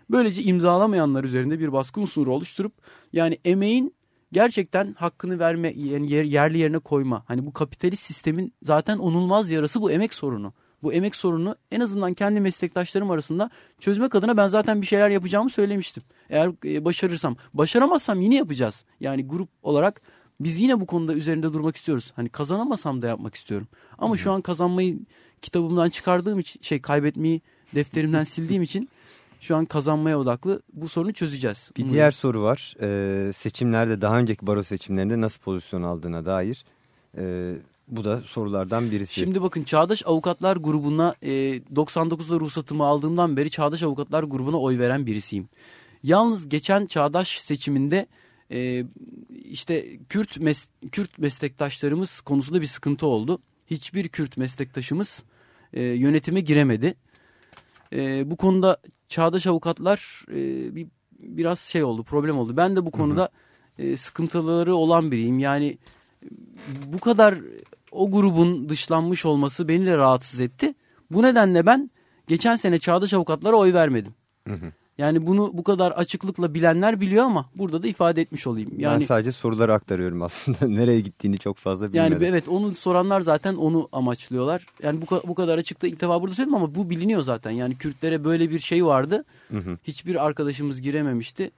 Böylece imzalamayanlar üzerinde bir baskı unsuru oluşturup yani emeğin gerçekten hakkını verme yani yer, yerli yerine koyma. Hani bu kapitalist sistemin zaten onulmaz yarası bu emek sorunu. Bu emek sorununu en azından kendi meslektaşlarım arasında çözmek adına ben zaten bir şeyler yapacağımı söylemiştim. Eğer e, başarırsam, başaramazsam yine yapacağız. Yani grup olarak biz yine bu konuda üzerinde durmak istiyoruz. Hani kazanamasam da yapmak istiyorum. Ama Hı. şu an kazanmayı kitabımdan çıkardığım için şey kaybetmeyi defterimden sildiğim için şu an kazanmaya odaklı bu sorunu çözeceğiz. Bir diğer soru var. Ee, seçimlerde daha önceki baro seçimlerinde nasıl pozisyon aldığına dair. Ee, bu da sorulardan birisi. Şimdi bakın Çağdaş Avukatlar grubuna e, 99'da ruhsatımı aldığımdan beri Çağdaş Avukatlar grubuna oy veren birisiyim. Yalnız geçen Çağdaş seçiminde e, işte Kürt mes Kürt meslektaşlarımız konusunda bir sıkıntı oldu. Hiçbir Kürt meslektaşımız e, yönetime giremedi. E, bu konuda Çağdaş Avukatlar e, bir biraz şey oldu, problem oldu. Ben de bu konuda hı hı. E, sıkıntıları olan biriyim. Yani bu kadar o grubun dışlanmış olması beni de rahatsız etti. Bu nedenle ben geçen sene Çağdaş Avukatlara oy vermedim. Hı hı. Yani bunu bu kadar açıklıkla bilenler biliyor ama burada da ifade etmiş olayım. Yani, ben sadece soruları aktarıyorum aslında. Nereye gittiğini çok fazla bilmiyorum. Yani evet onu soranlar zaten onu amaçlıyorlar. Yani bu, bu kadar açıkta ilk defa burada söyledim ama bu biliniyor zaten. Yani Kürtlere böyle bir şey vardı. Hı hı. Hiçbir arkadaşımız girememişti.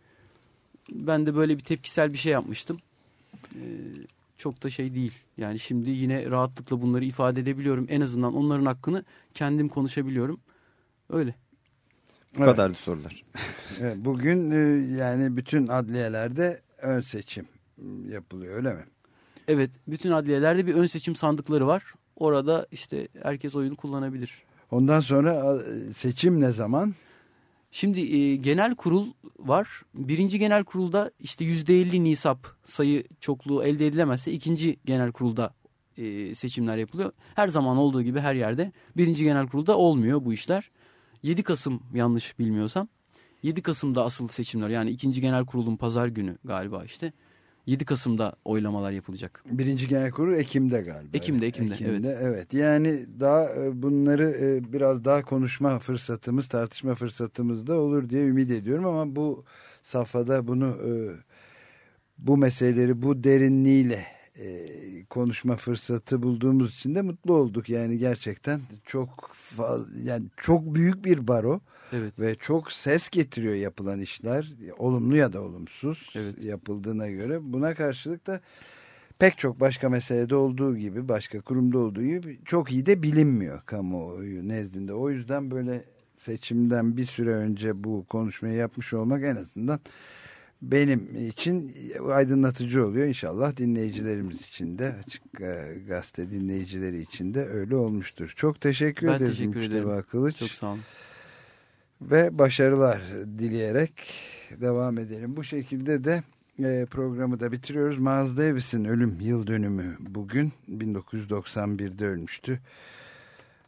Ben de böyle bir tepkisel bir şey yapmıştım. Ee, çok da şey değil. Yani şimdi yine rahatlıkla bunları ifade edebiliyorum. En azından onların hakkını kendim konuşabiliyorum. Öyle. Bu evet. kadardı sorular. Bugün e, yani bütün adliyelerde ön seçim yapılıyor öyle mi? Evet bütün adliyelerde bir ön seçim sandıkları var. Orada işte herkes oyunu kullanabilir. Ondan sonra seçim ne zaman? Şimdi e, genel kurul var. Birinci genel kurulda işte yüzde elli nisap sayı çokluğu elde edilemezse ikinci genel kurulda e, seçimler yapılıyor. Her zaman olduğu gibi her yerde birinci genel kurulda olmuyor bu işler. 7 Kasım yanlış bilmiyorsam. 7 Kasım'da asıl seçimler yani ikinci genel kurulun pazar günü galiba işte. 7 Kasım'da oylamalar yapılacak. Birinci genel kurul Ekim'de galiba. Ekim'de, Ekim'de, Ekim'de evet. Evet yani daha e, bunları e, biraz daha konuşma fırsatımız, tartışma fırsatımız da olur diye ümit ediyorum ama bu safhada bunu e, bu meseleleri bu derinliğiyle konuşma fırsatı bulduğumuz için de mutlu olduk. Yani gerçekten çok yani çok büyük bir baro evet. ve çok ses getiriyor yapılan işler. Olumlu ya da olumsuz evet. yapıldığına göre. Buna karşılık da pek çok başka meselede olduğu gibi başka kurumda olduğu gibi çok iyi de bilinmiyor kamuoyu nezdinde. O yüzden böyle seçimden bir süre önce bu konuşmayı yapmış olmak en azından benim için aydınlatıcı oluyor. İnşallah dinleyicilerimiz için de açık e, gazete dinleyicileri için de öyle olmuştur. Çok teşekkür ben ederim teşekkür ederim. Kılıç. Çok sağ olun. Ve başarılar dileyerek devam edelim. Bu şekilde de e, programı da bitiriyoruz. Miles Davis'in ölüm yıl dönümü bugün 1991'de ölmüştü.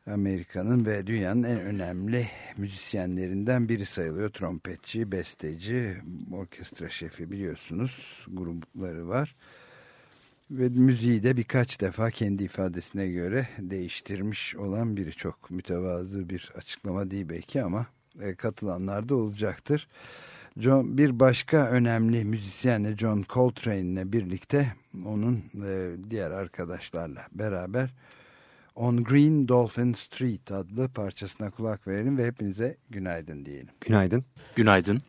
Amerika'nın ve dünyanın en önemli müzisyenlerinden biri sayılıyor. Trompetçi, besteci, orkestra şefi biliyorsunuz grupları var. Ve müziği de birkaç defa kendi ifadesine göre değiştirmiş olan biri çok mütevazı bir açıklama değil belki ama e, katılanlar da olacaktır. John, bir başka önemli müzisyenle John Coltrane'le birlikte onun e, diğer arkadaşlarla beraber On Green Dolphin Street adlı parçasına kulak verelim ve hepinize günaydın diyelim. Günaydın. Günaydın.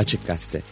Açık Gazete